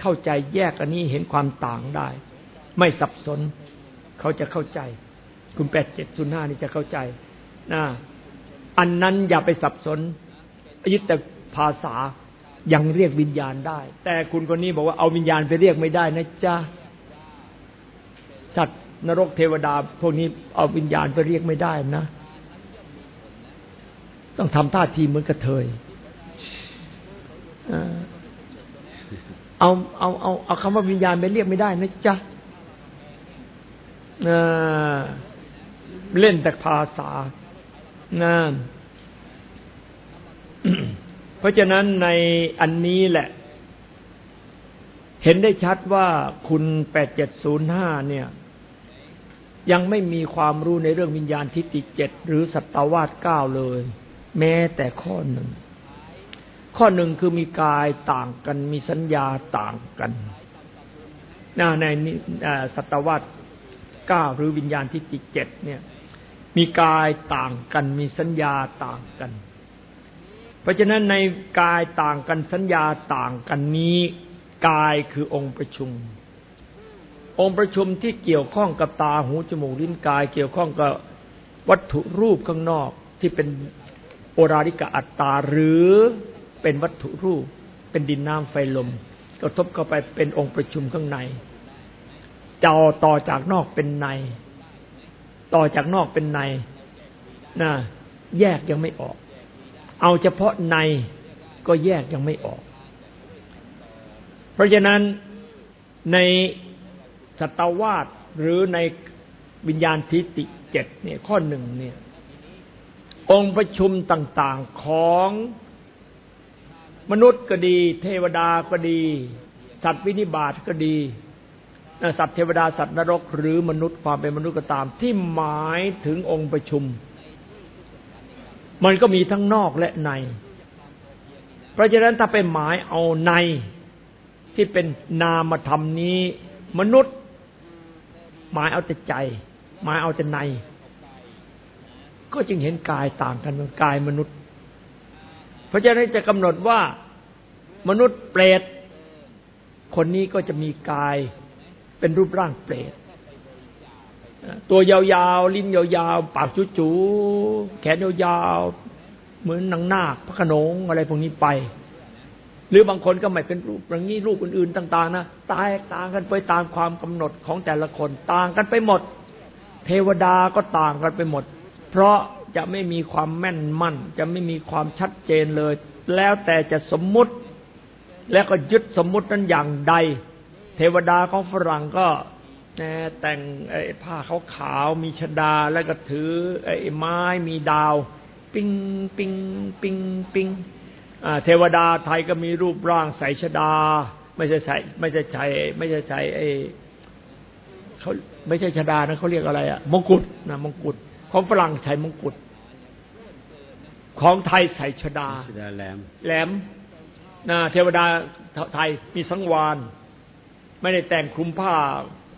เข้าใจแยกอันนี้เห็นความต่างได้ ไม่สับสน เขาจะเข้าใจ คุณแปดเจ็ดศูนย์ห้านี่จะเข้าใจนะอันนั้นอย่าไปสับสนยึดแต่ภาษายังเรียกวิญญาณได้ แต่คุณคนนี้บอกว่าเอาวิญญาณไปเรียกไม่ได้นะจ๊ะสัตว์นรกเทวดา พวกนี้เอาวิญญาณไปเรียกไม่ได้นะ ต้องทำท่าทีเหมือนกระเทยเอาเอาเอาเอาคำว่าวิญญาณไปเรียกไม่ได้นะจ๊ะเล่นแต่ภาษานั่นเพราะฉะนั้นในอันนี้แหละ เห็นได้ชัดว่าคุณแปดเจ็ดศูนย์ห้าเนี่ย ยังไม่มีความรู้ในเรื่องวิญญาณทิฏฐิเจ็ดหรือสัตวาสเก้าเลย แม้แต่ข้อหนึ่ง ข้อหนึ่งคือมีกายต่างกัน มีสัญญาต่างกันในสัตวาสเก้าหรือวิญญาณทิฏฐิเจ็ดเนี่ย มีกายต่างกัน มีสัญญาต่างกัน เพราะฉะนั้นในกายต่างกันสัญญาต่างกันนี้ กายคือองค์ประชุม องค์ประชุมที่เกี่ยวข้องกับตาหูจมูกลิ้นกาย เกี่ยวข้องกับวัตถุรูปข้างนอกที่เป็น โอราริกะอัตตาหรือเป็นวัตถุรูป เป็นดินน้ำไฟลม กระทบเข้าไปเป็นองค์ประชุมข้างในเจ้าต่อจากนอกเป็นใน ต่อจากนอกเป็นในนะแยกยังไม่ออก เอาเฉพาะในก็แยกยังไม่ออก เพราะฉะนั้นในสัตวาสหรือในวิญญาณทิฏฐิเจ็ดเนี่ยข้อหนึ่งเนี่ย องค์ประชุมต่าง ๆ ของมนุษย์ก็ดี เทวดาก็ดี สัตว์วินิบาตก็ดีสัตว์เทวดาสัตว์นรก หรือมนุษย์ความเป็นมนุษย์ก็ตาม ที่หมายถึงองค์ประชุม มันก็มีทั้งนอกและใน เพราะฉะนั้นถ้าไปหมายเอาในที่เป็นนามธรรมนี้ มนุษย์ หมายเอาแต่ใจ หมายเอาแต่ใน ก็จึงเห็นกายต่างกันกายมนุษย์ เพราะฉะนั้นจะกำหนดว่ามนุษย์เปรตคนนี้ก็จะมีกายเป็นรูปร่างเปรตตัวยาวๆ ลิ้นยาวๆ ปากจู๋ๆแขนยาวๆ เหมือนนางนาคพระขนงอะไรพวกนี้ไป หรือบางคนก็ไม่เป็นรูปอย่างนี้รูปอื่นๆ ต่าง ๆ นะตายต่างกันไปตามความกำหนดของแต่ละคน ต่างกันไปหมด เทวดาก็ต่างกันไปหมด เพราะจะไม่มีความแม่นมั่น จะไม่มีความชัดเจนเลย แล้วแต่จะสมมุติ แล้วก็ยึดสมมุตินั้นอย่างใด เทวดาของฝรั่งก็แต่งไอ้ผ้าขาวมีชดาแล้วก็ถือไอ้ไม้มีดาว ปิงปิงปิงปิงเทวดาไทยก็มีรูปร่างใส่ชดา ไม่ใช่ใส่ไม่ใช่ใช้ไม่ใช่ใช้ไอ้เขาไม่ใช่ชดานะเขาเรียกอะไรอะมงกุฎนะมงกุฎ ของฝรั่งใช้มงกุฎของไทยใส่ชดาแหลม แหลมนะเทวดาไทยมีสังวาน ไม่ได้แต่งคลุมผ้า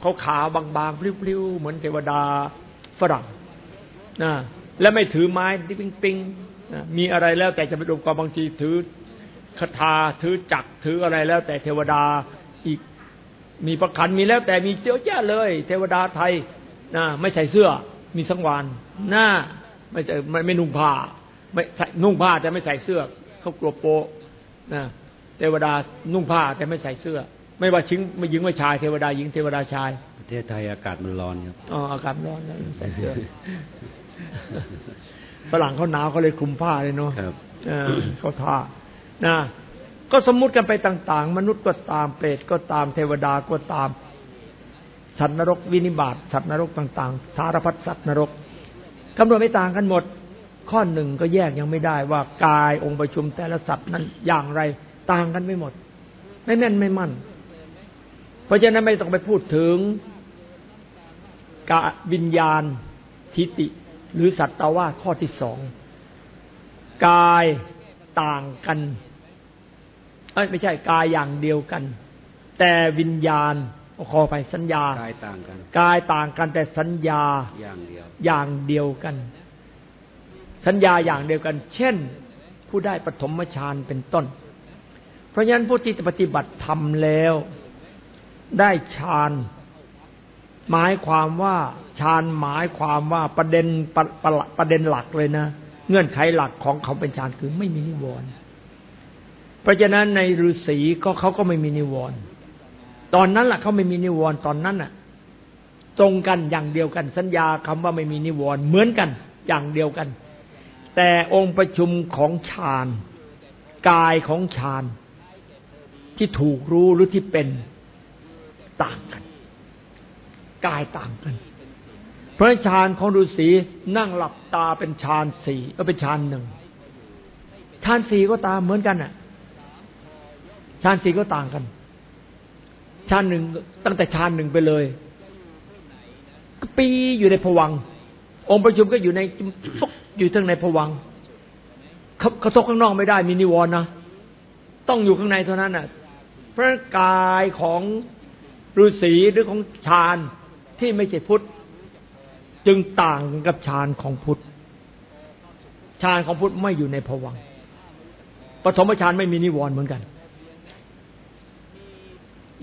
เขาขาวบางๆพลิ้วๆเหมือนเทวดาฝรั่งนะและไม่ถือไม้ที่ปิ้งๆนะมีอะไรแล้วแต่จะไปดูกอบางทีถือคาถาถือจักรถืออะไรแล้ว แต่เทวดาอีกมีประคันมีแล้วแต่มีเสียวแย่เลย เทวดาไทยนะไม่ใส่เสื้อ มีสังวานหน้าไม่ใส่ไม่ไม่นุ่งผ้าไม่ใส่นุ่งผ้าแต่ไม่ใส่เสื้อเขากลัวโปะนะเทวดานุ่งผ้าแต่ไม่ใส่เสื้อ ไม่ว่าชิงไม่หญิงไม่ชายเทวดาหญิงเทวดาชาย ประเทศไทยอากาศมันร้อนครับอ๋ออากาศร้อนแล้วใส่เสื้อฝรั่งเขาหนาวเขาเลยคลุมผ้าเลยเนาะครับเออเขาท่านะก็สมมุติกันไปต่าง ๆ มนุษย์ก็ตามเปรตก็ตามเทวดาก็ตาม สัตว์นรกวินิบาตสัตว์นรกต่างๆ สารพัดสัตว์นรกกำหนดไม่ต่างกันหมด ข้อหนึ่งก็แยกยังไม่ได้ว่ากายองค์ประชุมแต่ละสัตว์นั้นอย่างไรต่างกันไม่หมด ไม่แม่นไม่มั่น เพราะฉะนั้นไม่ต้องไปพูดถึงกาวิญญาณทิติ หรือสัตตวาข้อที่สองกายต่างกันเอ้ยไม่ใช่กายอย่างเดียวกัน แต่วิญญาณ ขอไปสัญญากายต่างกันกายต่างกันแต่สัญญาอย่างเดียวอย่างเดียวกัน สัญญาอย่างเดียวกัน เช่น ผู้ได้ปฐมฌานเป็นต้น เพราะฉะนั้นผู้ที่ปฏิบัติธรรมแล้ว ได้ฌานหมายความว่าฌานหมายความว่าประเด็นประประประเด็นหลักเลยนะ เงื่อนไขหลักของเขาเป็นฌานคือไม่มีนิวรณ์เพราะฉะนั้นในฤาษีก็เขาก็ไม่มีนิวรณ์ ตอนนั้นแหละเขาไม่มีนิวรณ์ตอนนั้นน่ะ ตรงกันอย่างเดียวกัน สัญญาคำว่าไม่มีนิวรณ์เหมือนกัน อย่างเดียวกัน แต่องค์ประชุมของฌานกายของฌานที่ถูกรู้หรือที่เป็นต่างกัน กายต่างกันเพราะฌานของฤาษีนั่งหลับตาเป็นฌานสี่ก็เป็นฌานหนึ่งฌานสี่ก็ตามเหมือนกันน่ะฌานสี่ก็ต่างกัน ฌาหนึ่งตั้งแต่ฌาหนึ่งไปเลยปีอยู่ในผวังองค์ประชุมก็อยู่ในซุกอยู่ทั้งในผวังเขาเขาตกข้างนอกไม่ได้มีนิวรณ์นะต้องอยู่ข้างในเท่านั้นน่ะเพราะกายของฤาษีหรือของฌานที่ไม่ใช่พุทธ จึงต่างกับฌานของพุทธฌานของพุทธไม่อยู่ในภวังปฐมฌานไม่มีนิวรณ์เหมือนกัน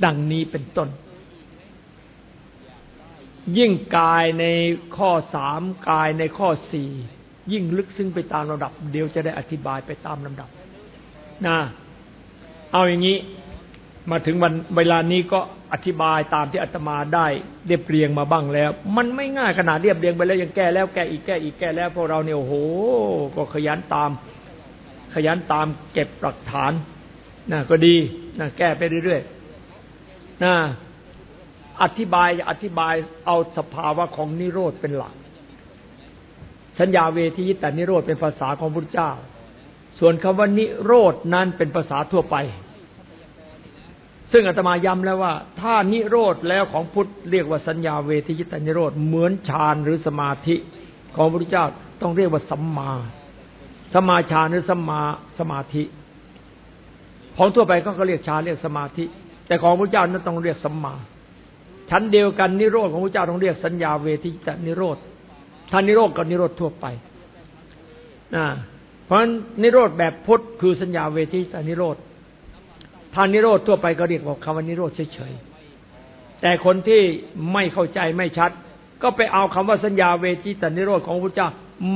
ดังนี้เป็นต้น ยิ่งกายในข้อสามกายในข้อสี่ยิ่งลึกซึ้งไปตามลำดับ เดี๋ยวจะได้อธิบายไปตามลำดับนะเอาอย่างนี้ มาถึงวันเวลานี้ก็อธิบายตามที่อาตมาได้เรียบเรียงมาบ้างแล้ว มันไม่ง่ายขนาดเรียบเรียงไปแล้วยังแก้แล้วแก้อีกแก้อีกแก้แล้วพวกเราเนี่ยโอ้โห ก็ขยันตาม ขยันตามเก็บหลักฐานนะก็ดีนะแก้ไปเรื่อยๆ นะอธิบายอธิบายเอาสภาวะของนิโรธเป็นหลัก สัญญาเวทีแต่นิโรธเป็นภาษาของพระพุทธเจ้า ส่วนคำว่านิโรธนั้นเป็นภาษาทั่วไป ซึ่งอาตมาย้ำแล้วว่า ถ้านิโรธแล้วของพุทธเรียกว่าสัญญาเวทียิตานิโรธเหมือนฌานหรือสมาธิของพระพุทธเจ้าต้องเรียกว่าสัมมาสมาฌานหรือสัมมาสมาธิ ของทั่วไปก็เรียกฌานเรียกสมาธิ แต่ของพระเจ้านั้นต้องเรียกสัมมา ชั้นเดียวกันนิโรธของพระเจ้าต้องเรียกสัญญาเวทีจิตนิโรธท่านนิโรธกับนิโรธทั่วไปนะเพราะฉะนั้นนิโรธแบบพุทธคือสัญญาเวทีจิตนิโรธท่านนิโรธทั่วไปก็เรียกว่าคำว่านิโรธเฉยๆ แต่คนที่ไม่เข้าใจไม่ชัด ก็ไปเอาคำว่าสัญญาเวทีจิตนิโรธของพระเจ้า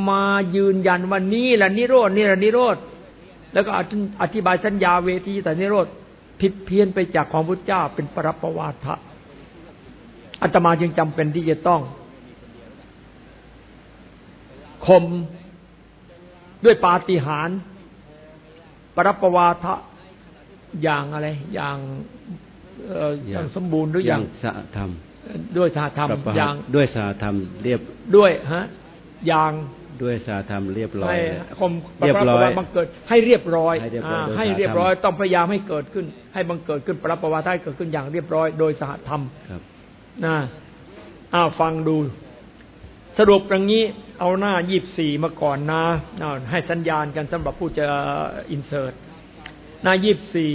มายืนยันว่านี่แหละนิโรธนี่แหละนิโรธแล้วก็อธิบายสัญญาเวทีจิตนิโรธ ผิดเพี้ยนไปจากของพระเจ้าเป็นปรับประวาทะอาตมาจึงจำเป็นที่จะต้องคมด้วยปาฏิหาริย์ปรับประวาทะอย่างอะไร อย่างอย่างสมบูรณ์หรืออย่างสหธรรม ด้วยสาธรรมประหารอย่างด้วยสหธรรม เรียบด้วยฮะอย่าง ด้วยสหธรรมเรียบร้อยให้คมเรียบร้อยบังเกิดให้เรียบร้อยให้เรียบร้อยอ่าโดยให้สหธรรมเรียบร้อยต้องพยายามให้เกิดขึ้น ให้บังเกิดขึ้นปรับประวาทะให้เกิดขึ้นอย่างเรียบร้อย โดยสหธรรมครับนะอ้าวฟังดู สรุปอย่างนี้ เอาหน้ายี่บสี่มาก่อนนะอ้าวให้สัญญาณกันสำหรับผู้จะอินเสิร์ตหน้ายี่บสี่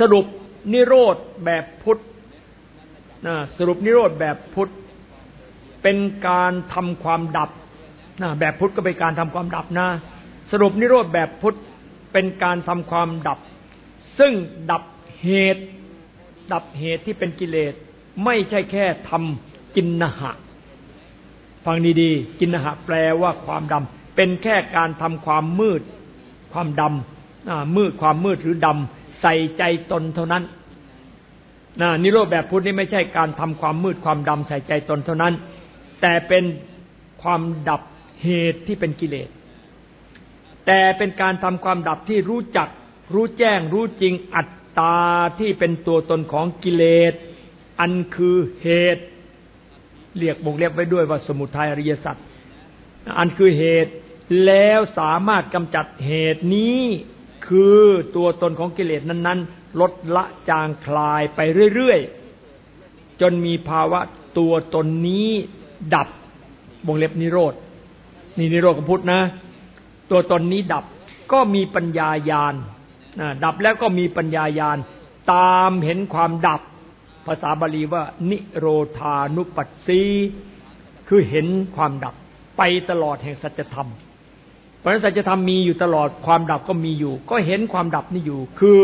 สรุปนิโรธแบบพุทธนะสรุปนิโรธแบบพุทธเป็นการทำความดับ นะแบบพุทธก็เป็นการทำความดับนะ สรุปนิโรธแบบพุทธเป็นการทำความดับ ซึ่งดับเหตุ ดับเหตุที่เป็นกิเลส ไม่ใช่แค่ทำกินนหะ ฟังดีๆ กินนหะแปลว่าความดำเป็นแค่การทำความมืด ความดำมืดความมืดหรือดำใส่ใจตนเท่านั้นนะนิโรธแบบพุทธนี่ไม่ใช่การทำความมืดความดำใส่ใจตนเท่านั้น แต่เป็นความดับ เหตุที่เป็นกิเลส แต่เป็นการทำความดับที่รู้จัก รู้แจ้ง รู้จริงอัตตาที่เป็นตัวตนของกิเลส อันคือเหตุ เรียกบ่งเรียกไว้ด้วยว่าสมุทัยอริยสัจอันคือเหตุแล้วสามารถกำจัดเหตุนี้คือตัวตนของกิเลสนั้น ๆ ลดละจางคลายไปเรื่อย ๆ จนมีภาวะตัวตนนี้ดับวงเล็บนิโรธ นี่นิโรธพุทธนะ ตัวตนนี้ดับก็มีปัญญายาณดับแล้วก็มีปัญญายาณตามเห็นความดับ ภาษาบาลีว่า นิโรธานุปัสสีคือเห็นความดับไปตลอดแห่งสัจธรรมเพราะสัจธรรมมีอยู่ตลอดความดับก็มีอยู่ ก็เห็นความดับนี่อยู่ คือ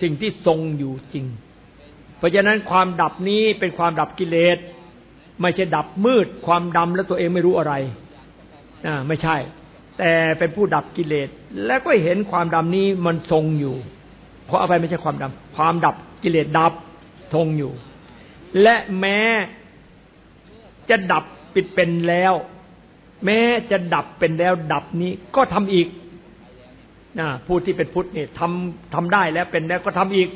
สิ่งที่ทรงอยู่จริง เพราะฉะนั้นความดับนี้เป็นความดับกิเลส ไม่ใช่ดับมืดความดำแล้วตัวเองไม่รู้อะไร ไม่ใช่ แต่เป็นผู้ดับกิเลส แล้วก็เห็นความดำนี้มันทรงอยู่ เพราะอะไรไม่ใช่ความดำความดับกิเลสดับทรงอยู่ และแม้จะดับปิดเป็นแล้ว แม้จะดับเป็นแล้ว ดับนี้ก็ทำอีกนะผู้ที่เป็นพุทธนี่ทำทำได้แล้วเป็นแล้วก็ทำอีก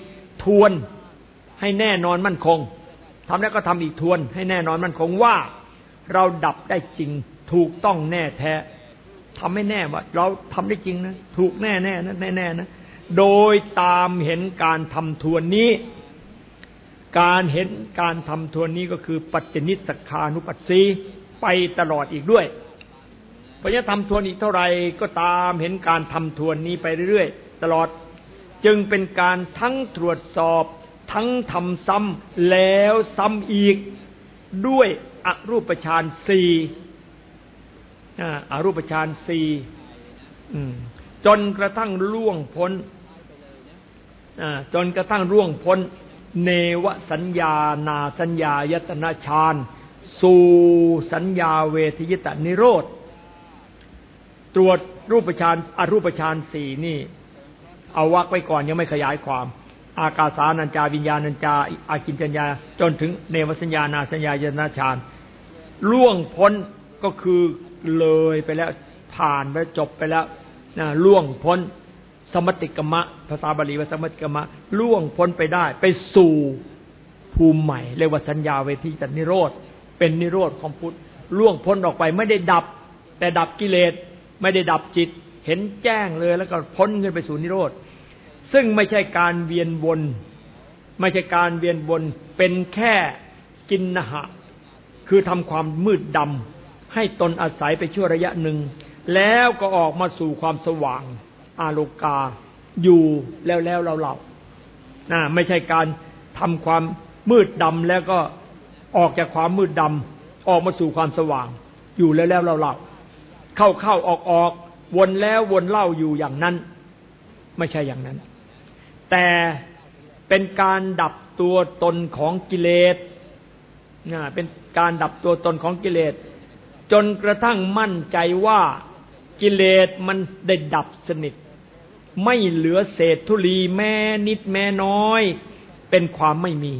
ทวนให้แน่นอนมั่นคงทำแล้วก็ทำอีกทวนให้แน่นอนมั่นคงว่าเราดับได้จริง ถูกต้องแน่แท้ทำให้แน่ว่า เราทำได้จริงนะ ถูกแน่แน่นะแน่แน่นะ โดยตามเห็นการทำทวนนี้ การเห็นการทำทวนนี้ก็คือปัจจนิสคานุปัสสีไปตลอดอีกด้วยเพราะฉะนั้นทำทวนอีกเท่าไหร่ก็ตามเห็นการทำทวนนี้ไปเรื่อยๆ ตลอดจึงเป็นการทั้งตรวจสอบ ทั้งทำซ้ำแล้วซ้ำอีก ด้วยอรูปฌานสี่ อารูปฌานสี่จนกระทั่งล่วงพ้นจนกระทั่งล่วงพ้น เนวสัญญานาสัญญายตนาฌานสู่สัญญาเวทยิตานิโรธ ตรวจรูปฌานอรูปฌานสี่นี่ เอาวักไว้ก่อนยังไม่ขยายความ อากาสานัญจาวิญญาณัญจาอากินจัญญาจนถึงเนวสัญญานาสัญญายนาฌานล่วงพ้นก็คือ เลยไปแล้วผ่านไปจบไปแล้วนะล่วงพ้นสมติกมะ ภาษาบาลีว่าสมติกมะ ล่วงพ้นไปได้ ไปสู่ภูมิใหม่เรียกว่าสัญญาเวทีจันนิโรธเป็นนิโรธของพุทธล่วงพ้นออกไปไม่ได้ดับ แต่ดับกิเลสไม่ได้ดับจิต เห็นแจ้งเลยแล้วก็พ้นขึ้นไปสู่นิโรธซึ่งไม่ใช่การเวียนวน ไม่ใช่การเวียนวนเป็นแค่กินนะหะ คือทำความมืดดำ ให้ตนอาศัยไปชั่วระยะหนึ่ง แล้วก็ออกมาสู่ความสว่างอาโลกา อยู่แล้วแล้วเราเรานะไม่ใช่การทำความมืดดำแล้วก็ออกจากความมืดดำออกมาสู่ความสว่าง อยู่แล้วแล้วเราเราเข้าเข้าออกออกวนแล้ววนเล่าอยู่อย่างนั้น ไม่ใช่อย่างนั้น แต่เป็นการดับตัวตนของกิเลสนะเป็นการดับตัวตนของกิเลส จนกระทั่งมั่นใจว่ากิเลสมันได้ดับสนิท ไม่เหลือเศษธุลีแม่นิดแม่น้อย เป็นความไม่มี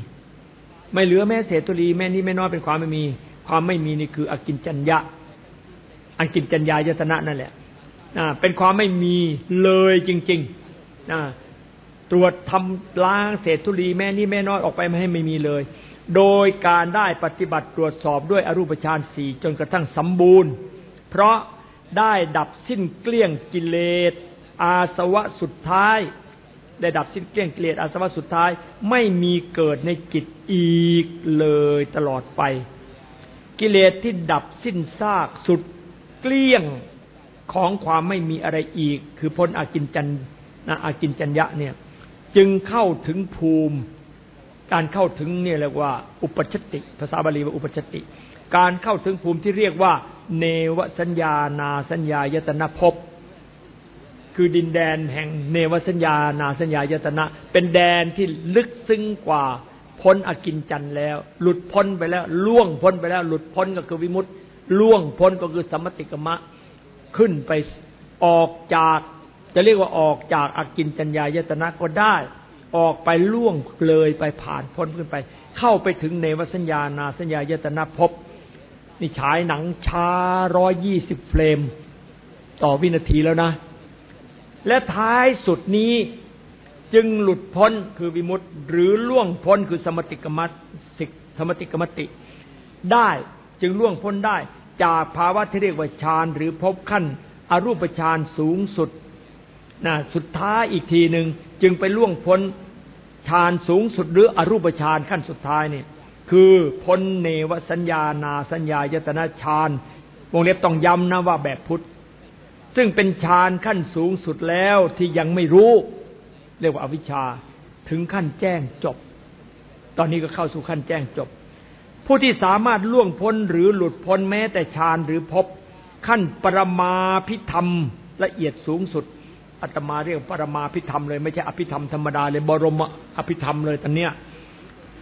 ไม่เหลือแม่เศษธุลีแม่นิดแม่น้อยเป็นความไม่มี ความไม่มีนี่คืออกินจัญญะอกินจัญญายตนะนั่นแหละเป็นความไม่มีเลยจริงๆตรวจทำล้างเศษธุลีแม่นี้แม่น้อยออกไปไม่ให้ไม่มีเลย โดยการได้ปฏิบัติตรวจสอบด้วยอรูปฌานสี่จนกระทั่งสมบูรณ์ เพราะได้ดับสิ้นเกลี้ยงกิเลส อาสวะสุดท้าย ได้ดับสิ้นเกลี้ยงกิเลสอาสวะสุดท้ายไม่มีเกิดในจิตอีกเลยตลอดไป กิเลสที่ดับสิ้นซากสุดเกลี้ยงของความไม่มีอะไรอีก คือพ้นอากินจันนะอากินจัญญะเนี่ย จึงเข้าถึงภูมิ การเข้าถึงเนี่ยเรียกว่า อุปชติ ภาษาบาลีว่าอุปชติ การเข้าถึงภูมิที่เรียกว่า เนวสัญญานาสัญญายตนะภพคือดินแดนแห่งเนวสัญญานาสัญญายตนะ เป็นแดนที่ลึกซึ้งกว่าพ้นอกินจันแล้ว หลุดพ้นไปแล้ว ล่วงพ้นไปแล้ว หลุดพ้นก็คือวิมุตติล่วงพ้นก็คือสมติกมะ ขึ้นไปออกจาก จะเรียกว่าออกจากอากินจัญญายตนะก็ได้ ออกไปล่วงเลยไปผ่านพ้นขึ้นไป เข้าไปถึงเนวสัญญานาสัญญายตนะพบนี่ฉายหนังช้าร้อยยี่สิบเฟรม ต่อวินาทีแล้วนะ และท้ายสุดนี้จึงหลุดพ้นคือวิมุตติ หรือล่วงพ้นคือสมติกมัตสิกสมติกมติ ได้จึงล่วงพ้นได้ จากภาวะที่เรียกว่าฌานหรือพบขั้นอรูปฌานสูงสุดนะสุดท้ายอีกทีหนึ่ง จึงไปล่วงพ้นฌานสูงสุดหรืออรูปฌานขั้นสุดท้ายเนี่ยคือพ้นเนวสัญญานาสัญญายตนะฌานวงเล็บต้องย้ำนะว่าแบบพุทธ ซึ่งเป็นฌานขั้นสูงสุดแล้วที่ยังไม่รู้ เรียกว่าอวิชชาถึงขั้นแจ้งจบ ตอนนี้ก็เข้าสู่ขั้นแจ้งจบ ผู้ที่สามารถล่วงพ้นหรือหลุดพ้นแม้แต่ฌานหรือพบขั้นปรมาพิธรรมละเอียดสูงสุด อาตมาเรียกปรมาพิธรรมเลยไม่ใช่อภิธรรมธรรมดาเลยบรมอภิธรรมเลยตอนเนี้ย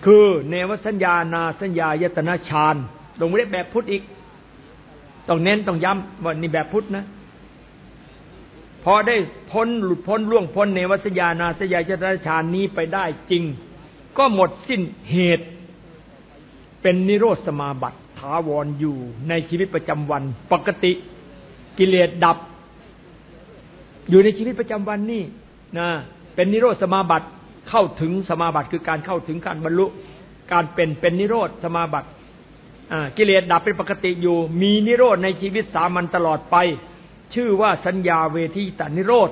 คือเนวสัญญานาสัญญายตนะฌานลงเรียกแบบพุทธอีกต้องเน้นต้องย้ำว่านี่แบบพุทธนะ พอได้พ้นหลุดพ้นล่วงพ้นเนวสัญญานาสัญญายตนะฌานนี้ไปได้จริง ก็หมดสิ้นเหตุ เป็นนิโรธสมาบัติถาวรอยู่ในชีวิตประจำวัน ปกติกิเลสดับ อยู่ในชีวิตประจำวันนี่นะเป็นนิโรธสมาบัติเข้าถึงสมาบัติคือการเข้าถึงการบรรลุการเป็นเป็นนิโรธสมาบัติกิเลสดับเป็นปกติอยู่ มีนิโรธในชีวิตสามัญตลอดไป ชื่อว่าสัญญาเวทีตานิโรธ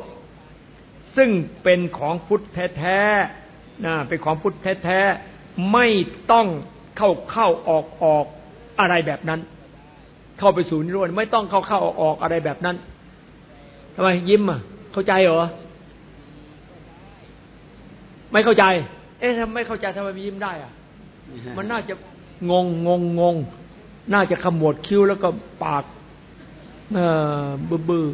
ซึ่งเป็นของพุทธแท้ๆนะเป็นของพุทธแท้ๆไม่ต้องเข้าเข้าออกออกอะไรแบบนั้น เข้าไปสู่นิโรธไม่ต้องเข้าเข้าออกออกอะไรแบบนั้น ทำไมยิ้มอะ เข้าใจเหรอ ไม่เข้าใจ เอ๊ะทำไม่เข้าใจทำไมยิ้มได้อะ มันน่าจะงงงงงง น่าจะขมวดคิ้วแล้วก็ปาก เออบือบือ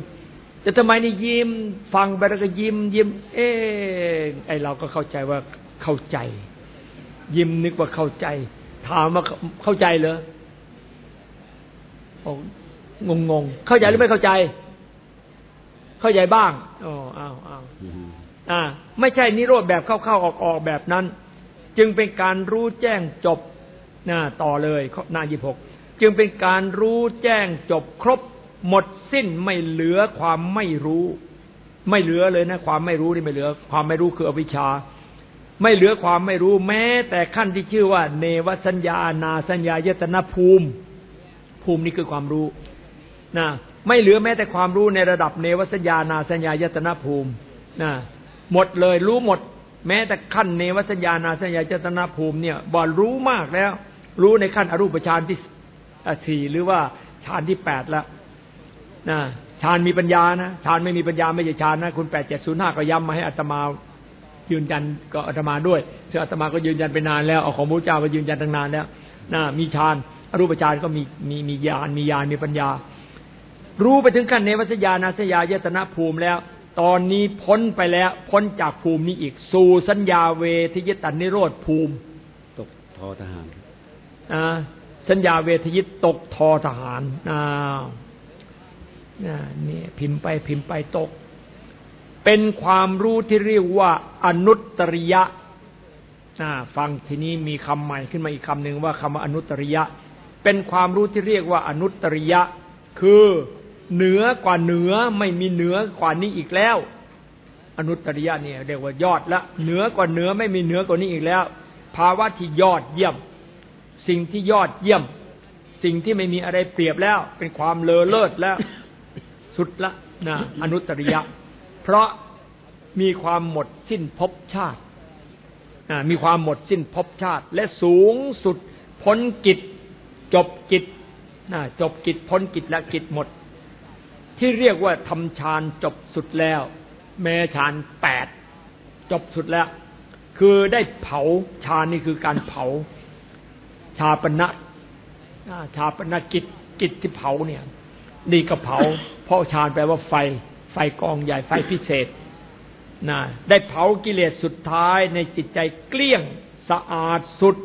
แต่ทำไมนี่ยิ้ม ฟังไปแล้วก็ยิ้ม ยิ้ม เอ๊ะไอเราก็เข้าใจว่าเข้าใจ ยิ้มนึกว่าเข้าใจ ถามว่าเข้าใจเหรอ งงงเข้าใจหรือไม่เข้าใจ เข้าใจบ้างอ๋ออ้าวอ้าวอ่า ไม่ใช่นิโรธแบบเข้าๆออกๆแบบนั้น จึงเป็นการรู้แจ้งจบนะต่อเลยหน้ายี่หกจึงเป็นการรู้แจ้งจบครบ หมดสิ้นไม่เหลือความไม่รู้ ไม่เหลือเลยนะ ความไม่รู้นี่ไม่เหลือ ความไม่รู้คืออวิชชา ไม่เหลือความไม่รู้แม้ แต่ขั้นที่ชื่อว่า เนวสัญญานาสัญญายตนะภูมิ ภูมินี่คือความรู้นะ ไม่เหลือแม้แต่ความรู้ในระดับเนวสัญญานาสัญญายตนะภูมินะหมดเลยรู้หมด แม้แต่ขั้นเนวสัญญานาสัญญาเจตนาภูมิเนี่ยบอรู้มากแล้ว รู้ในขั้นอรูปฌานที่สี่หรือว่าฌานที่แปดแล้วนะฌานมีปัญญานะฌานไม่มีปัญญาไม่ใช่ฌานนะคุณแปดเจ็ดศูนย์ห้าก็ย้ำมาให้อัตมายืนยันก็อัตมาด้วยซึ่งอัตมาก็ยืนยันไปนานแล้วเอาของพระเจ้าก็ยืนยันตั้งนานแล้วนะมีฌานอรูปฌานก็มีมีมีญาณมีญาณมีปัญญา รู้ไปถึงขั้นเนวสัญญานาสัญญาเยตนาภูมิแล้ว ตอนนี้พ้นไปแล้ว พ้นจากภูมินี้อีก สู่สัญญาเวทยิตันนิโรธภูมิ ตกทอทหารอ่าสัญญาเวทยิตตกทอทหารอ่านี่พิมพ์ไปพิมพ์ไปตก เป็นความรู้ที่เรียกว่าอนุตริยะฟังทีนี้มีคำใหม่ขึ้นมาอีกคำหนึ่งว่าคำว่าอนุตริยะ เป็นความรู้ที่เรียกว่าอนุตริยะ คือ เหนือกว่าเหนือไม่มีเหนือกว่านี้อีกแล้ว อนุตริยะเนี่ยเรียกว่ายอดละเหนือกว่าเหนือไม่มีเหนือกว่านี้อีกแล้ว ภาวะที่ยอดเยี่ยม สิ่งที่ยอดเยี่ยม สิ่งที่ไม่มีอะไรเปรียบแล้ว เป็นความเลอเลิศแล้ว สุดละนะอนุตริยะ เพราะมีความหมดสิ้นภพชาติมีความหมดสิ้นภพชาติ และสูงสุดพ้นกิจ จบกิจจบกิจพ้นกิจและกิจหมด ที่เรียกว่าทำฌานจบสุดแล้ว แม้ฌานแปดจบสุดแล้ว คือได้เผาฌานนี่คือการเผา ชาปณะชาปณะกิจกิจที่เผาเนี่ยดีก็เผา เพราะฌานแปลว่าไฟ ไฟกองใหญ่ไฟพิเศษนะได้เผากิเลสสุดท้ายในจิตใจเกลี้ยงสะอาดสุด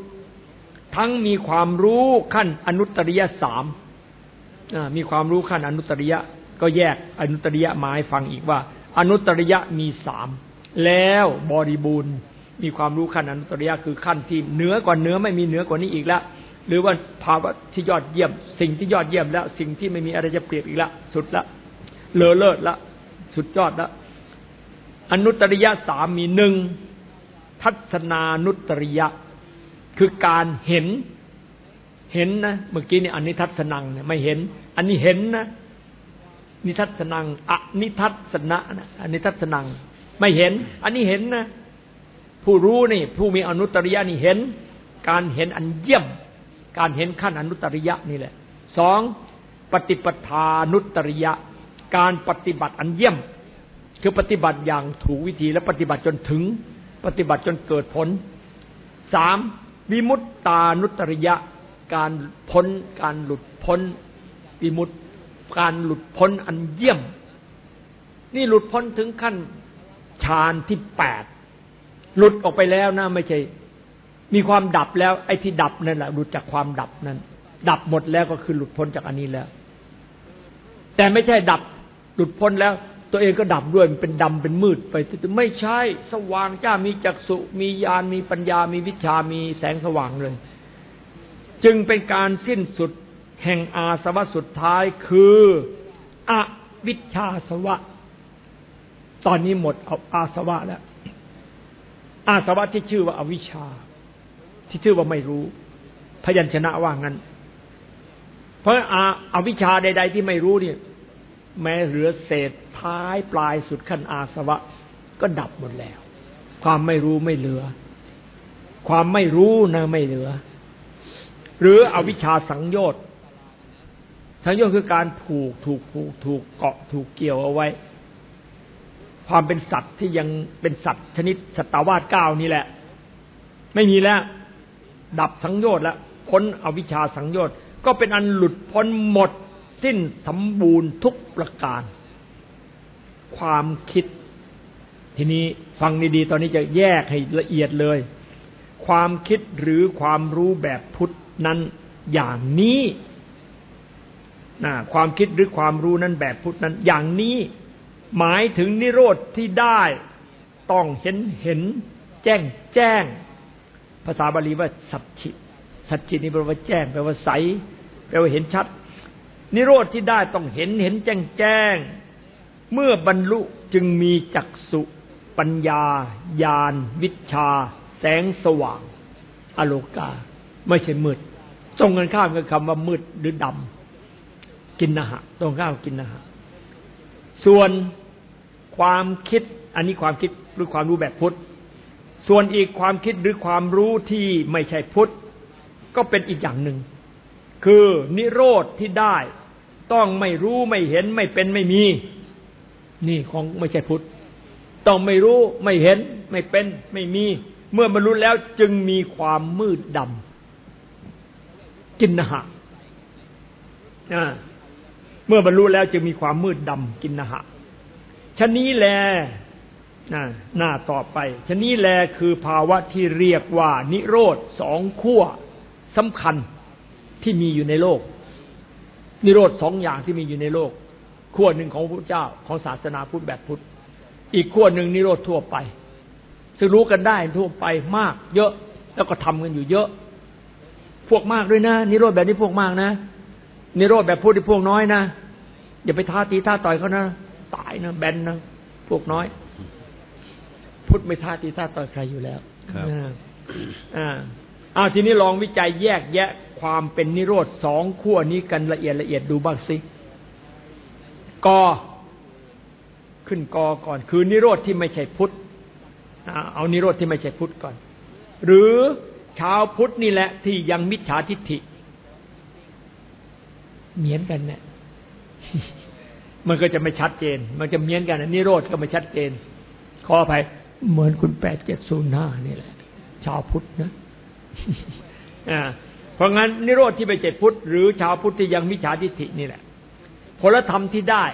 ทั้งมีความรู้ขั้นอนุตตริยสามมีความรู้ขั้นอนุตตริยะ ก็แยกอนุตริยะมาให้ฟังอีกว่า อนุตริยะมีสามแล้วบริบูรณ์มีความรู้ขั้นอนุตริยะคือขั้นที่เหนือกว่าเหนือไม่มีเหนือกว่านี้อีกแล้วหรือว่าภาวะที่ยอดเยี่ยม สิ่งที่ยอดเยี่ยมแล้ว สิ่งที่ไม่มีอะไรจะเปรียบอีกละสุดละเลอเลิศละ สุดยอดละอนุตริยะสามมีหนึ่งทัศนานุตริยะ คือการเห็น เห็นนะเมื่อกี้นี่อันนี้ทัศนังเนี่ยไม่เห็น อันนี้เห็นนะ นิทัศนังอะนิทัศนะนะอันนิทัศนัง ไม่เห็น อันนี้เห็นนะ ผู้รู้นี่ ผู้มีอนุตตริยะนี่เห็น การเห็นอันเยี่ยม การเห็นขั้นอนุตตริยะนี่แหละสองปฏิปทานุตตริยะ การปฏิบัติอันเยี่ยม คือปฏิบัติอย่างถูกวิธีและปฏิบัติจนถึง ปฏิบัติจนเกิดผลสามวิมุตตานุตตริยะ การพ้นการหลุดพ้นวิมุต การหลุดพ้นอันเยี่ยม นี่หลุดพ้นถึงขั้นฌานที่แปดหลุดออกไปแล้วนะไม่ใช่ มีความดับแล้ว ไอ้ที่ดับนั่นแหละหลุดจากความดับนั้น ดับหมดแล้วก็คือหลุดพ้นจากอันนี้แล้ว แต่ไม่ใช่ดับหลุดพ้นแล้ว ตัวเองก็ดับด้วยมันเป็นดำเป็นมืดไปไม่ใช่สว่างจ้ามีจักษุมีญาณมีปัญญามีวิชามีแสงสว่างเลย จึงเป็นการสิ้นสุด แห่งอาสวะสุดท้ายคืออวิชชาสวะ ตอนนี้หมดเอาอาสวะแล้ว อาสวะที่ชื่อว่าอาวิชชา ที่ชื่อว่าไม่รู้ พยัญชนะว่างั้น เพราะอาอาวิชชาใด ๆ ที่ไม่รู้เนี่ย แม้เหลือเศษท้ายปลายสุดขั้นอาสวะ ก็ดับหมดแล้ว ความไม่รู้ไม่เหลือ ความไม่รู้นะไม่เหลือ หรืออวิชชาสังโยชน์ สังโยชน์คือการผูกถูกผูกถูกเกาะถูกเกี่ยวเอาไว้ ความเป็นสัตว์ที่ยังเป็นสัตว์ชนิดสัตวาสเก้านี่แหละ ไม่มีแล้ว ดับสังโยชน์แล้วพ้นอวิชชาสังโยชน์ก็เป็นอันหลุดพ้นหมด สิ้นสมบูรณ์ทุกประการ ความคิด ทีนี้ฟังดีๆ ตอนนี้จะแยกให้ละเอียดเลย ความคิดหรือความรู้แบบพุทธนั้นอย่างนี้ ความคิดหรือความรู้นั้นแบบพุทธนั้น อย่างนี้หมายถึงนิโรธที่ได้ต้องเห็นเห็น แจ้งแจ้ง ภาษาบาลีว่าสัจฉิสัจฉินี่แปลว่าแจ้งแปลว่าใสแปลว่าเห็นชัด นิโรธที่ได้ต้องเห็นเห็นแจ้งแจ้ง เมื่อบรรลุจึงมีจักสุปัญญาญาณวิชา แสงสว่าง อโลกา ไม่ใช่มืดตรงกันข้ามกับคำว่ามืดหรือดำ กินนะฮะตรงข้ามกินนะฮะส่วนความคิดอันนี้ความคิดหรือความรู้แบบพุทธ ส่วนอีกความคิดหรือความรู้ที่ไม่ใช่พุทธ ก็เป็นอีกอย่างหนึ่ง คือนิโรธที่ได้ต้องไม่รู้ไม่เห็นไม่เป็นไม่มี นี่ของไม่ใช่พุทธ ต้องไม่รู้ไม่เห็นไม่เป็นไม่มี เมื่อบรรลุแล้วจึงมีความมืดดำกินนะหะ เมื่อบรรลุแล้วจะมีความมืดดำกินนะหะชนี้แลหน้าต่อไปชนี้แลคือภาวะที่เรียกว่า นิโรธสองขั้วสำคัญที่มีอยู่ในโลก นิโรธสองอย่างที่มีอยู่ในโลกขั้วหนึ่งของพระเจ้าของศาสนาพุทธแบบพุทธ อีกขั้วหนึ่งนิโรธทั่วไป ซึ่งรู้กันได้ทั่วไปมาก เยอะแล้วก็ทำกันอยู่เยอะ พวกมากด้วยนะ นิโรธแบบนี้พวกมากนะ นิโรธแบบพูดที่พวกน้อยนะอย่าไปท้าตีท้าต่อยเขานะตายนะแบนนะพวกน้อย พุทธไม่ท้าตีท้าต่อยใครอยู่แล้วครับอ่าอ้าวทีนี้ลองวิจัยแยกแยะความเป็นนิโรธสองขั้วนี้กันละเอียดละเอียดดูบ้างสิกอขึ้นกอก่อน คือนิโรธที่ไม่ใช่พุทธเอานิโรธที่ไม่ใช่พุทธก่อน หรือชาวพุทธนี่แหละที่ยังมิจฉาทิฏฐิ เหมือนกันเนี่ยมันก็จะไม่ชัดเจน มันจะเมียนกันนิโรธก็ไม่ชัดเจน ขออภัยเหมือนคุณแปดเจ็ดศูนย์ห้านี่แหละ ชาวพุทธนะอ่าเพราะงั้นนิโรธที่ไม่ใช่พุทธหรือชาวพุทธที่ยังมิจฉาทิฏฐินี่แหละผลธรรมที่ได้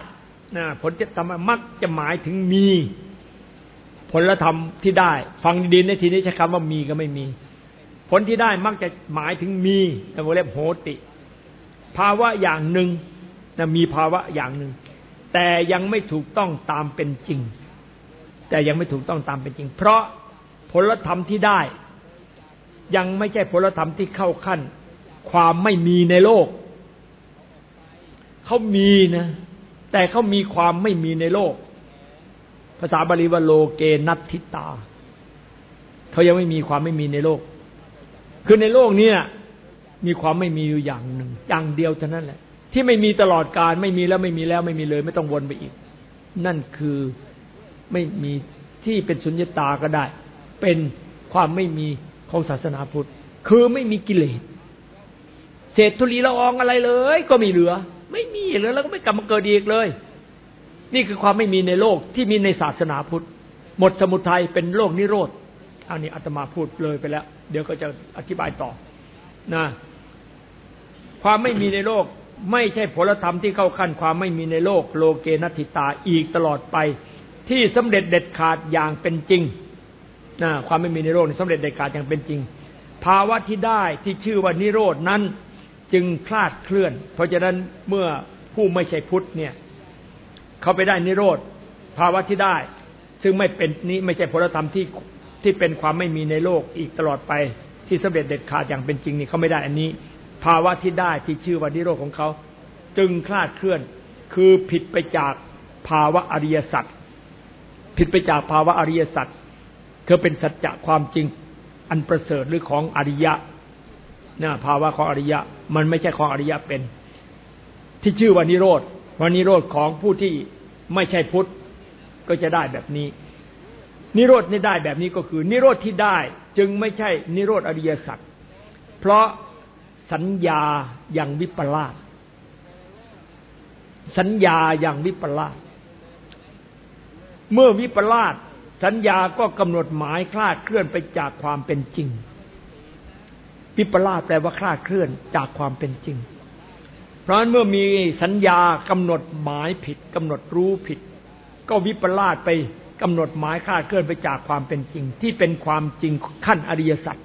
นะผลจะทำมักจะหมายถึงมี ผลธรรมที่ได้ ฟังดีในทีนี้ใช้คำว่ามีก็ไม่มี ผลที่ได้มักจะหมายถึงมีแต่วงเล็บโหติ ภาวะอย่างหนึ่งนะมีภาวะอย่างหนึ่ง แต่ยังไม่ถูกต้องตามเป็นจริง แต่ยังไม่ถูกต้องตามเป็นจริง เพราะผลธรรมที่ได้ ยังไม่ใช่ผลธรรมที่เข้าขั้น ความไม่มีในโลก เขามีนะ แต่เขามีความไม่มีในโลก ภาษาบาลีว่าโลเกนัตทิตา เขายังไม่มีความไม่มีในโลก คือในโลกนี้ มีความไม่มีอยู่อย่างหนึ่ง อย่างเดียวเท่านั้นแหละ ที่ไม่มีตลอดการไม่มีแล้วไม่มีแล้วไม่มีเลย ไม่ต้องวนไปอีก นั่นคือไม่มีที่เป็นสุญญตาก็ได้ เป็นความไม่มีของศาสนาพุทธ คือไม่มีกิเลสเศษธุลีละอองอะไรเลย ก็ม่เหลือ ไม่มีเลยแล้วก็ไม่กลับมาเกิดอีกเลย นี่คือความไม่มีในโลกที่มีในศาสนาพุทธ หมดสมุทัยเป็นโลกนิโรธอันนี้อาตมาพูดเลยไปแล้ว เดี๋ยวก็จะอธิบายต่อนะ ความไม่มีในโลกไม่ใช่ผลธรรมที่เข้าขั้นความไม่มีในโลกโลเกนัติตาอีกตลอดไป ที่สำเร็จเด็ดขาดอย่างเป็นจริงนะความไม่มีในโลกนี่สำเร็จเด็ดขาดอย่างเป็นจริง ภาวะที่ได้ที่ชื่อว่านิโรดนั้นจึงคลาดเคลื่อน เพราะฉะนั้นเมื่อผู้ไม่ใช่พุทธเนี่ยเขาไปได้นิโรธภาวะที่ได้ ซึ่งไม่เป็นนี้ไม่ใช่พลธรรมที่ที่เป็นความไม่มีในโลกอีกตลอดไปที่สำเร็จเด็ดขาดอย่างเป็นจริงนี่เขาไม่ได้อันนี้ ภาวะที่ได้ที่ชื่อว่านิโรธของเขา จึงคลาดเคลื่อน คือผิดไปจากภาวะอริยสัจผิดไปจากภาวะอริยสัจคือเป็นสัจจะความจริงอันประเสริฐหรือของอริยะนะภาวะของอริยะ มันไม่ใช่ของอริยะเป็น ที่ชื่อว่านิโรธว่านิโรธของผู้ที่ไม่ใช่พุทธก็จะได้แบบนี้ นิโรธนี่ได้แบบนี้ก็คือ นิโรธที่ได้จึงไม่ใช่นิโรธอริยสัจเพราะ สัญญาอย่างวิปลาสสัญญาอย่างวิปลาสเมื่อวิปลาสสัญญาก็กำหนดหมายคลาดเคลื่อนไปจากความเป็นจริง วิปลาสแปลว่าคลาดเคลื่อนจากความเป็นจริง เพราะฉะนั้นเมื่อมีสัญญากำหนดหมายผิดกำหนดรู้ผิด ก็วิปลาสไปกำหนดหมายคลาดเคลื่อนไปจากความเป็นจริง ที่เป็นความจริงขั้นอริยสัจ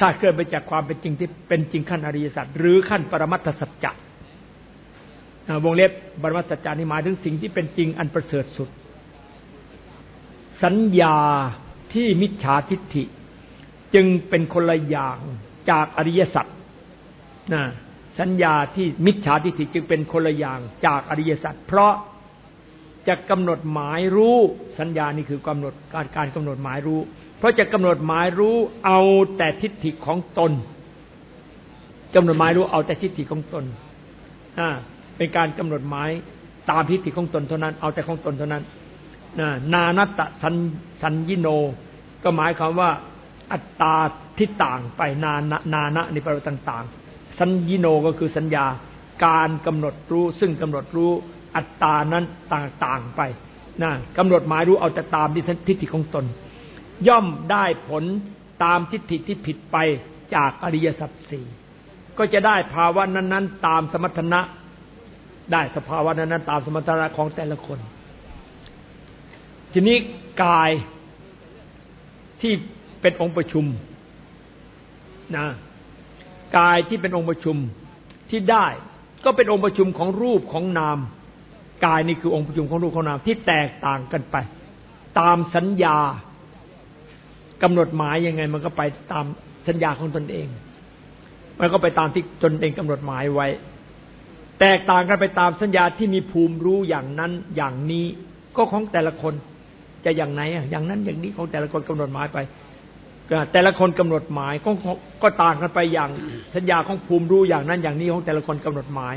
คลาดเคลื่อนไปจากความเป็นจริงที่เป็นจริงขั้นอริยสัจหรือขั้นปรมัตถสัจจะวงเล็บปรมัตถสัจจะนี่หมายถึงสิ่งที่เป็นจริงอันประเสริฐสุด สัญญาที่มิจฉาทิฏฐิ จึงเป็นคนละอย่างจากอริยสัจนะสัญญาที่มิจฉาทิฏฐิจึงเป็นคนละอย่างจากอริยสัจเพราะจะกำหนดหมายรู้สัญญานี่คือกำหนดการการกำหนดหมายรู้ เพราะจะกำหนดหมายรู้เอาแต่ทิฏฐิของตนกำหนดหมายรู้เอาแต่ทิฏฐิของตนอ่าเป็นการกำหนดหมายตามทิฏฐิของตนเท่านั้น เอาแต่ของตนเท่านั้นนานัตตสัญสัญญิโน ก็หมายความว่าอัตตาที่ต่างไปนานะนานะในประต่างๆสัญญิโนก็คือสัญญาการกำหนดรู้ ซึ่งกำหนดรู้อัตตานั้นต่างๆไปนะกำหนดหมายรู้เอาแต่ตามที่ทิฏฐิของตน ย่อมได้ผลตามทิฏฐิที่ผิดไปจากอริยสัจสี่ก็จะได้ภาวะนั้น ๆ ตามสมรรถนะ ได้สภาวะนั้นๆตามสมรรถนะของแต่ละคน ทีนี้กายที่เป็นองค์ประชุมนะกายที่เป็นองค์ประชุมที่ได้ก็เป็นองค์ประชุมของรูปของนาม กายนี่คือองค์ประชุมของรูปของนามที่แตกต่างกันไป ตามสัญญา กำหนดหมายยังไง มันก็ไปตามสัญญาของตนเอง มันก็ไปตามที่ตนเองกำหนดหมายไว้ แตกต่างกันไปตามสัญญาที่มีภูมิรู้อย่างนั้นอย่างนี้ก็ของแต่ละคนจะอย่างไหนอะอย่างนั้นอย่างนี้ของแต่ละคนกำหนดหมายไปแต่ละคนกำหนดหมายก็ก็ต่างกันไปอย่างสัญญาของภูมิรู้อย่างนั้นอย่างนี้ของแต่ละคนกำหนดหมาย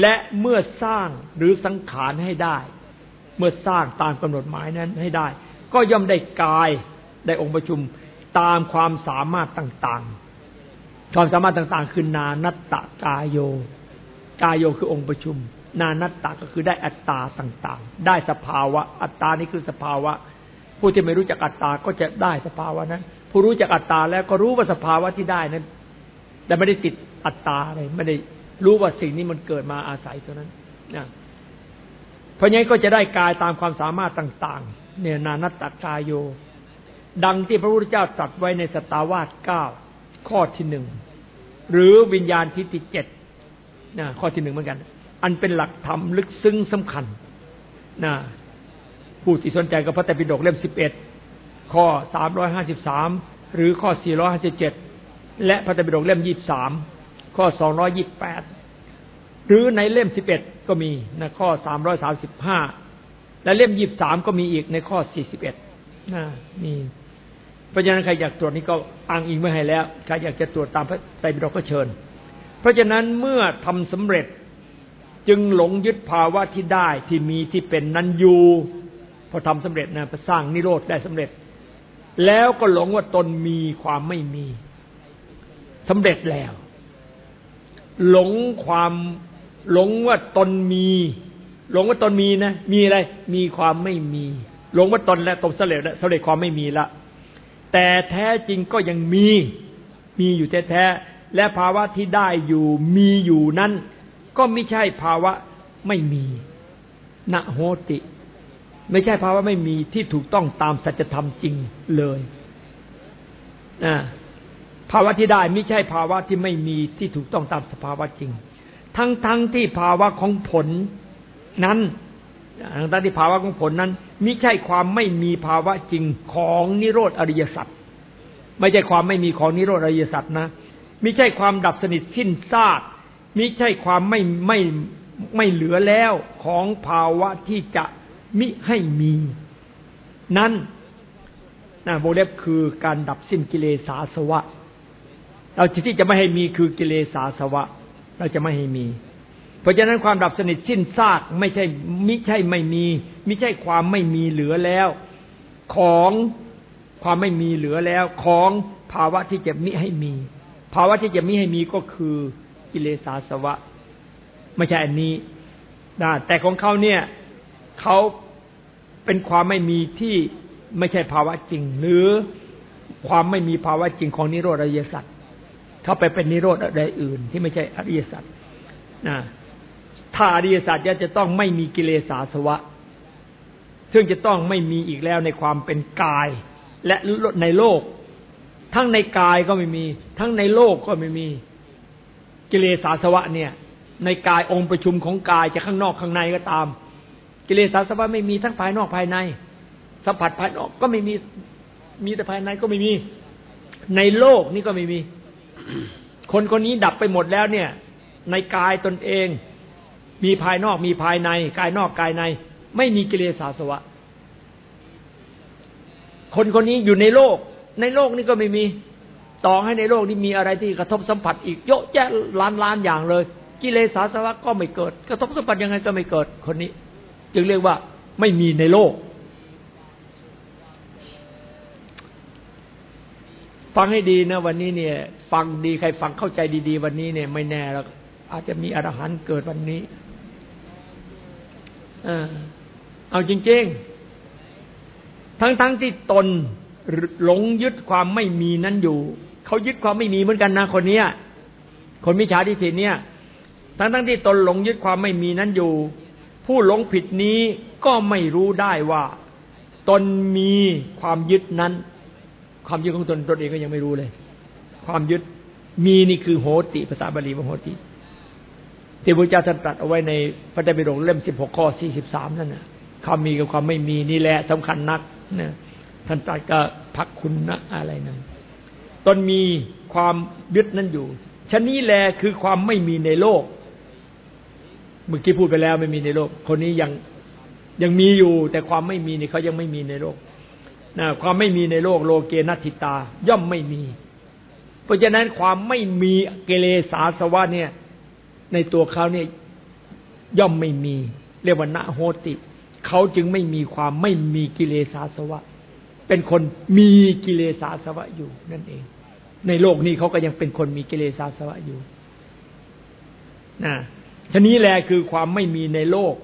และเมื่อสร้างหรือสังขารให้ได้ เมื่อสร้างตามกำหนดหมายนั้นให้ได้ ก็ย่อมได้กาย ได้องค์ประชุมตามความสามารถต่างๆ ความสามารถต่างๆ คือนานัตตกายโย กายโยคือองค์ประชุม นานัตตก็คือได้อัตตาต่างๆ ได้สภาวะ อัตตานี่คือสภาวะ ผู้ที่ไม่รู้จักอัตตาก็จะได้สภาวะนั้น ผู้รู้จักอัตตาแล้วก็รู้ว่าสภาวะที่ได้นั้น แต่ไม่ได้ติดอัตตาเลยไม่ได้รู้ว่าสิ่งนี้มันเกิดมาอาศัยตัวนั้นนะเพราะงั้นก็จะได้กายตามความสามารถต่าง ๆ เนี่ยนานัตตกายโย ดังที่พระพุทธเจ้าตรัสไว้ในสตาวาสเก้าข้อที่หนึ่งหรือวิญญาณทิฏฐิเจ็ดนะข้อที่หนึ่งเหมือนกัน อันเป็นหลักธรรมลึกซึ้งสำคัญนะผู้ที่สนใจกับพระไตรปิฎกเล่มสิบเอ็ดข้อสามร้อยห้าสิบสามหรือข้อสี่ร้อยห้าสิบเจ็ดและพระไตรปิฎกเล่มยี่สามข้อสองร้อยยี่แปดหรือในเล่มสิบเอ็ดก็มีนะข้อสามร้อยสามสิบห้าและเล่มยี่สามก็มีอีกในข้อสี่สิบเอ็ดนะมี เพราะฉะนั้นใครอยากตรวจนี้ก็อ้างอิงไมาให้แล้วใครอยากจะตรวจตามพระไตรปิฎกก็เชิญ เพราะฉะนั้นเมื่อทำสำเร็จจึงหลงยึดภาวะที่ได้ที่มีที่เป็นนั้นอยู่พอทำสำเร็จนะสร้างนิโรธได้สำเร็จ แล้วก็หลงว่าตนมีความไม่มีสำเร็จแล้ว หลงความหลงว่าตนมี หลงว่าตนมีนะ มีอะไร มีความไม่มี หลงว่าตนและตนสำเร็จแล้วสำเร็จความไม่มีละ แต่แท้จริงก็ยังมี มีอยู่แท้ๆและภาวะที่ได้อยู่มีอยู่นั้น ก็ไม่ใช่ภาวะไม่มีนะโหติ ไม่ใช่ภาวะไม่มีที่ถูกต้องตามสัจธรรมจริงเลยนะภาวะที่ได้ไม่ใช่ภาวะที่ไม่มีที่ถูกต้องตามสภาวะจริง ทั้งทั้งที่ภาวะของผลนั้น ทั้งทั้งที่ภาวะของผลนั้นมิใช่ความไม่มีภาวะจริงของนิโรธอริยสัจไม่ใช่ความไม่มีของนิโรธอริยสัจนะมิใช่ความดับสนิทสิ้นซากมิใช่ความไม่ไม่ไม่เหลือแล้วของภาวะที่จะมิให้มี นั่นนะโบเล็บคือการดับสิ้นกิเลสาสวะ เราที่จะไม่ให้มีคือกิเลสาสวะ เราจะไม่ให้มี เพราะฉะนั้นความดับสนิทสิ้นซากไม่ใช่มิใช่ไม่มีมิใช่ความไม่มีเหลือแล้ว ของความไม่มีเหลือแล้ว ของภาวะที่จะมิให้มี ภาวะที่จะมิให้มีก็คือกิเลสาสวะ ไม่ใช่อันนี้นะแต่ของเขาเนี่ยเขาเป็นความไม่มีที่ไม่ใช่ภาวะจริง หรือความไม่มีภาวะจริงของนิโรธอริยสัจเขาไปเป็นนิโรธอะไรอื่น ที่ไม่ใช่อริยสัจนะ ถ้าอริยสัจจะต้องไม่มีกิเลสาสวะ ซึ่งจะต้องไม่มีอีกแล้วในความเป็นกาย และในโลก ทั้งในกายก็ไม่มี ทั้งในโลกก็ไม่มีกิเลสาสวะเนี่ย ในกายองค์ประชุมของกายจะข้างนอกข้างในก็ตาม กิเลสาสวะไม่มีทั้งภายนอกภายใน สัมผัสภายนอกก็ไม่มีมีแต่ภายในก็ไม่มี ในโลกนี่ก็ไม่มี คนคนนี้ดับไปหมดแล้วเนี่ย ในกายตนเอง มีภายนอกมีภายใน กายนอกกายใน ไม่มีกิเลสาสวะ คนคนนี้อยู่ในโลก ในโลกนี่ก็ไม่มีต่อให้ในโลกนี้มีอะไรที่กระทบสัมผัสอีกเยอะแยะล้านล้านอย่างเลย กิเลสาสวะก็ไม่เกิด กระทบสัมผัสยังไงก็ไม่เกิดคนนี้ จึงเรียกว่าไม่มีในโลก ฟังให้ดีนะ วันนี้เนี่ย ฟังดีใครฟังเข้าใจดี ๆ วันนี้เนี่ย ไม่แน่แล้วอาจจะมีอรหันต์เกิดวันนี้ เออ เอาจริง ๆ ทั้งๆทที่ตนหลงยึดความไม่มีนั้นอยู่ เขายึดความไม่มีเหมือนกันนะคนเนี้ย คนมิจฉาทิฏฐิเนี่ย ทั้งทั้งที่ตนหลงยึดความไม่มีนั้นอยู่ ผู้หลงผิดนี้ก็ไม่รู้ได้ว่า ตนมีความยึดนั้น ความยึดของตนตนเองก็ยังไม่รู้เลย ความยึดมีนี่คือโหติภาษาบาลีว่าโหติ ที่พระเจ้าท่านตรัสเอาไว้ในพระไตรปิฎกเล่มสิบหกข้อสี่สิบสามนั่นนะความมีกับความไม่มีนี่แหละสำคัญนักนะท่านตรัสก็พักคุณนะอะไรนั้นตนมีความยึดนั้นอยู่ชนี้แลคือความไม่มีในโลก เมื่อกี้พูดไปแล้วไม่มีในโลก คนนี้ยังยังมีอยู่ แต่ความไม่มีนี่เขายังไม่มีในโลกนะความไม่มีในโลกโลเกนัติตา ย่อมไม่มี เพราะฉะนั้นความไม่มีเกเรสาสวะเนี่ย ในตัวเขาเนี่ยย่อมไม่มี เรียกว่าณโหติ เขาจึงไม่มีความไม่มีกิเลสาสวะ เป็นคนมีกิเลสาสวะอยู่นั่นเอง ในโลกนี้เขาก็ยังเป็นคนมีกิเลสาสวะอยู่นะทีนี้แหละคือความไม่มีในโลก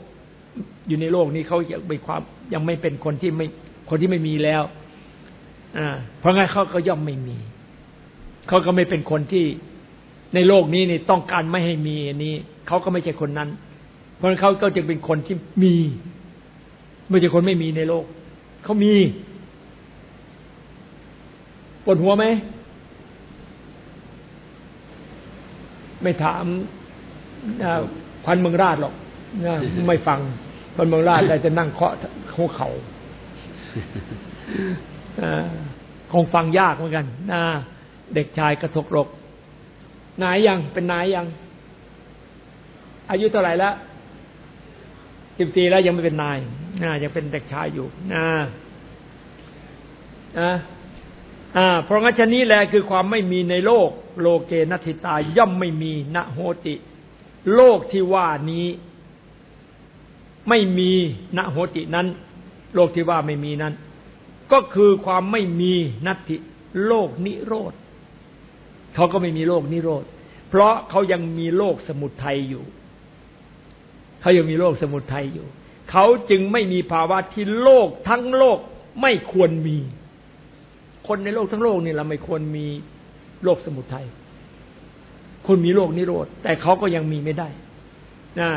อยู่ในโลกนี้เขายังเป็นความยังไม่เป็นคนที่ไม่คนที่ไม่มีแล้ว อ่า เพราะงั้นเขาก็ย่อมไม่มี เขาก็ไม่เป็นคนที่ ในโลกนี้นี่ต้องการไม่ให้มีอันนี้เขาก็ไม่ใช่คนนั้น เพราะเขาก็จึงเป็นคนที่มี ไม่ใช่คนไม่มีในโลกเขามีปวดหัวไหมไม่ถามควันเมืองราชหรอกไม่ฟังควันเมืองราชได้จะนั่งเคาะหัวเขาคงฟังยากเหมือนกันนะเด็กชายกระทกรก นายยังเป็นนายยัง อายุเท่าไหร่แล้วสิบสี่แล้วยังไม่เป็นนายนะยังเป็นเด็กชายอยู่นะนะอ่าเพราะงั้นชนี้แหละคือความไม่มีในโลก โลเกนัติตาย่อมไม่มีณโหติ โลกที่ว่านี้ ไม่มีณโหตินั้น โลกที่ว่าไม่มีนั้น ก็คือความไม่มีนัตติโลกนิโรธ เขาก็ไม่มีโลกนิโรธ เพราะเขายังมีโลกสมุทัยอยู่ เขายังมีโลกสมุทัยอยู่ เขาจึงไม่มีภาวะที่โลกทั้งโลกไม่ควรมี คนในโลกทั้งโลกนี่เราไม่ควรมีโลกสมุทัยคนมีโลกนิโรธ แต่เขาก็ยังมีไม่ได้นะ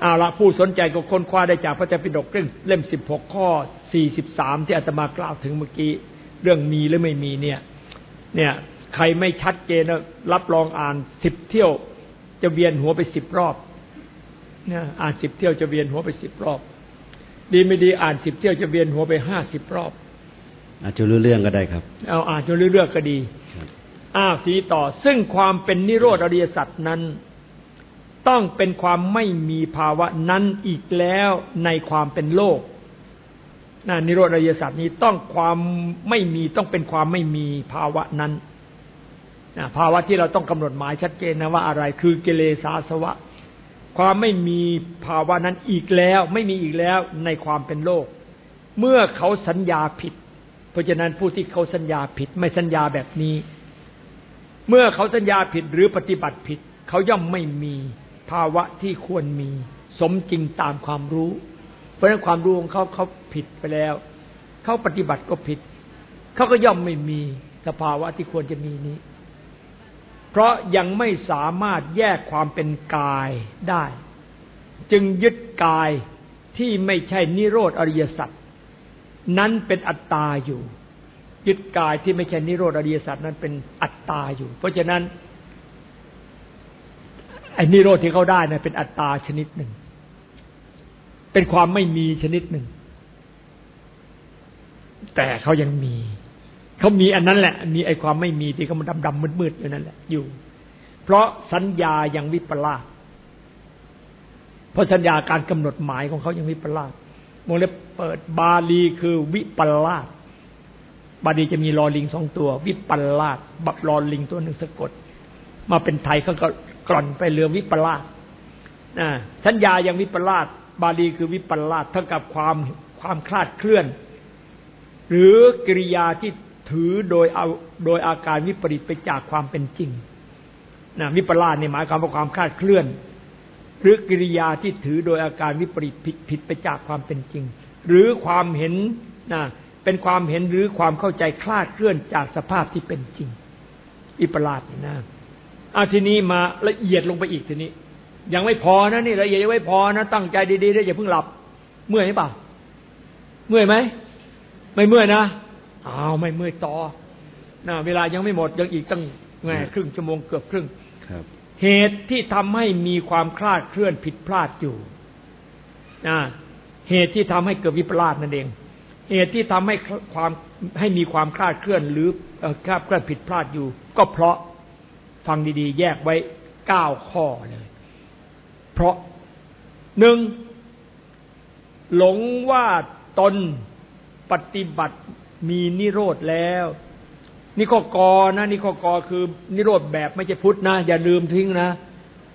เอาละผู้สนใจก็ค้นคว้าได้จากพระเจ้าปิฎกเล่มสิบหกข้อสี่สิบสามที่อาตมากล่าวถึงเมื่อกี้ เรื่องมีหรือไม่มีเนี่ย เนี่ย ใครไม่ชัดเจนรับรองอ่านสิบเที่ยว จะเวียนหัวไปสิบรอบนะอ่านสิบเที่ยวจะเวียนหัวไปสิบรอบ ดีไม่ดีอ่านสิบเที่ยวจะเวียนหัวไปห้าสิบรอบอาจจะรู้เรื่องก็ได้ครับ เอาอ่านจนรู้เรื่องก็ดีอ้าวสีต่อ ซึ่งความเป็นนิโรธอริยสัจนั้น ต้องเป็นความไม่มีภาวะนั้นอีกแล้วในความเป็นโลกนะนิโรธอริยสัจนี้ต้องความไม่มีต้องเป็นความไม่มีภาวะนั้นนะ ภาวะที่เราต้องกำหนดหมายชัดเจนนะว่าอะไรคือกิเลสาสวะ ความไม่มีภาวะนั้นอีกแล้ว ไม่มีอีกแล้วในความเป็นโลก เมื่อเขาสัญญาผิด เพราะฉะนั้นผู้ที่เขาสัญญาผิด ไม่สัญญาแบบนี้ เมื่อเขาสัญญาผิดหรือปฏิบัติผิด เขาย่อมไม่มีภาวะที่ควรมี สมจริงตามความรู้ เพราะฉะนั้นความรู้ของเขาเขาผิดไปแล้ว เขาปฏิบัติก็ผิด เขาก็ย่อมไม่มีสภาวะที่ควรจะมีนี้ เพราะยังไม่สามารถแยกความเป็นกายได้ จึงยึดกายที่ไม่ใช่นิโรธอริยสัจนั้นเป็นอัตตาอยู่ ยึดกายที่ไม่ใช่นิโรธอริยสัจนั้นเป็นอัตตาอยู่ เพราะฉะนั้นไอ้นิโรธที่เขาได้นะเป็นอัตตาชนิดหนึ่ง เป็นความไม่มีชนิดหนึ่ง แต่เขายังมี เขามีอันนั้นแหละ มีไอ้ความไม่มีที่เขามันดำดำมืดๆอยู่นั่นแหละอยู่ เพราะสัญญายังวิปลาสเพราะสัญญาการกำหนดหมายของเขายังวิปลาสมองเล็บเปิดบาลีคือวิปลาสบาลีจะมีลอลิงสองตัว วิปลาสบับลอลิงตัวหนึ่งสะกด มาเป็นไทยเขาก็กล่อนไปเรือวิปลาสสัญญายังวิปลาสบาลีคือวิปลาสเท่ากับความความคลาดเคลื่อน หรือกิริยาที่ ถือโดยเอาโดยอาการวิปริตไปจากความเป็นจริงนะวิปลาสนี่หมายความว่าความคลาดเคลื่อน หรือกิริยาที่ถือโดยอาการวิปริตผิดผิดไปจากความเป็นจริง หรือความเห็นนะเป็นความเห็นหรือความเข้าใจคลาดเคลื่อนจากสภาพที่เป็นจริงอิปลาสนี่นะอาทีนี้มาละเอียดลงไปอีกทีนี้ ยังไม่พอนะนี่ละเอียดยังไม่พอนะตั้งใจดีๆได้อย่าเพิ่งหลับ เมื่อยไหมเปล่าเมื่อยไหมไม่เมื่อยนะ อ้าวไม่เมื่อยต่อนะเวลายังไม่หมดยังอีกตั้งแง่ครึ่งชั่วโมงเกือบครึ่งครับ เหตุที่ทำให้มีความคลาดเคลื่อนผิดพลาดอยู่นะเหตุที่ทำให้เกิดวิปลาสนั่นเอง เหตุที่ทำให้ความให้มีความคลาดเคลื่อนหรือคลาดเคลื่อนผิดพลาดอยู่ ก็เพราะฟังดีๆ แยกไว้เก้าข้อเลย เพราะหนึ่งหลงว่าตนปฏิบัติ มีนิโรธแล้วนี่ข้อกอนะนี่ข้อกอคือนิโรธแบบไม่ใช่พุทธนะ อย่าลืมทิ้งนะ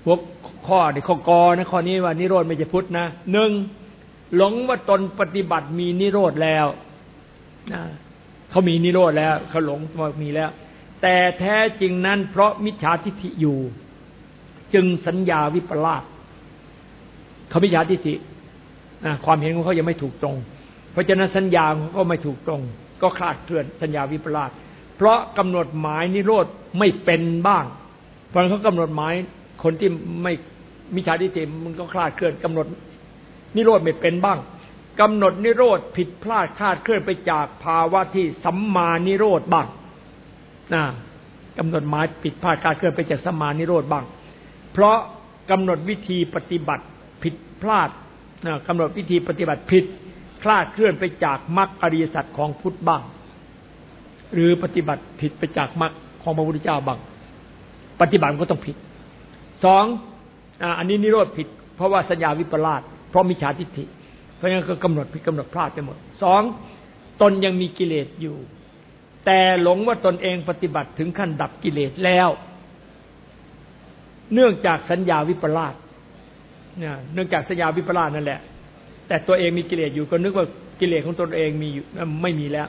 พวกข้อนี่ข้อกอนะข้อนี้ว่านิโรธไม่ใช่พุทธนะหนึ่งหลงว่าตนปฏิบัติมีนิโรธแล้วนะเขามีนิโรธแล้วเขาหลงว่ามีแล้ว แต่แท้จริงนั้น เพราะมิจฉาทิฏฐิอยู่ จึงสัญญาวิปลาสเขามิจฉาทิฏฐิความเห็นของเขายังไม่ถูกตรง เพราะฉะนั้นสัญญาเขาก็ไม่ถูกตรง ก็คลาดเคลื่อนสัญญาวิปลาสเพราะกำหนดหมายนิโรธไม่เป็นบ้าง เพราะเขากำหนดหมายคนที่ไม่มิจฉาทิฏฐิมันก็คลาดเคลื่อนกำหนดนิโรธไม่เป็นบ้างกำหนดนิโรธผิดพลาดคลาดเคลื่อนไปจากภาวะที่สัมมานิโรธบ้างนะกำหนดหมายผิดพลาดคลาดเคลื่อนไปจากสัมมานิโรธบ้าง เพราะกำหนดวิธีปฏิบัติผิดพลาดนะกำหนดวิธีปฏิบัติผิด คลาดเคลื่อนไปจากมรรคอริยสัจของพุทธบ้าง หรือปฏิบัติผิดไปจากมรรคของพระพุทธเจ้าบ้าง ปฏิบัติก็ต้องผิดสองอันนี้นิโรธผิด เพราะว่าสัญญาวิปลาสเพราะมิจฉาทิฏฐิ เพราะงั้นก็กำหนดผิดกำหนดพลาดไปหมดสองตนยังมีกิเลสอยู่ แต่หลงว่าตนเองปฏิบัติถึงขั้นดับกิเลสแล้ว เนื่องจากสัญญาวิปลาสเนี่ยเนื่องจากสัญญาวิปลาสนั่นแหละ แต่ตัวเองมีกิเลสอยู่ก็นึกว่ากิเลสของตนเองมีอยู่ไม่มีแล้ว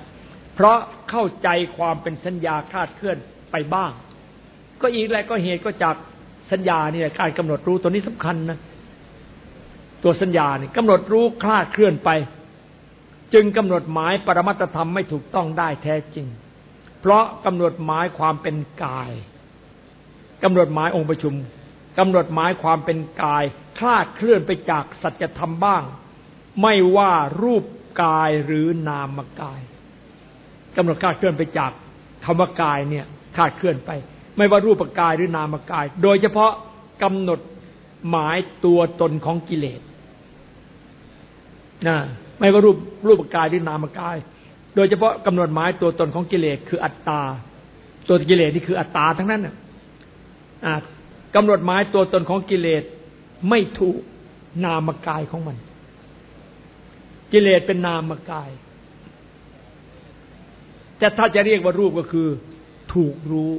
เพราะเข้าใจความเป็นสัญญาคลาดเคลื่อนไปบ้าง ก็อีกแหละก็เหตุก็จากสัญญานี่ยการกำหนดรู้ตัวนี้สำคัญนะตัวสัญญาเนี่ยกำหนดรู้คลาดเคลื่อนไป จึงกำหนดหมายปรมัตธรรมไม่ถูกต้องได้แท้จริง เพราะกำหนดหมายความเป็นกายกำหนดหมายองค์ประชุมกำหนดหมายความเป็นกายคลาดเคลื่อนไปจากสัจธรรมบ้าง ไม่ว่ารูปกายหรือนามกายกำหนดคาดเคลื่อนไปจากธรรมกายเนี่ยคาดเคลื่อนไป ไม่ว่ารูปกายหรือนามกาย โดยเฉพาะกำหนดหมายตัวตนของกิเลสนะไม่ว่ารูปรูปกายหรือนามกาย โดยเฉพาะกำหนดหมายตัวตนของกิเลสคืออัตตา ตัวกิเลสนี่คืออัตตาทั้งนั้นนะกำหนดหมายตัวตนของกิเลสไม่ถูกนามกายของมัน กิเลสเป็นนามกาย แต่ถ้าจะเรียกว่ารูปก็คือ ถูกรู้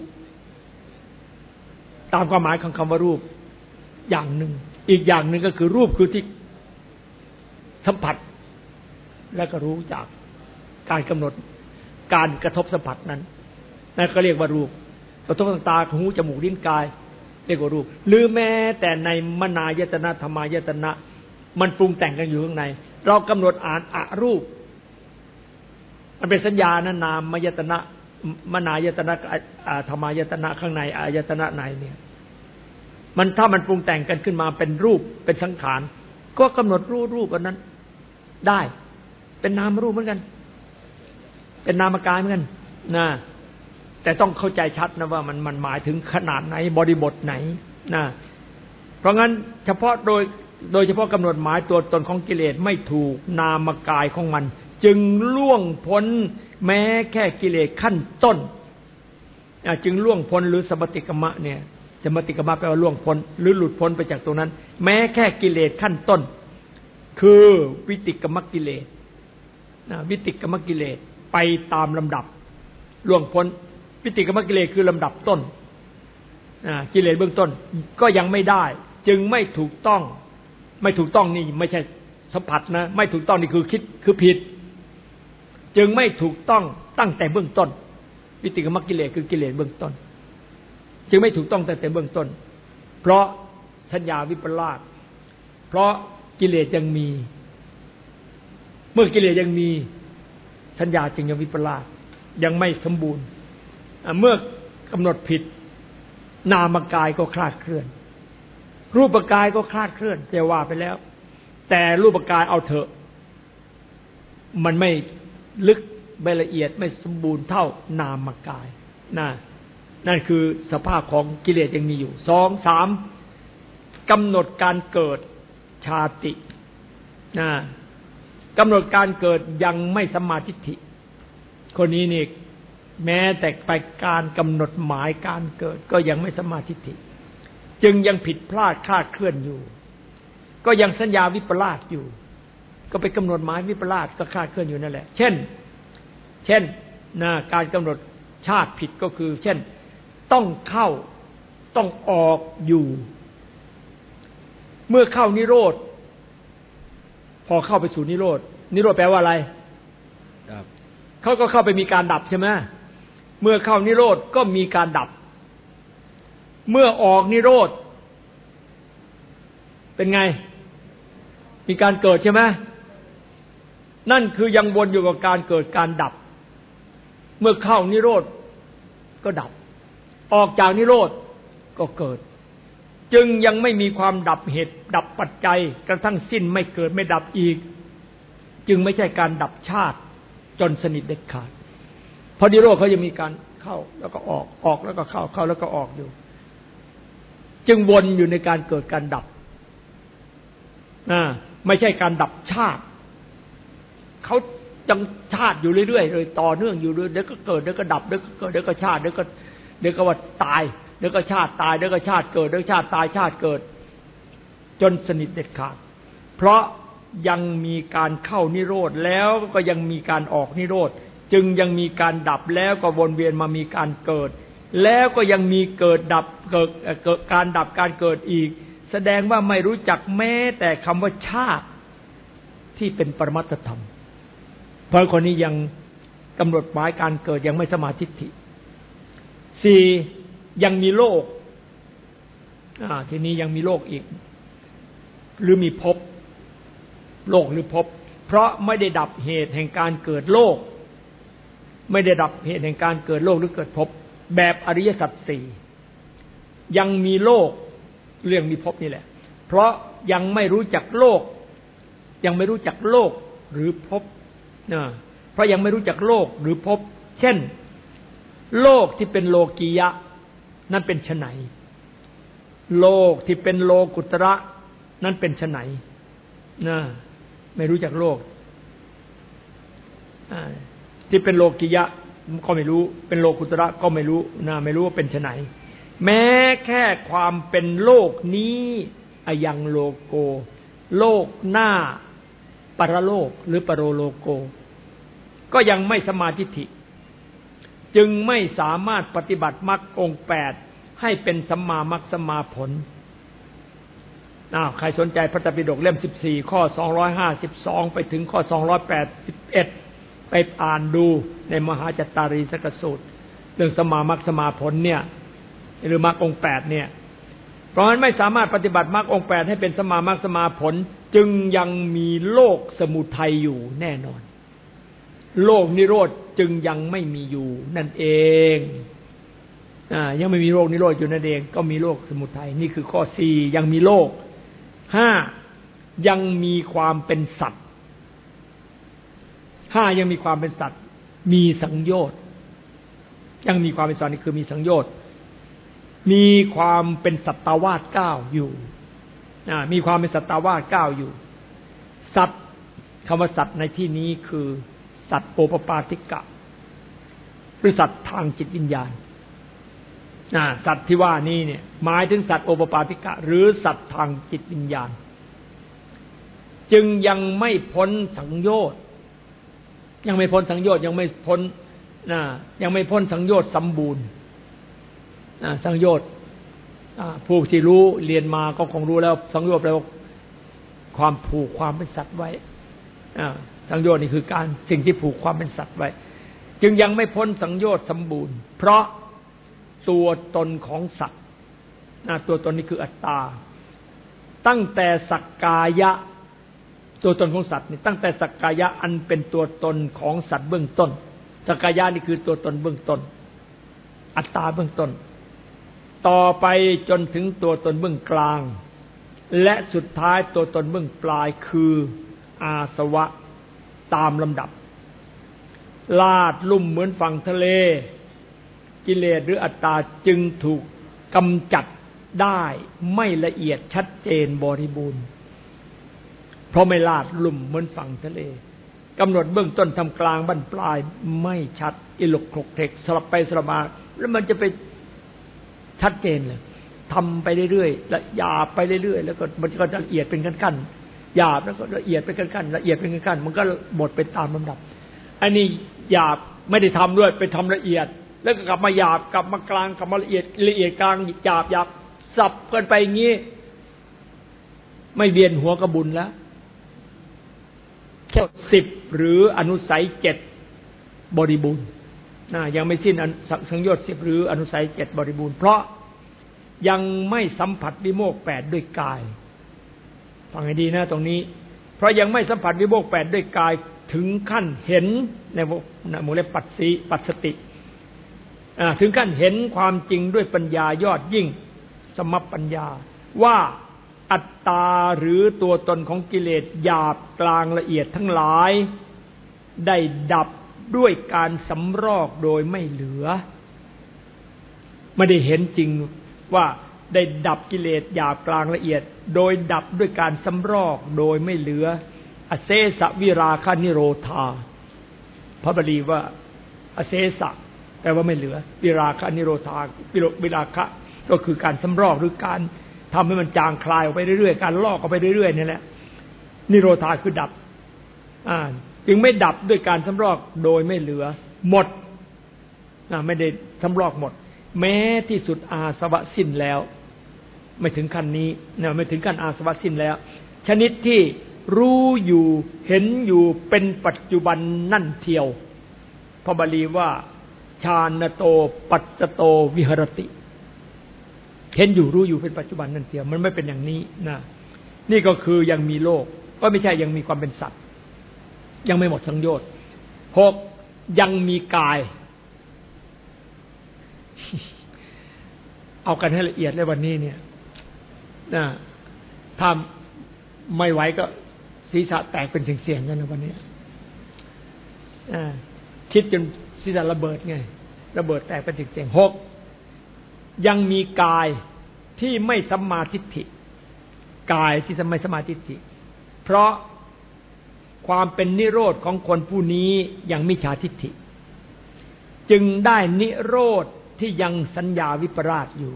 ตามความหมายของคำว่ารูป อย่างหนึ่ง อีกอย่างหนึ่งก็คือรูปคือที่สัมผัส และก็รู้จากการกำหนดการกระทบสัมผัสนั้นนั่นก็เรียกว่ารูปกระทบทางตาหูจมูกลิ้นกาย เรียกว่ารูป หรือแม้แต่ในมนายตนะธรรมายตนะ มันปรุงแต่งกันอยู่ข้างใน เรากำหนดอ่านอะรูป มันเป็นสัญญานะนามมายตนะมนายตนะธรรมายตนะข้างในอายตนะในเนี่ย มันถ้ามันปรุงแต่งกันขึ้นมาเป็นรูปเป็นสังขาร ก็กำหนดรูปรูปอันนั้น ได้ เป็นนามรูปเหมือนกัน เป็นนามกายเหมือนกันนะแต่ต้องเข้าใจชัดนะว่ามันมันหมายถึงขนาดไหนบริบทไหนนะเพราะงั้นเฉพาะโดย โดยเฉพาะกำหนดหมายตัวตนของกิเลสไม่ถูกนามกายของมัน จึงล่วงพ้นแม้แค่กิเลสขั้นต้นจึงล่วงพ้นหรือสมติกมะเนี่ยสมติกรรมแปลว่าล่วงพ้น หรือหลุดพ้นไปจากตรงนั้น แม้แค่กิเลสขั้นต้น คือวิติกรรมกิเลสวิติกรรมกิเลสไปตามลำดับล่วงพ้น วิติกรรมกิเลสคือลำดับต้นกิเลสเบื้องต้นก็ยังไม่ได้ จึงไม่ถูกต้อง ไม่ถูกต้องนี่ไม่ใช่สัมผัสนะ ไม่ถูกต้องนี่คือคิดคือผิด จึงไม่ถูกต้องตั้งแต่เบื้องต้น วิติกรรมกิเลสคือกิเลสเบื้องต้น จึงไม่ถูกต้องแต่แต่เบื้องต้น เพราะสัญญาวิปลาสเพราะกิเลสยังมี เมื่อกิเลสยังมีสัญญาจึงยังวิปลาสยังไม่สมบูรณ์ เมื่อกำหนดผิดนามกายก็คลาดเคลื่อน รูปกายก็คลาดเคลื่อนแต่ว่าไปแล้ว แต่รูปกายเอาเถอะ มันไม่ลึกไม่ละเอียดไม่สมบูรณ์เท่านามกายนะนั่นคือสภาพของกิเลสยังมีอยู่สองสามกำหนดการเกิดชาตินะกำหนดการเกิดยังไม่สมาธิิคนนี้นี่แม้แต่ไปการกำหนดหมายการเกิด ก็ยังไม่สมาธิิ จึงยังผิดพลาดคลาดเคลื่อนอยู่ ก็ยังสัญญาวิปลาสอยู่ ก็ไปกำหนดหมายวิปลาสก็คลาดเคลื่อนอยู่นั่นแหละ เช่น เช่นนะการกำหนดชาติผิดก็คือ เช่น ต้องเข้าต้องออกอยู่ เมื่อเข้านิโรธ พอเข้าไปสู่นิโรธ นิโรธแปลว่าอะไรเขาก็เข้าไปมีการดับใช่ไหมเมื่อเข้านิโรธก็มีการดับ เมื่อออกนิโรธ เป็นไง มีการเกิดใช่ไหมนั่นคือยังวนอยู่กับการเกิดการดับ เมื่อเข้านิโรธก็ดับ ออกจากนิโรธก็เกิด จึงยังไม่มีความดับเหตุ ดับปัจจัย กระทั่งสิ้นไม่เกิดไม่ดับอีก จึงไม่ใช่การดับชาติจนสนิทเด็ดขาดพอดีโรคเขายังมีการเข้าแล้วก็ออกออกแล้วก็เข้าเข้าแล้วก็ออกอยู่ จึงวนอยู่ในการเกิดการดับนะไม่ใช่การดับชาติ เขาจังชาติอยู่เรื่อยๆเลยต่อเนื่องอยู่เรื่อยเดี๋ยวก็เกิดเดี๋ยวก็ดับเดี๋ยวก็เกิดเดี๋ยวก็ชาติเดี๋ยวก็เดี๋ยวก็ว่าตายเดี๋ยวก็ชาติตายเดี๋ยวก็ชาติเกิดเดี๋ยวชาติตายชาติเกิด จนสนิทเด็ดขาด เพราะยังมีการเข้านิโรธแล้วก็ยังมีการออกนิโรธ จึงยังมีการดับแล้วก็วนเวียนมามีการเกิด แล้วก็ยังมีเกิดดับเกิดเกิดการดับการเกิดอีก แสดงว่าไม่รู้จักแม้แต่คำว่าชาติที่เป็นปรมัตธรรม เพราะคนนี้ยังกำหนดหมายการเกิดยังไม่สมาธิิสี่ยังมีโลกทีนี้ยังมีโลกอีก หรือมีภพโลกหรือภพเพราะไม่ได้ดับเหตุแห่งการเกิดโลก ไม่ได้ดับเหตุแห่งการเกิดโลกหรือเกิดภพ แบบอริยสัจสี่ยังมีโลกเรื่องมีภพนี่แหละ เพราะยังไม่รู้จักโลก ยังไม่รู้จักโลกหรือภพนะเพราะยังไม่รู้จักโลกหรือภพเช่น โลกที่เป็นโลกียะ นั่นเป็นไฉนโลกที่เป็นโลกุตระ นั่นเป็นไฉนนะไม่รู้จักโลกที่เป็นโลกิยะ ก็ไม่รู้ เป็นโลกุตระก็ไม่รู้นะไม่รู้ว่าเป็นไฉนแม้แค่ความเป็นโลกนี้อยังโลโก โลกหน้าปรโลกหรือปรโลโก ก็ยังไม่สมาธิิจึงไม่สามารถปฏิบัติมรรคองแปดให้เป็นสัมมามรรคสัมมาผลอ้าวใครสนใจพระตปิฎกเล่มสิบสี่ข้อสองร้อยห้าสิบสองไปถึงข้อสองร้อยแปดสิบเอ็ด ไปอ่านดูในมหาจัตตารีสกสูตร เรื่องสมามรรคสมาผลเนี่ย หรือมรรคองแปดเนี่ย เพราะฉะนั้นไม่สามารถปฏิบัติมรรคองแปดให้เป็นสมามรรคสมาผล จึงยังมีโลกสมุทัยอยู่แน่นอน โลกนิโรธจึงยังไม่มีอยู่นั่นเองอยังไม่มีโลกนิโรธอยู่นั่นเอง ก็มีโลกสมุทัยนี่คือข้อสี่ยังมีโลกห้ายังมีความเป็นสัตว์ ห้ายังมีความเป็นสัตว์ มีสังโยชน์ยังมีความเป็นสัตว์นี่คือมีสังโยชน์มีความเป็นสัตตวาสเก้าอยู่มีความเป็นสัตตวาสเก้าอยู่ สัตว์คำว่าสัตว์ในที่นี้คือ สัตว์โอปปาติกะหรือสัตว์ทางจิตวิญญาณสัตว์ที่ว่านี้เนี่ย หมายถึงสัตว์โอปปาติกะ หรือสัตว์ทางจิตวิญญาณ จึงยังไม่พ้นสังโยชน์ ยังไม่พ้นสังโยชน์ยังไม่พ้นนะยังไม่พ้นสังโยชน์สมบูรณ์สังโยชน์ผู้ที่รู้เรียนมาก็คงรู้แล้ว สังโยชน์แปลว่าความผูกความเป็นสัตว์ไว้สังโยชน์นี่คือการสิ่งที่ผูกความเป็นสัตว์ไว้ จึงยังไม่พ้นสังโยชน์สมบูรณ์ เพราะตัวตนของสัตว์ตัวตนนี้คืออัตตา ตั้งแต่สักกายะ ตัวตนของสัตว์นี่ตั้งแต่สักกายะอันเป็นตัวตนของสัตว์เบื้องต้น สักกายะนี่คือตัวตนเบื้องต้น อัตตาเบื้องต้น ต่อไปจนถึงตัวตนเบื้องกลาง และสุดท้ายตัวตนเบื้องปลายคืออาสวะตามลำดับ ลาดลุ่มเหมือนฝั่งทะเล กิเลสหรืออัตตาจึงถูกกำจัดได้ไม่ละเอียดชัดเจนบริบูรณ์ เพราะไม่ลาดลุ่มเหมือนฝั่งทะเลกำหนดเบื้องต้นทำกลางบั้นปลายไม่ชัดอิลกคกเทกสลับไปสลับมา แล้วมันจะไปชัดเจนเลยทำไปเรื่อยๆละหยาไปเรื่อยๆแล้วก็มันก็จะละเอียดเป็นขั้นๆหยาบแล้วก็ละเอียดไปกันกันๆละเอียดไปกันกันๆมันก็หมดไปตามลำดับ อันนี้หยาบไม่ได้ทำด้วยไปทำละเอียด แล้วก็กลับมาหยาบกลับมากลางกลับมาละเอียดละเอียดกลางหยาบหยาบสับกันไปอย่างนี้ ไม่เบียนหัวกระบุญแล้ว แค่สิบหรืออนุสัยเจ็ดบริบูรณ์นะยังไม่สิ้นสังโยชน์สิบหรืออนุสัยเจ็ดบริบูรณ์ เพราะยังไม่สัมผัสวิโมกแปดด้วยกายฟังให้ดีนะตรงนี้ เพราะยังไม่สัมผัสวิโมกแปดด้วยกายถึงขั้นเห็นในโมเลปัสสีปัสสติถึงขั้นเห็นความจริงด้วยปัญญายอดยิ่ง สมปัญญาว่า อัตตาหรือตัวตนของกิเลสหยาบกลางละเอียดทั้งหลาย ได้ดับด้วยการสำรอกโดยไม่เหลือ ไม่ได้เห็นจริงว่าได้ดับกิเลสหยาบกลางละเอียด โดยดับด้วยการสำรอกโดยไม่เหลือ อเซสวิราคานิโรธาพระบาลีว่า อเซสะแปลว่าไม่เหลือ วิราคานิโรธาวิราคะก็คือการสำรอกหรือการ ทำให้มันจางคลายออกไปเรื่อยๆ การลอกออกไปเรื่อยๆนี่แหละ นิโรธาคือดับ อ่า จึงไม่ดับด้วยการสำรอกโดยไม่เหลือ หมดไม่ได้สำรอกหมด แม้ที่สุดอาสวะสิ้นแล้ว ไม่ถึงขั้นนี้นี่ยไม่ถึงขั้นอาสวะสิ้นแล้ว ชนิดที่รู้อยู่เห็นอยู่เป็นปัจจุบันนั่นเทียวพระบาลีว่า ชาณโต ปัจจโตวิหรติ เห็นอยู่รู้อยู่เป็นปัจจุบันนั่นเทียมันไม่เป็นอย่างนี้นะนี่ก็คือยังมีโลก ก็ไม่ใช่ยังมีความเป็นสัตว์ ยังไม่หมดสังโยชน์หกยังมีกาย เอากันให้ละเอียดเลยวันนี้เนี่ยนะถ้าไม่ไหวก็ศีรษะแตกเป็นเสียงๆกันนะวันนี้คิดจนศีรษะระเบิดไง ระเบิดแตกเป็นเสียงๆหก ยังมีกายที่ไม่สัมมาทิฏฐิ กายที่ไม่สัมมาทิฏฐิ เพราะความเป็นนิโรธของคนผู้นี้ยังมิจฉาทิฏฐิ จึงได้นิโรธที่ยังสัญญาวิปราชอยู่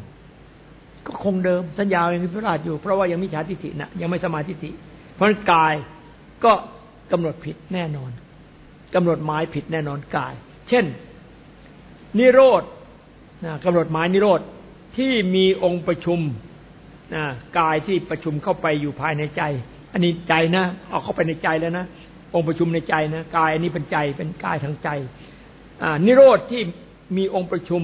ก็คงเดิมสัญญายังวิปราชอยู่ เพราะว่ายังมิจฉาทิฏฐินะยังไม่สมาทิฏฐิ เพราะนั้นกายก็กำหนดผิดแน่นอนกำหนดหมายผิดแน่นอนกาย เช่น นิโรธ นะกำหนดหมายนิโรธที่มีองค์ประชุมนะกายที่ประชุมเข้าไปอยู่ภายในใจ อันนี้ใจนะเอาเข้าไปในใจแล้วนะองค์ประชุมในใจนะกายอันนี้เป็นใจเป็นกายทางใจนิโรธที่มีองค์ประชุม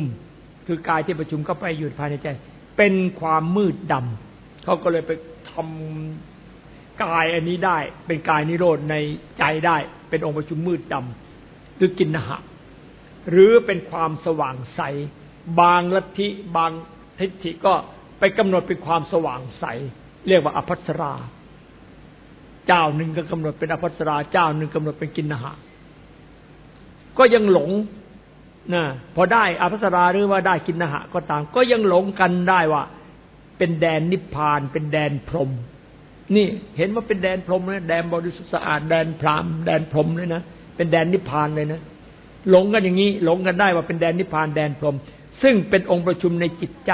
คือกายที่ประชุมเข้าไปอยู่ภายในใจ เป็นความมืดดำเขาก็เลยไปทำกายอันนี้ได้ เป็นกายนิโรธในใจได้ เป็นองค์ประชุมมืดดำหรือกินหะหรือเป็นความสว่างใส บางลัทธิบางทิฏฐิก็ไปกำหนดเป็นความสว่างใส เรียกว่าอภัสรา เจ้าหนึ่งก็กำหนดเป็นอภัสรา เจ้าหนึ่งกำหนดเป็นกินนหะก็ยังหลงนะพอได้อภัสราหรือว่าได้กินนหะก็ตาม ก็ยังหลงกันได้ว่า เป็นแดนนิพพาน เป็นแดนพรหมนี่เห็นว่าเป็นแดนพรหมนะแดนบริสุทธิ์สะอาดแดนพรามแดนพรหมเลยนะเป็นแดนนิพพานเลยนะหลงกันอย่างนี้หลงกันได้ว่าเป็นแดนนิพพานแดนพรหม ซึ่งเป็นองค์ประชุมในจิตใจ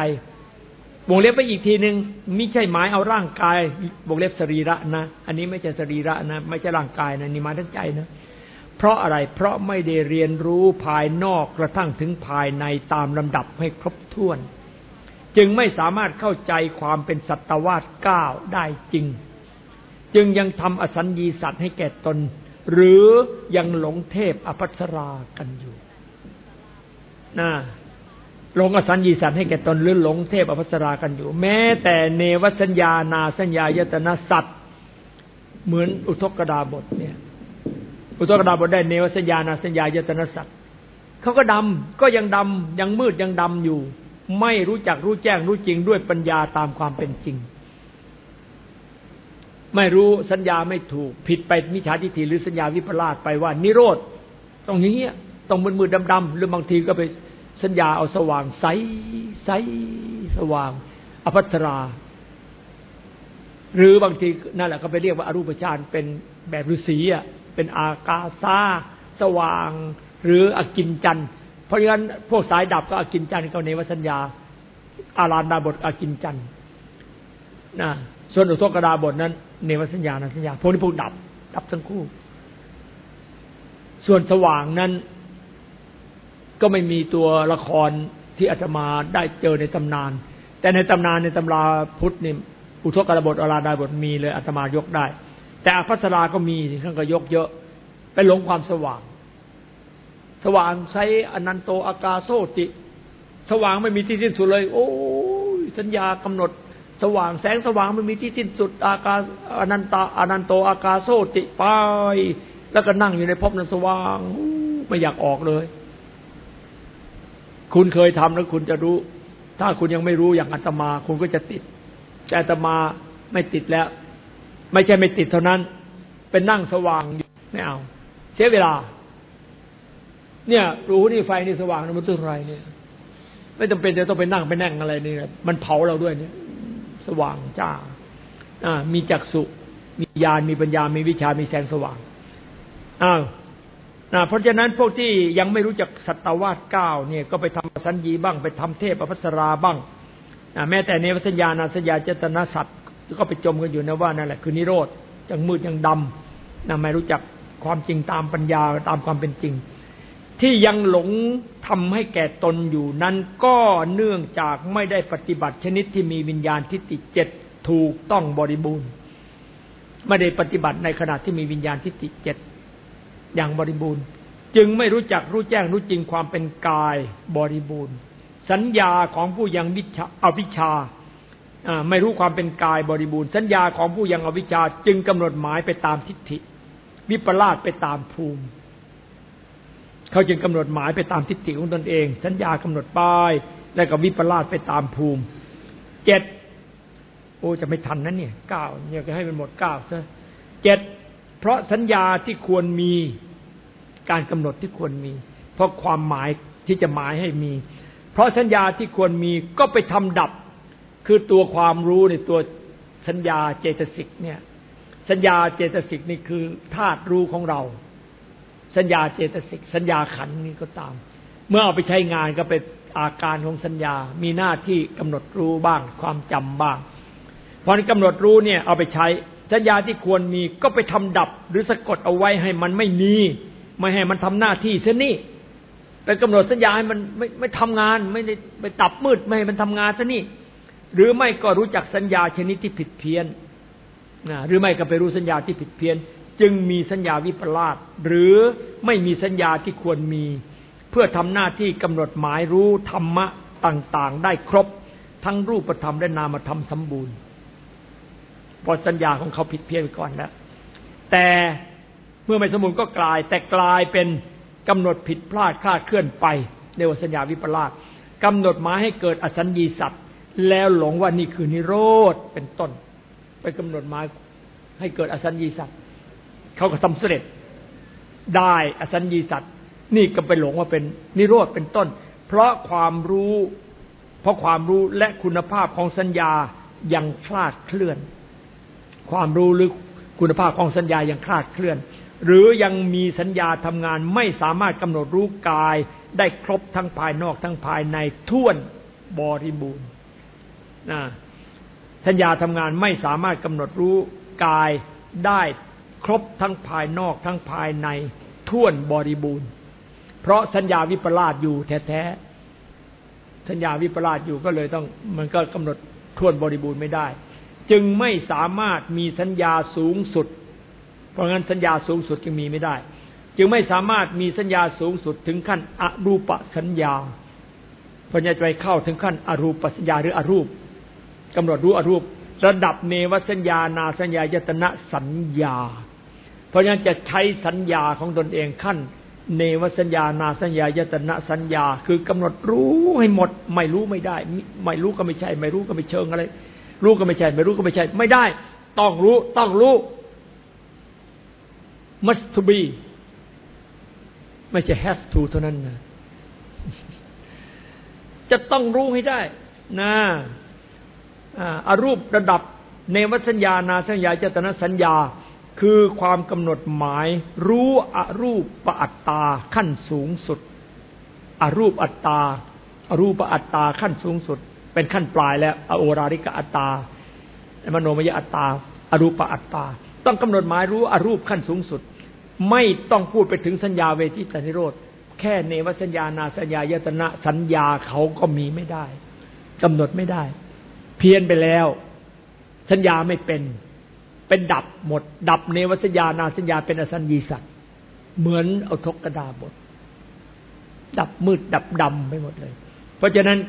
วงเล็บไปอีกทีหนึ่งไม่ใช่หมายเอาร่างกาย วงเล็บสรีระนะ อันนี้ไม่ใช่สรีระนะ ไม่ใช่ร่างกายนะนี่มาทั้งใจนะ เพราะอะไร เพราะไม่ได้เรียนรู้ภายนอกกระทั่งถึงภายในตามลำดับให้ครบถ้วน จึงไม่สามารถเข้าใจความเป็นสัตวาสก้าวได้จริง จึงยังทำอสัญญีสัตว์ให้แก่ตน หรือยังหลงเทพอภัสรากันอยู่นะ หลงอสัญญีสัตว์ให้แก่ตนหรือหลงเทพอภัสรากันอยู่ แม้แต่เนวสัญญานาสัญญายตนะสัตว์เหมือนอุทกดาบทเนี่ย อุทกดาบทได้เนวสัญญานาสัญญายตนะสัตว์เขาก็ดำก็ยังดำยังมืดยังดำอยู่ ไม่รู้จักรู้แจ้งรู้จริงด้วยปัญญาตามความเป็นจริง ไม่รู้สัญญาไม่ถูก ผิดไปมิจฉาทิฏฐิหรือสัญญาวิปลาสไปว่า นิโรธต้องอย่างเงี้ยต้องมืดมืดดำดำหรือบางทีก็ไป สัญญาเอาสว่างใสใสสว่างอภัสรา หรือบางทีนั่นแหละก็ไปเรียกว่าอารูปฌานเป็นแบบฤาษีอะเป็นอากาซาสว่าง หรืออกินจันเพราะงั้นพวกสายดับก็อกินจันเขาเนวสัญญา อารานดาบทอกินจันนะส่วนอุทกดาบทนั้น เนวสัญญาณสัญญาพวกนี้พวกดับ ดับทั้งคู่ ส่วนสว่างนั้น ก็ไม่มีตัวละครที่อาตมาได้เจอในตำนาน แต่ในตำนานในตำราพุทธนี่อุทกกระบทอราดาบทมีเลยอาตมายกได้ แต่อภัสราก็มีท่านก็ยกเยอะไปหลงความสว่าง สว่างใช้อนันโตอากาโซติ สว่างไม่มีที่สิ้นสุดเลย โอ้ยสัญญากำหนด สว่างแสงสว่างไม่มีที่สิ้นสุด อากาอนันตาอนันโตอากาโซติไปแล้วก็นั่งอยู่ในภพนั้นสว่างไม่อยากออกเลย คุณเคยทำแล้วคุณจะรู้ ถ้าคุณยังไม่รู้อย่างอาตมา คุณก็จะติด แต่อาตมาไม่ติดแล้ว ไม่ใช่ไม่ติดเท่านั้น เป็นนั่งสว่างอยู่ไม่เอาเสียเวลา เนี่ย รู้นี่ไฟนี่สว่างมันต้องไรเนี่ย ไม่จำเป็นจะต้องไปนั่งไปนั่งอะไรนี่มันเผาเราด้วยเนี่ย สว่างจ้า อ่า มีจักษุมีญาณมีปัญญา มีวิชา มีแสงสว่างอ้าว นะเพราะฉะนั้นพวกที่ยังไม่รู้จักสัตวาสเก้าเนี่ยก็ไปทำสัญญีบ้าง ไปทำเทพอภัสราบ้างนะแม้แต่ในวัสัญญาณสัญญาเจตนาสัตว์ก็ไปจมกันอยู่นะว่านั่นแหละคือนิโรธยังมืดยังดำนะไม่รู้จักความจริงตามปัญญาตามความเป็นจริง ที่ยังหลงทำให้แก่ตนอยู่นั้นก็เนื่องจากไม่ได้ปฏิบัติชนิดที่มีวิญญาณทิฏฐิเจ็ดถูกต้องบริบูรณ์ ไม่ได้ปฏิบัติในขณะที่มีวิญญาณทิฏฐิเจ็ด อย่างบริบูรณ์ จึงไม่รู้จักรู้แจ้งรู้จริงความเป็นกายบริบูรณ์ สัญญาของผู้ยังวิชาอวิชชาไม่รู้ความเป็นกายบริบูรณ์ สัญญาของผู้ยังอวิชชาจึงกำหนดหมายไปตามทิฏฐิ วิปลาสไปตามภูมิ เขาจึงกำหนดหมายไปตามทิฏฐิของตนเอง สัญญากำหนดป้าย แล้วก็วิปลาสไปตามภูมิเจ็ดโอ้จะไม่ทันนั้นเนี่ยเก้าเนี่ยก็ให้มันหมดเก้าซะเจ็ด เพราะสัญญาที่ควรมีการกำหนดที่ควรมี เพราะความหมายที่จะหมายให้มี เพราะสัญญาที่ควรมีก็ไปทำดับ คือตัวความรู้ในตัวสัญญาเจตสิกเนี่ย สัญญาเจตสิกนี่คือธาตุรู้ของเรา สัญญาเจตสิก สัญญาขันนี่ก็ตาม เมื่อเอาไปใช้งานก็เป็นอาการของสัญญา มีหน้าที่กำหนดรู้บ้าง ความจำบ้าง พอที่กำหนดรู้เนี่ยเอาไปใช้ สัญญาที่ควรมีก็ไปทำดับหรือสะกดเอาไว้ให้มันไม่มี ไม่ให้มันทำหน้าที่เสียนี่ไปกำหนดสัญญาให้มันไม่ไม่ทำงานไม่ได้ไปตับมืดไม่ให้มันทำงานซะนี่หรือไม่ก็รู้จักสัญญาชนิดที่ผิดเพี้ยนนะหรือไม่ก็ไปรู้สัญญาที่ผิดเพี้ยน จึงมีสัญญาวิปลาสหรือไม่มีสัญญาที่ควรมี เพื่อทำหน้าที่กำหนดหมายรู้ธรรมะต่างๆ ได้ครบ ทั้งรูปธรรมและนามธรรมสมบูรณ์ พอสัญญาของเขาผิดเพี้ยนก่อนแล้วแต่เมื่อไม่สมบูรณ์ก็กลาย แต่กลายเป็นกำหนดผิดพลาดคลาดเคลื่อนไปเรียกว่าสัญญาวิปลาสกำหนดหมายให้เกิดอสัญญีสัตว์แล้วหลงว่านี่คือนิโรธเป็นต้น ไปกำหนดหมายให้เกิดอสัญญีสัตว์เขาก็ทำเร็จได้อสัญญีสัตว์นี่ก็ไปหลงว่าเป็นนิโรธเป็นต้น เพราะความรู้ เพราะความรู้และคุณภาพของสัญญายังคลาดเคลื่อน ความรู้หรือคุณภาพของสัญญายังคลาดเคลื่อน หรือยังมีสัญญาทำงานไม่สามารถกำหนดรู้กายได้ครบทั้งภายนอกทั้งภายในท่วนบริบูรณ์นะสัญญาทำงานไม่สามารถกำหนดรู้กายได้ครบทั้งภายนอกทั้งภายในท่วนบริบูรณ์ เพราะสัญญาวิปลาสอยู่แท้ๆสัญญาวิปลาสอยู่ก็เลยต้องมันก็กำหนดท่วนบริบูรณ์ไม่ได้ จึงไม่สามารถมีสัญญาสูงสุด เพราะงั้นสัญญาสูงสุดจึงมีไม่ได้ จึงไม่สามารถมีสัญญาสูงสุดถึงขั้นอรูปสัญญาพญาใจเข้าถึงขั้นอรูปสัญญาหรืออรูปกำหนดรู้อรูป ระดับเนวสัญญานาสัญญายตนะสัญญา เพราะงั้นจะใช้สัญญาของตนเองขั้น เนวสัญญานาสัญญายตนะสัญญา คือกำหนดรู้ให้หมด ไม่รู้ไม่ได้ ไม่รู้ก็ไม่ใช่ ไม่รู้ก็ไม่เชิงอะไร รู้ก็ไม่ใช่ ไม่รู้ก็ไม่ใช่ ไม่ได้ ต้องรู้ ต้องรู้ must to be ไม่ใช่ has to เท่านั้นนะจะต้องรู้ให้ได้นะอารูประดับในวสัญญา นาสัญญาเจตนาสัญญา คือความกำหนดหมาย รู้อรูปปอัตตาขั้นสูงสุดอรูปอัตตาอรูปอัตตาขั้นสูงสุด เป็นขั้นปลายแล้วอโอราริกอัตตามโนมยอัตตาอรูปอัตตา ต้องกำหนดหมายรู้อรูปขั้นสูงสุด ไม่ต้องพูดไปถึงสัญญาเวทีปณิโรธแค่เนวสัญญานาสัญญายตนะสัญญาเขาก็มีไม่ได้กำหนดไม่ได้ เพี้ยนไปแล้ว สัญญาไม่เป็น เป็นดับหมด ดับเนวสัญญานาสัญญาเป็นอสัญญีสัตว์เหมือนเอาทกกระดาบท ดับมืดดับดำไปหมดเลย เพราะฉะนั้น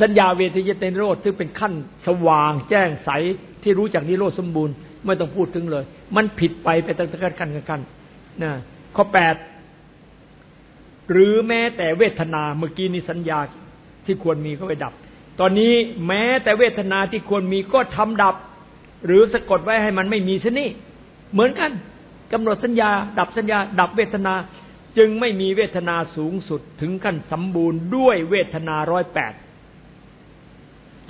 สัญญาเวทยเตนโรธซึ่งเป็นขั้นสว่างแจ้งใสที่รู้จักนิโรธสมบูรณ์ไม่ต้องพูดถึงเลย มันผิดไปไปตั้งแต่กันกันกันนะข้อแปดหรือแม้แต่เวทนาเมื่อกี้นี้สัญญาที่ควรมีก็ไปดับ ตอนนี้แม้แต่เวทนาที่ควรมีก็ทำดับ หรือสะกดไว้ให้มันไม่มีซะนี่เหมือนกันกำหนดสัญญา ดับสัญญา ดับเวทนา จึงไม่มีเวทนาสูงสุดถึงขั้นสมบูรณ์ด้วยเวทนาร้อยแปด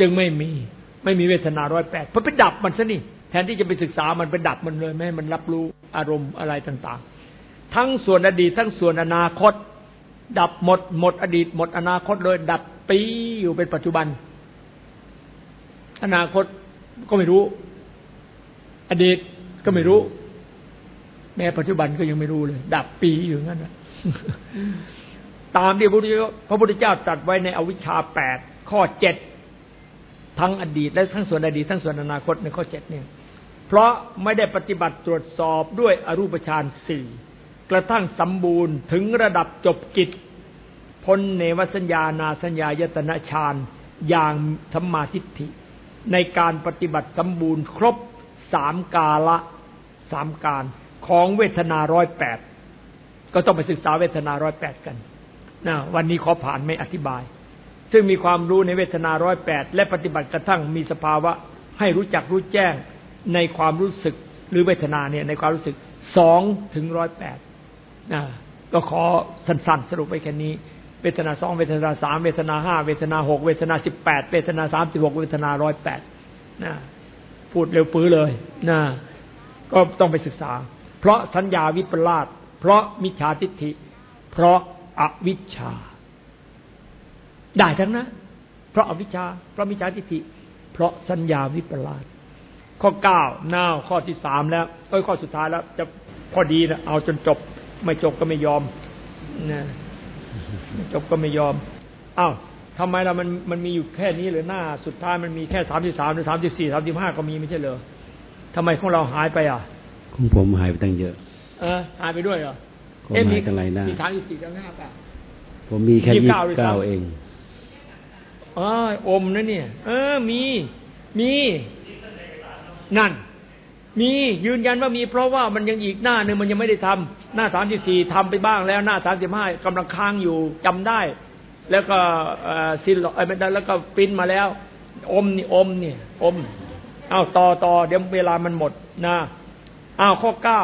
จึงไม่มี ไม่มีเวทนาร้อยแปดเพราะไปดับมันซะนี่แทนที่จะไปศึกษามันไปดับมันเลยไม่ให้มันรับรู้อารมณ์อะไรต่าง ๆ ทั้งส่วนอดีตทั้งส่วนอนาคต ดับหมดหมดอดีตหมดอนาคตเลยดับปีอยู่เป็นปัจจุบัน อนาคตก็ไม่รู้ อดีตก็ไม่รู้ แม้ปัจจุบันก็ยังไม่รู้เลย ดับปีอยู่งั้นนะตามที่พระพุทธเจ้าตรัสไว้ในอวิชชาแปดข้อเจ็ด ทั้งอดีตและทั้งส่วนอดีตทั้งส่วนอนาคตในข้อเจ็ดเนี่ยเพราะไม่ได้ปฏิบัติตรวจสอบด้วยอรูปฌานสี่กระทั่งสมบูรณ์ถึงระดับจบกิจพ้นเนวสัญญานาสัญญายตนะฌานอย่างธรรมาทิฏฐิ ในการปฏิบัติสมบูรณ์ครบสามกาละสามการของเวทนาร้อยแปดก็ต้องไปศึกษาเวทนาร้อยแปดกันนะวันนี้ขอผ่านไม่อธิบาย ซึ่งมีความรู้ในเวทนาร้อยแปดและปฏิบัติกระทั่งมีสภาวะ ให้รู้จักรู้แจ้งในความรู้สึกหรือเวทนาเนี่ยในความรู้สึกสองถึงร้อยแปดนะก็ขอสั้นๆ สรุปไปแค่นี้ เวทนาสองเวทนาสามเวทนาห้าเวทนาหกเวทนาสิบแปดเวทนาสามสิบหกเวทนาร้อยแปดนะพูดเร็วปื้อเลยนะก็ต้องไปศึกษา เพราะสัญญาวิปลาสเพราะมิจฉาทิฏฐิ เพราะอวิชชา ได้ทั้งนั้น เพราะอวิชชา เพราะมิจฉาทิฏฐิ เพราะสัญญาวิปลาสข้อเก้าหน้าข้อที่สามแล้วเอ้ยข้อสุดท้ายแล้ว จะพอดีนะเอาจนจบ ไม่จบก็ไม่ยอมนะจบก็ไม่ยอมอ้าวทำไมเรามันมันมีอยู่แค่นี้หรือหน้า สุดท้ายมันมีแค่สามสิบสามหรือสามสิบสี่สามสิบห้าก็มีไม่ใช่เหรอทำไมของเราหายไปอะของผมหายไปตั้งเยอะ เออหายไปด้วยเหรอเอ๊ะมีกันไรหน้ามีสามสิบสี่สามสิบห้าป่ะผมมีแค่ยี่สิบเก้าเอง อ๋ออมนะเนี่ย เออ มี มี นั่น มียืนยันว่ามีเพราะว่ามันยังอีกหน้าหนึ่งมันยังไม่ได้ทำหน้าสามสิบสี่ทำไปบ้างแล้ว หน้าสามสิบห้ากำลังค้างอยู่จำได้ แล้วก็ซิลไอ้ไม่ได้แล้วก็ปิ้นมาแล้ว อมนี่อมเนี่ย อมอ้าวต่อต่อเดี๋ยวเวลามันหมดนะอ้าวข้อเก้า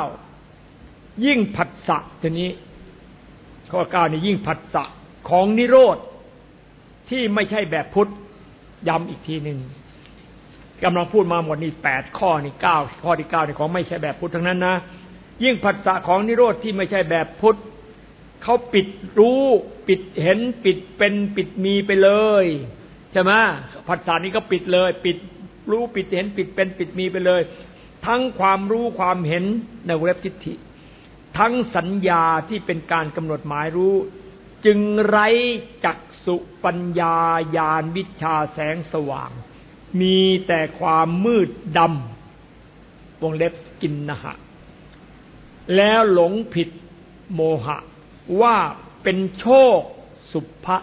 ยิ่งผัสสะทีนี้ ข้อเก้านี่ยิ่งผัสสะของนิโรธ ที่ไม่ใช่แบบพุทธย้ำอีกทีหนึ่งกำลังพูดมาหมดนี่แปดข้อนี่เก้าข้อที่เก้านี่ของไม่ใช่แบบพุทธทั้งนั้นนะยิ่งผัสสะของนิโรธที่ไม่ใช่แบบพุทธเขาปิดรู้ปิดเห็นปิดเป็นปิดมีไปเลยใช่ไหมผัสสะนี้ก็ปิดเลย ปิดรู้ปิดเห็นปิดเป็นปิดมีไปเลย ทั้งความรู้ความเห็นในเว็บทิฏฐิ ทั้งสัญญาที่เป็นการกำหนดหมายรู้ จึงไร้จักสุปัญญาญาณวิชาแสงสว่าง มีแต่ความมืดดำวงเล็บกินนะหะ แล้วหลงผิดโมหะ ว่าเป็นโชคสุภะ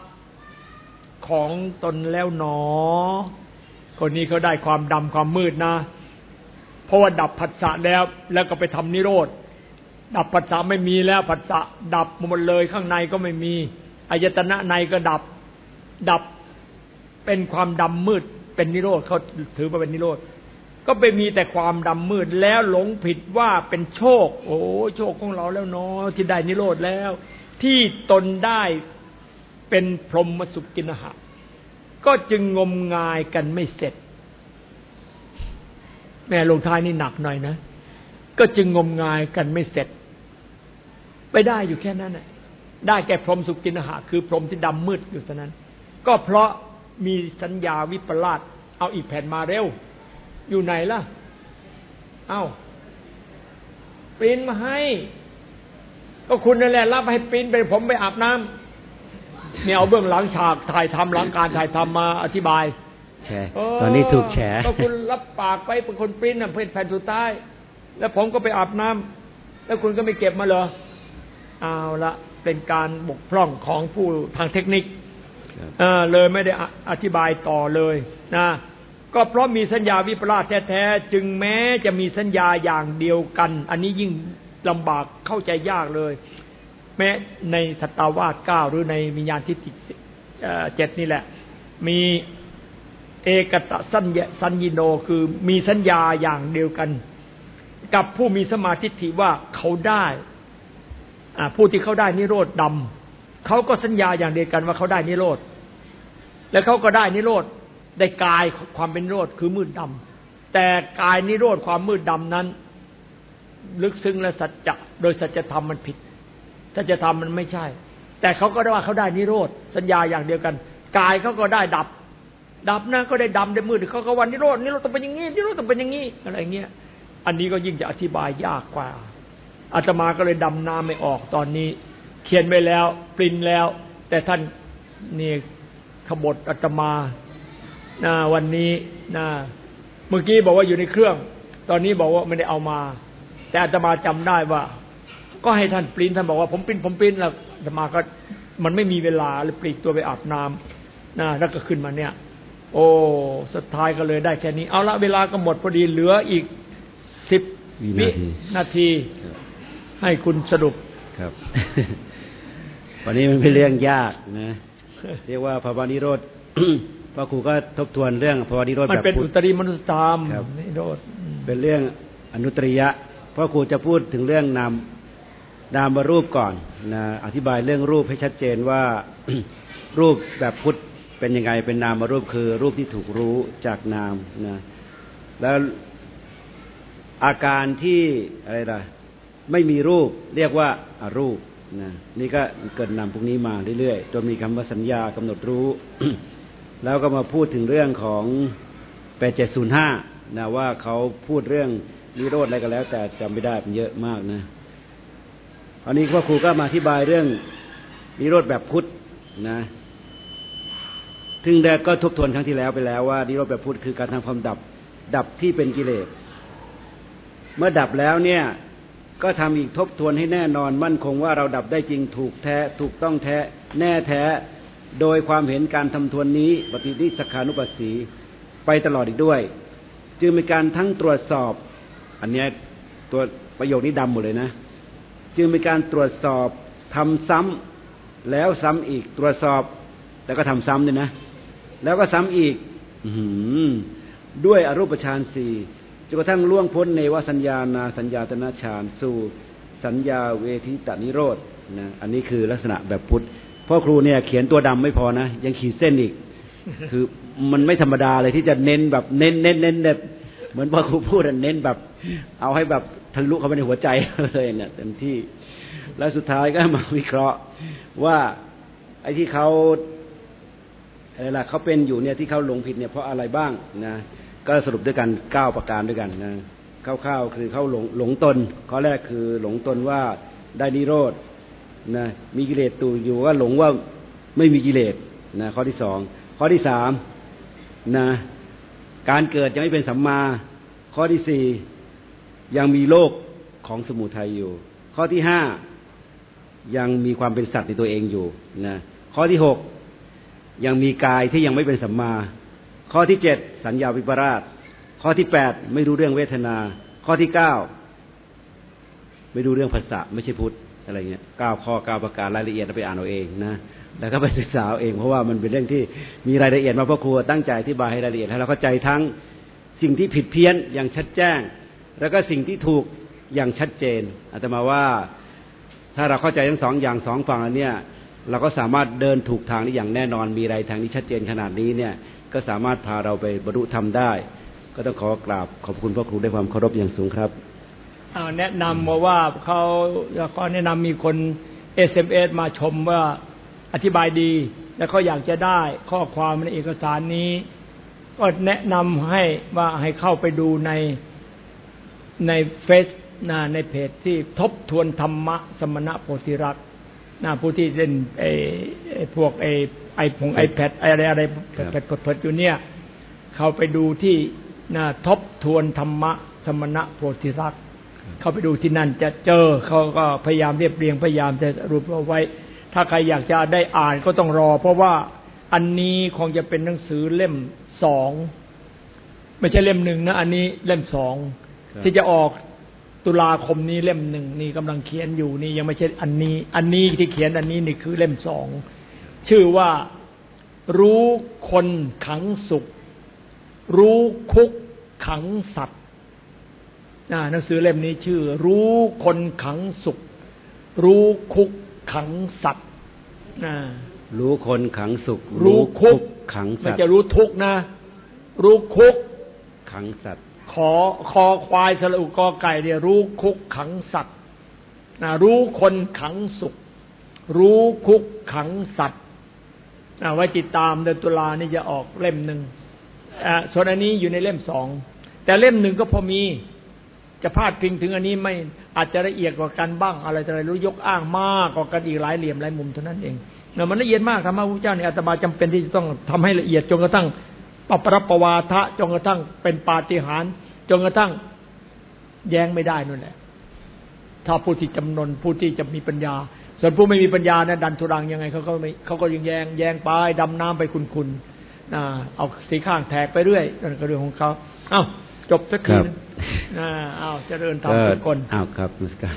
ของตนแล้วหนอ คนนี้เขาได้ความดำความมืดนะ เพราะว่าดับผัสสะแล้วแล้วก็ไปทำนิโรธ ดับผัสสะไม่มีแล้วผัสสะดับหมดเลยข้างในก็ไม่มีอายตนะในก็ดับ ดับเป็นความดำมืด เป็นนิโรธเขาถือว่าเป็นนิโรธก็ไปมีแต่ความดำมืดแล้วหลงผิดว่าเป็นโชค โอ้โชคของเราแล้วเนาะที่ได้นิโรธแล้ว ที่ตนได้เป็นพรหมสุกินหะ ก็จึงงมงายกันไม่เสร็จ แม่ลงท้ายนี่หนักหน่อยนะ ก็จึงงมงายกันไม่เสร็จ ไปได้อยู่แค่นั้นแหละได้แก่พรหมสุกินหะ คือพรหมที่ดำมืดอยู่เท่านั้น ก็เพราะมีสัญญาวิปลาสเอาอีกแผ่นมาเร็ว อยู่ไหนล่ะ เอาปริ้นมาให้ ก็คุณนั่นแหละรับให้ปริ้นไปผมไปอาบน้ำเนี่ยเอาเบื้องหลังฉากถ่ายทำหลังการถ่ายทำมาอธิบายแชร์ตอนนี้ถูกแชร์ก็คุณรับปากไปเป็นคนปริ้นน่ะเป็นแผ่นสุดท้าย แล้วผมก็ไปอาบน้ำแล้วคุณก็ไม่เก็บมาเหรอ เอาละเป็นการบกพร่องของผู้ทางเทคนิคเลยไม่ได้อธิบายต่อเลยนะก็เพราะมีสัญญาวิปลาสแท้ๆจึงแม้จะมีสัญญาอย่างเดียวกัน อันนี้ยิ่งลำบากเข้าใจยากเลย แม้ในสัตวาสเก้าหรือในวิญญาณทิฏฐิเจ็ดนี่แหละ มีเอกตะสัญญสัญญิโนคือมีสัญญาอย่างเดียวกัน กับผู้มีสมาธิทิว่าเขาได้ ผู้ที่เขาได้นิโรธดำเขาก็สัญญาอย่างเดียวกันว่าเขาได้นิโรธแล้วเขาก็ได้นิโรธได้กายความเป็นนิโรธคือมืดดำแต่กายนิโรธความมืดดำนั้น ลึกซึ้งและสัจจะโดยสัจธรรมมันผิดสัจธรรมมันไม่ใช่ แต่เขาก็ได้ว่าเขาได้นิโรธสัญญาอย่างเดียวกันกายเขาก็ได้ดับ ดับนะก็ได้ดำได้มืดเขาก็วันนิโรธนิโรธต้องเป็นอย่างนี้นิโรธต้องเป็นอย่างนี้อะไรเงี้ยอันนี้ก็ยิ่งจะอธิบายยากกว่า อาตมาก็เลยดำน้ำไม่ออกตอนนี้ เขียนไว้แล้วปริ้นแล้ว แต่ท่านนี่ขบฏอาตมานะวันนี้นะเมื่อกี้บอกว่าอยู่ในเครื่อง ตอนนี้บอกว่าไม่ได้เอามา แต่อาตมาจำได้ว่า ก็ให้ท่านปริ้นท่านบอกว่าผมปริ้นผมปริ้นแล้วอาตมาก็มันไม่มีเวลาเลยปลีกตัวไปอาบน้ำนะแล้วก็ขึ้นมาเนี่ย โอ้สุดท้ายก็เลยได้แค่นี้ เอาละเวลาก็หมดพอดีเหลืออีกสิบวินาที ให้คุณสรุปครับ วันนี้มันเป็นเรื่องยากนะ เรียกว่าภาวะนิโรธพระครูก็ทบทวนเรื่องภาวะนิโรธแบบมันเป็นอุตริมนุสธรรมนิโรธเป็นเรื่องอนุตริยะพระครูจะพูดถึงเรื่องนามนามรูปก่อนนะอธิบายเรื่องรูปให้ชัดเจนว่ารูปแบบพุทธเป็นยังไงเป็นนามรูปคือรูปที่ถูกรู้จากนามนะแล้วอาการที่อะไรล่ะ ไม่มีรูป เรียกว่าอารูปนะนี่ก็เกิดนำพวกนี้มาเรื่อยๆจนมีคำว่าสัญญากำหนดรู้ แล้วก็มาพูดถึงเรื่องของแปดเจ็ดศูนย์ห้านะว่าเขาพูดเรื่องนิโรธอะไรก็แล้ว แต่จำไม่ได้เป็นเยอะมากนะอันนี้พ่อครูก็มาอธิบายเรื่องนิโรธแบบพุทธนะถึงแรกก็ทบทวนครั้งที่แล้วไปแล้วว่านิโรธแบบพุทธคือการทำความดับ ดับที่เป็นกิเลส เมื่อดับแล้วเนี่ย ก็ทำอีกทบทวนให้แน่นอนมั่นคงว่าเราดับได้จริงถูกแท้ถูกต้องแท้แน่แท้ โดยความเห็นการทำทวนนี้ปฏิทิสขานุปัสสีไปตลอดอีกด้วย จึงมีการทั้งตรวจสอบ อันนี้ตัวประโยคนี้ดำหมดเลยนะ จึงมีการตรวจสอบทำซ้ำแล้วซ้ำอีกตรวจสอบ แล้วก็ทำซ้ำด้วยนะ แล้วก็ซ้ำอีกอด้วยอรูปฌานสี่ จนกระทั่งล่วงพ้นในวสัญญานาสัญญาตนาฌานสู่สัญญาเวทิตานิโรธนะอันนี้คือลักษณะแบบพุทธพ่อครูเนี่ยเขียนตัวดำไม่พอนะ ยังขีดเส้นอีก คือมันไม่ธรรมดาเลยที่จะเน้นแบบเน้นเน้นเน้นแบบเหมือนพ่อครูพูดเน้นแบบ เอาให้แบบทะลุเข้าไปในหัวใจเลยเนี่ยเต็มที่แล้วสุดท้ายก็มาวิเคราะห์ว่าไอ้ที่เขาอะไรล่ะเขาเป็นอยู่เนี่ยที่เขาหลงผิดเนี่ยเพราะอะไรบ้างนะ ก็สรุปด้วยกันเก้าประการด้วยกันนะคร่าวๆคือเข้าหลงหลงตนข้อแรกคือหลงตนว่าได้นิโรธนะมีกิเลสตูอยู่ว่าหลงว่าไม่มีกิเลสนะข้อที่สองข้อที่สามนะการเกิดยังไม่เป็นสัมมา ข้อที่สี่ยังมีโลกของสมุทัยอยู่ ข้อที่ห้ายังมีความเป็นสัตว์ในตัวเองอยู่นะข้อที่หกยังมีกายที่ยังไม่เป็นสัมมา ข้อที่เจ็ดสัญญาวิปราช ข้อที่แปดไม่รู้เรื่องเวทนา ข้อที่เก้าไม่รู้เรื่องภาษาไม่ใช่พุทธอะไรเงี้ยเก้าข้อเก้าประการรายละเอียดเราไปอ่านเอาเองนะแล้วก็ไปศึกษาเอาเองเพราะว่ามันเป็นเรื่องที่มีรายละเอียดมาพ่อครัวตั้งใจอธิบายให้รายละเอียดให้เราเข้าใจทั้งสิ่งที่ผิดเพี้ยนอย่างชัดแจ้ง แล้วก็สิ่งที่ถูกอย่างชัดเจนอาตมาว่าถ้าเราเข้าใจทั้งสองอย่างสองฝั่งแล้วเนี่ย เราก็สามารถเดินถูกทางได้อย่างแน่นอนมีอะไรทางนี้ชัดเจนขนาดนี้เนี่ย ก็สามารถพาเราไปบรรลุธรรมได้ ก็ต้องขอกราบขอบคุณพระครูด้วยความเคารพอย่างสูงครับเอาแนะนำมาว่าเขาก็แนะนำมีคนเอสมเอสมาชมว่าอธิบายดี แล้วเขาอยากจะได้ข้อความในเอกสารนี้ ก็แนะนำให้ว่าให้เข้าไปดูในในเฟซนะในเพจที่ทบทวนธรรมะสมณะโพธิรักษ์นะผู้ที่เล่นไอ้พวกไอ้ ไอพงไอแพดอะไรอะไรแพดเพิดอยู่เนี่ย เขาไปดูที่นะทบทวนธรรมะธรรมณะโพธิรักษ์เขาไปดูที่นั่นจะเจอเขาก็พยายามเรียบเรียงพยายามจะรูปเอาไว้ ถ้าใครอยากจะได้อ่านก็ต้องรอ เพราะว่าอันนี้คงจะเป็นหนังสือเล่มสองไม่ใช่เล่มหนึ่งนะอันนี้เล่มสองที่จะออกตุลาคมนี้เล่มหนึ่งนี่กำลังเขียนอยู่นี่ยังไม่ใช่อันนี้ อันนี้ที่เขียนอันนี้นี่คือเล่มสอง ชื่อว่ารู้คนขังสุข รู้คุกขังสัตว์หนังสือเล่มนี้ชื่อ รู้คนขังสุข รู้คุกขังสัตว์รู้คนขังสุข รู้คุกขังสัตว์ไม่จะรู้ทุกนะ รู้คุก ขังสัตว์ ขอคอควายสระอุกอไก่เนี่ยรู้คุกขังสัตว์นะรู้คนขังสุข รู้คุกขังสัตว์ ไว้ติดตามเดือนตุลานี่จะออกเล่มหนึ่งส่วนอันนี้อยู่ในเล่มสองแต่เล่มหนึ่งก็พอมีจะพาดพิงถึงอันนี้ไม่อาจจะละเอียดกว่ากันบ้าง อะไรอะไรรู้ยกอ้างมากกว่ากันอีกหลายเหลี่ยมหลายมุมเท่านั้นเองเน่ยมันละเอียดมากธรรมะพระเจ้าเนี่ยอาตมาจำเป็นที่จะต้องทำให้ละเอียดจนกระทั่งปปรปวาทะจนกระทั่งเป็นปาฏิหาริย์จนกระทั่งแย้งไม่ได้นั่นแหละถ้าผู้ที่จำนนผู้ที่จะมีปัญญา ส่วนผู้ไม่มีปัญญาเนี่ยดันทุรังยังไงเขาก็ไม่เขาก็ยังแยงแยงไปดำน้ำไปคุณคุณเอาสีข้างแทกไปเรื่อยนั่นก็เรื่องของเขาเอ้าจบสักคืนอ้าวเจริญธรรมทุกคนอ้าวครับมุสการ